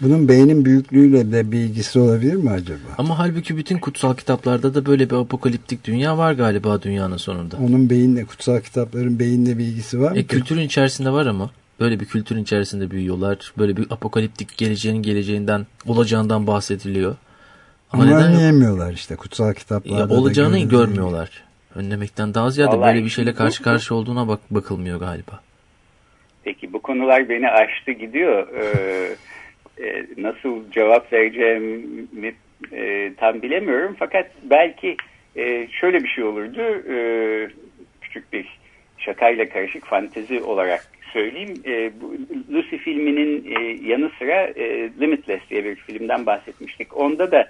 Bunun beynin büyüklüğüyle de bir ilgisi olabilir mi acaba? Ama halbuki bütün kutsal kitaplarda da böyle bir apokaliptik dünya var galiba dünyanın sonunda. Onun beyinle, kutsal kitapların beyinle bir ilgisi var mı? E, kültürün içerisinde var ama. Böyle bir kültürün içerisinde büyüyorlar. Böyle bir apokaliptik geleceğin geleceğinden, olacağından bahsediliyor. Ama, Ama önleyemiyorlar işte kutsal kitaplarda. Ya, olacağını görmüyorlar. Önlemekten daha ziyade Vallahi böyle bir şeyle karşı karşı olduğuna bak bakılmıyor galiba. Peki bu konular beni aştı gidiyor. Ee, e, nasıl cevap vereceğimi e, tam bilemiyorum. Fakat belki e, şöyle bir şey olurdu. E, küçük bir şakayla karışık fantezi olarak söyleyeyim. E, bu Lucy filminin e, yanı sıra e, Limitless diye bir filmden bahsetmiştik. Onda da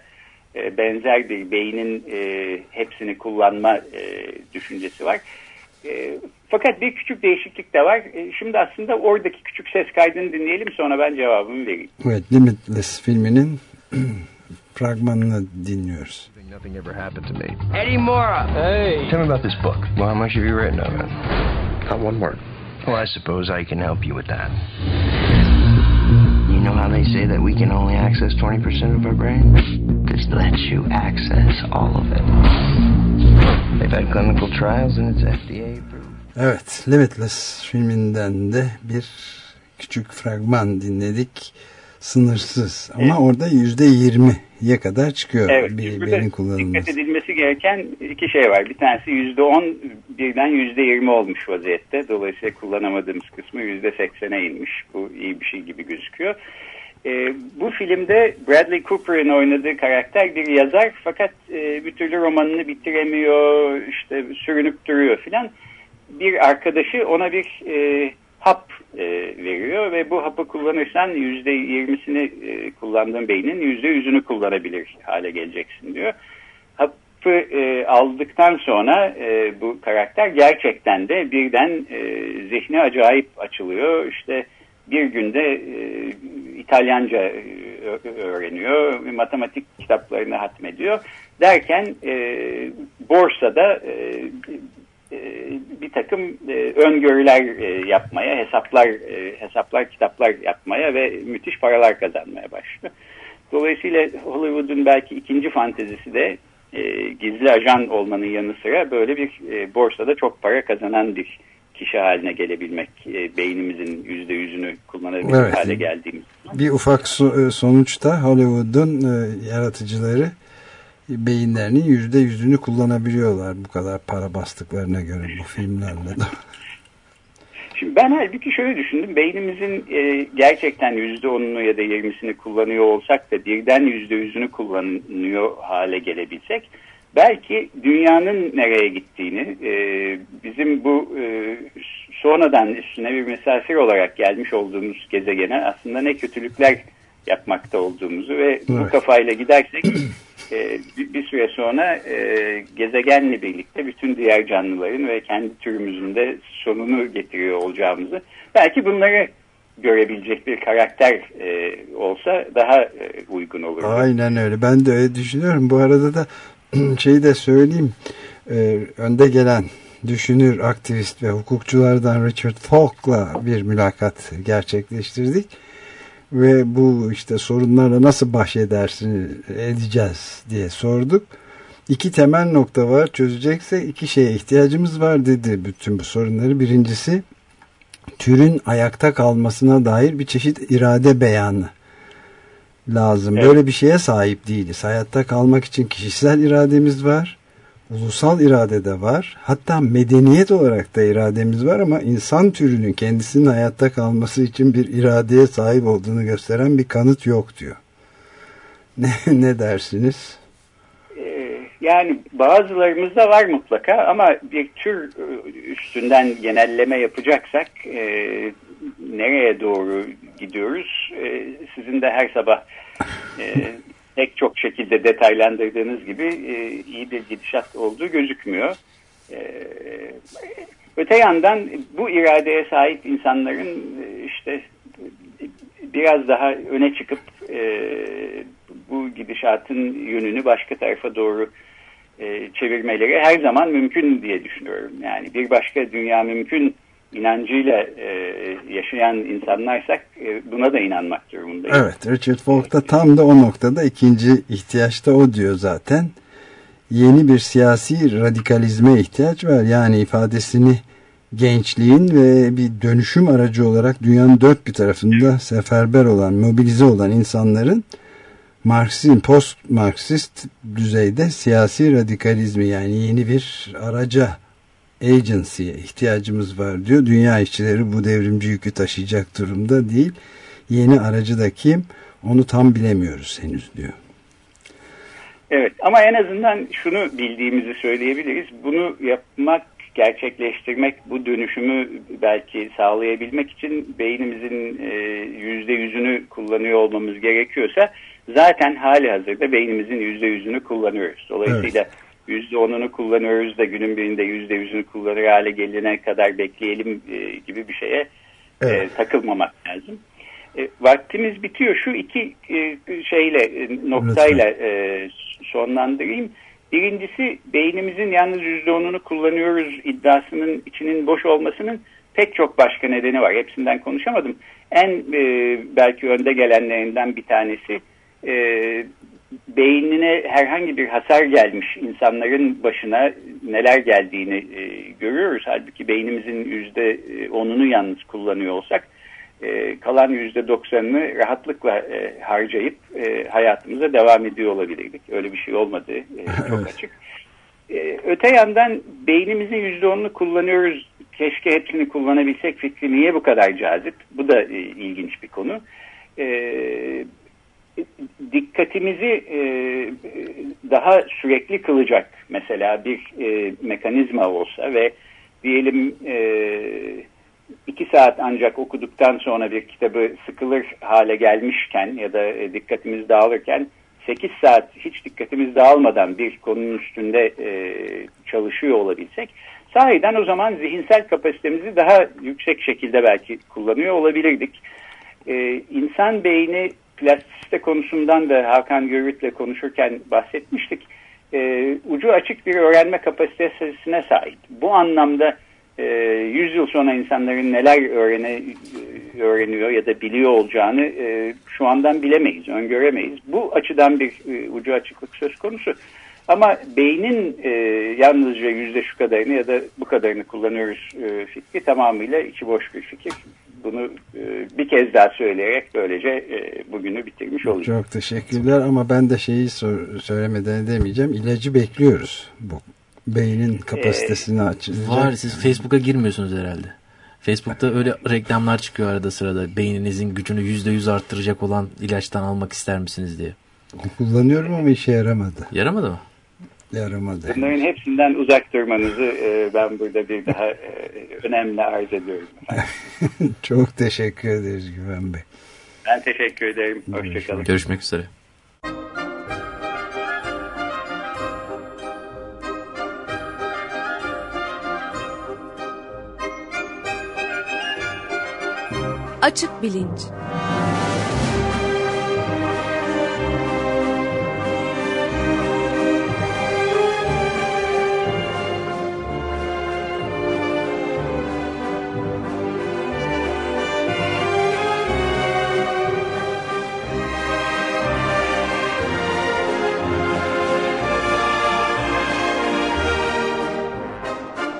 e, benzer bir beynin e, hepsini kullanma e, düşüncesi var. E, fakat bir küçük değişiklik de var. E, şimdi aslında oradaki küçük ses kaydını dinleyelim sonra ben cevabımı vereyim. Evet Limitless filminin fragmanını dinliyoruz. Nothing ever happened to me. Eddie Mora. Hey. Tell me about this book. Well, how much have you written of it? Not one word. Well, I suppose I can help you with that. You know how they say that we can only access 20% of our brain? This lets you access all of it. They've had clinical trials and it's FDA approved. Evet, Limitless filminden de bir küçük fragman dinledik. Sınırsız ama orada yüzde yirmiye kadar çıkıyor Evet, bir beyin kullanılması. dikkat edilmesi gereken iki şey var. Bir tanesi yüzde on birden yüzde yirmi olmuş vaziyette. Dolayısıyla kullanamadığımız kısmı yüzde seksene inmiş. Bu iyi bir şey gibi gözüküyor. Ee, bu filmde Bradley Cooper'ın oynadığı karakter bir yazar fakat e, bir türlü romanını bitiremiyor, işte sürünüp duruyor filan. Bir arkadaşı ona bir e, hap e, veriyor ve bu hapı kullanırsan yüzde yirmisini e, kullandığın beynin yüzde yüzünü kullanabilir hale geleceksin diyor. Hapı e, aldıktan sonra e, bu karakter gerçekten de birden e, zihni acayip açılıyor. İşte bir günde e, İtalyanca e, öğreniyor, matematik kitaplarını hatmediyor. Derken e, borsada e, bir takım e, öngörüler e, yapmaya, hesaplar e, hesaplar, kitaplar yapmaya ve müthiş paralar kazanmaya başlıyor. Dolayısıyla Hollywood'un belki ikinci fantezisi de e, gizli ajan olmanın yanı sıra böyle bir e, borsada çok para kazanan bir kişi haline gelebilmek, e, beynimizin yüzde yüzünü kullanabilir Evet. hale geldiğimiz. Bir ufak so- e, sonuçta Hollywood'un e, yaratıcıları beyinlerinin yüzde yüzünü kullanabiliyorlar bu kadar para bastıklarına göre bu filmlerle. Şimdi ben halbuki şöyle düşündüm. Beynimizin e, gerçekten yüzde onunu ya da yirmisini kullanıyor olsak da birden yüzde yüzünü kullanıyor hale gelebilsek belki dünyanın nereye gittiğini e, bizim bu e, sonradan üstüne bir misafir olarak gelmiş olduğumuz gezegene aslında ne kötülükler yapmakta olduğumuzu ve bu Evet. kafayla gidersek e, bir, bir süre sonra e, gezegenle birlikte bütün diğer canlıların ve kendi türümüzün de sonunu getiriyor olacağımızı belki bunları görebilecek bir karakter e, olsa daha e, uygun olur. Aynen öyle. Ben de öyle düşünüyorum. Bu arada da şeyi de söyleyeyim. Ee, önde gelen düşünür, aktivist ve hukukçulardan Richard Falk'la bir mülakat gerçekleştirdik. Ve bu işte sorunlarla nasıl baş edersin, edeceğiz diye sorduk. İki temel nokta var. Çözecekse iki şeye ihtiyacımız var dedi bütün bu sorunları. Birincisi türün ayakta kalmasına dair bir çeşit irade beyanı lazım. Böyle bir şeye sahip değiliz. Hayatta kalmak için kişisel irademiz var. Ulusal irade de var. Hatta medeniyet olarak da irademiz var ama insan türünün kendisinin hayatta kalması için bir iradeye sahip olduğunu gösteren bir kanıt yok diyor. Ne, ne dersiniz? Ee, Yani bazılarımızda var mutlaka ama bir tür e, üstünden genelleme yapacaksak e, nereye doğru gidiyoruz? E, sizin de her sabah e, pek çok şekilde detaylandırdığınız gibi e, iyi bir gidişat olduğu gözükmüyor. E, öte yandan bu iradeye sahip insanların e, işte biraz daha öne çıkıp e, bu gidişatın yönünü başka tarafa doğru e, çevirmeleri her zaman mümkün diye düşünüyorum. Yani bir başka dünya mümkün inancıyla e, yaşayan insanlarsak e, buna da inanmak durumundayız. Evet Richard Falk da tam da o noktada ikinci ihtiyaçta o diyor zaten. Yeni bir siyasi radikalizme ihtiyaç var. Yani ifadesini gençliğin ve bir dönüşüm aracı olarak dünyanın dört bir tarafında seferber olan, mobilize olan insanların Marksizm, post Marksist düzeyde siyasi radikalizmi yani yeni bir araca agency'ye ihtiyacımız var diyor. Dünya işçileri bu devrimci yükü taşıyacak durumda değil. Yeni aracı da kim onu tam bilemiyoruz henüz diyor. Evet ama en azından şunu bildiğimizi söyleyebiliriz. Bunu yapmak, gerçekleştirmek, bu dönüşümü belki sağlayabilmek için beynimizin e, yüzde yüzünü kullanıyor olmamız gerekiyorsa zaten hali hazırda beynimizin yüzde yüzünü kullanıyoruz. Dolayısıyla evet %10'unu kullanıyoruz da günün birinde %100'ünü kullanır hale gelene kadar bekleyelim e, gibi bir şeye e, evet. takılmamak lazım. E, vaktimiz bitiyor. Şu iki şeyle e, noktayla e, sonlandırayım. Birincisi beynimizin yalnız %10'unu kullanıyoruz iddiasının içinin boş olmasının pek çok başka nedeni var. Hepsinden konuşamadım. En belki önde gelenlerinden bir tanesi beynine herhangi bir hasar gelmiş insanların başına neler geldiğini e, görüyoruz. Halbuki beynimizin yüzde onunu yalnız kullanıyor olsak e, kalan yüzde doksanını rahatlıkla e, harcayıp e, hayatımıza devam ediyor olabilirdik. Öyle bir şey olmadı e, çok Evet. açık. E, öte yandan beynimizin yüzde onunu kullanıyoruz. Keşke hepsini kullanabilsek fikri niye bu kadar cazip? Bu da e, ilginç bir konu. E, dikkatimizi e, daha sürekli kılacak mesela bir e, mekanizma olsa ve diyelim e, iki saat ancak okuduktan sonra bir kitabı sıkılır hale gelmişken ya da e, dikkatimiz dağılırken 8 saat hiç dikkatimiz dağılmadan bir konunun üstünde e, çalışıyor olabilsek sahiden o zaman zihinsel kapasitemizi daha yüksek şekilde belki kullanıyor olabilirdik. E, insan beyni plastisite konusundan da Hakan Görüt'le konuşurken bahsetmiştik. E, ucu açık bir öğrenme kapasitesine sahip. Bu anlamda e, 100 yıl sonra insanların neler öğrene, öğreniyor ya da biliyor olacağını e, şu andan bilemeyiz, öngöremeyiz. Bu açıdan bir e, ucu açıklık söz konusu. Ama beynin e, yalnızca yüzde şu kadarını ya da bu kadarını kullanıyoruz e, fikri tamamıyla içi boş bir fikir. Bunu e, bir kez daha söyleyerek böylece e, bugünü bitirmiş olacağım. Çok teşekkürler ama ben de şeyi söylemeden edemeyeceğim. İlacı bekliyoruz. Bu beynin kapasitesini açacak. Var siz Facebook'a girmiyorsunuz herhalde. Facebook'ta öyle reklamlar çıkıyor arada sırada. Beyninizin gücünü %100 arttıracak olan ilaçtan almak ister misiniz diye. Kullanıyorum ama işe yaramadı. Yaramadı mı? Yaramadı. Bunların hepsinden uzak durmanızı e, ben burada bir daha e, önemli arz ediyorum. Çok teşekkür ederiz Güven Bey. Ben teşekkür ederim. Hoşçakalın. Görüşmek üzere. Açık bilinç.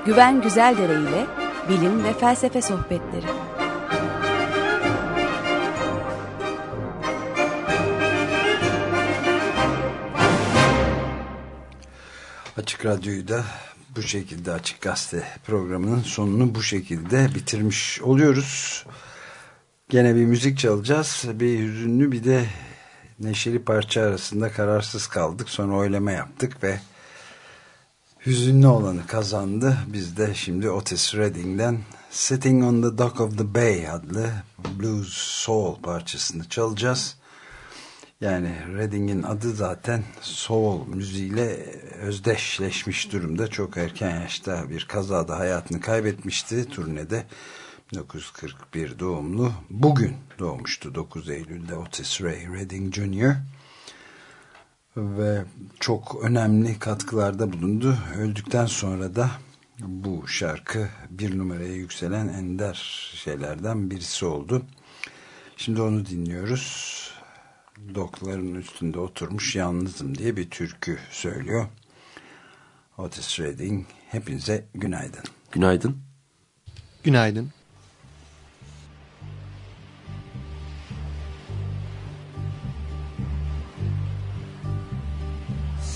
Güven Güzeldere ile bilim ve felsefe sohbetleri. Açık Radyo'yu da bu şekilde Açık Gazete programının sonunu bu şekilde bitirmiş oluyoruz. Gene bir müzik çalacağız. Bir hüzünlü bir de neşeli parça arasında kararsız kaldık. Sonra oylama yaptık ve hüzünlü olanı kazandı. Biz de şimdi Otis Redding'den Sitting on the Dock of the Bay adlı Blues Soul parçasını çalacağız. Yani Redding'in adı zaten soul müziğiyle özdeşleşmiş durumda. Çok erken yaşta bir kazada hayatını kaybetmişti turnede. 1941 doğumlu. Bugün doğmuştu 9 Eylül'de Otis Ray Redding Jr. Ve çok önemli katkılarda bulundu. Öldükten sonra da bu şarkı bir numaraya yükselen ender şeylerden birisi oldu. Şimdi onu dinliyoruz dokların üstünde oturmuş yalnızım diye bir türkü söylüyor. Otis Redding. Hepinize günaydın. Günaydın. Günaydın.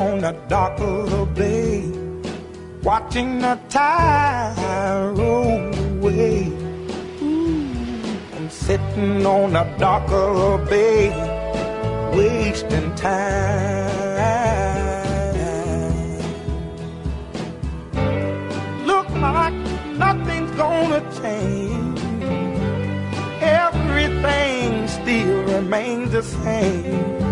on the dock of the bay, watching the tide roll away. I'm sitting on the dock of the bay, wasting time. Look like nothing's gonna change. Everything still remains the same.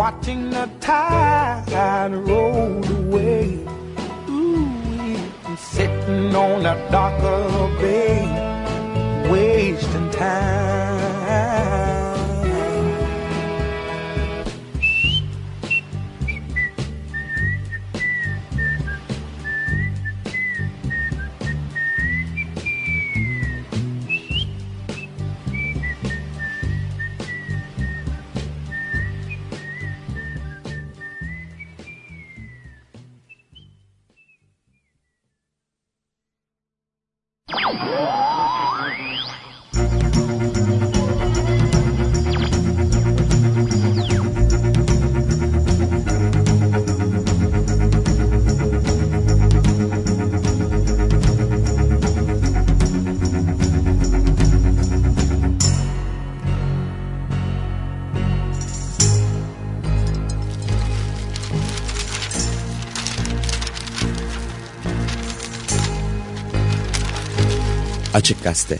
watching the tide roll away. Ooh, sitting on a bay, wasting time. Açık Gazete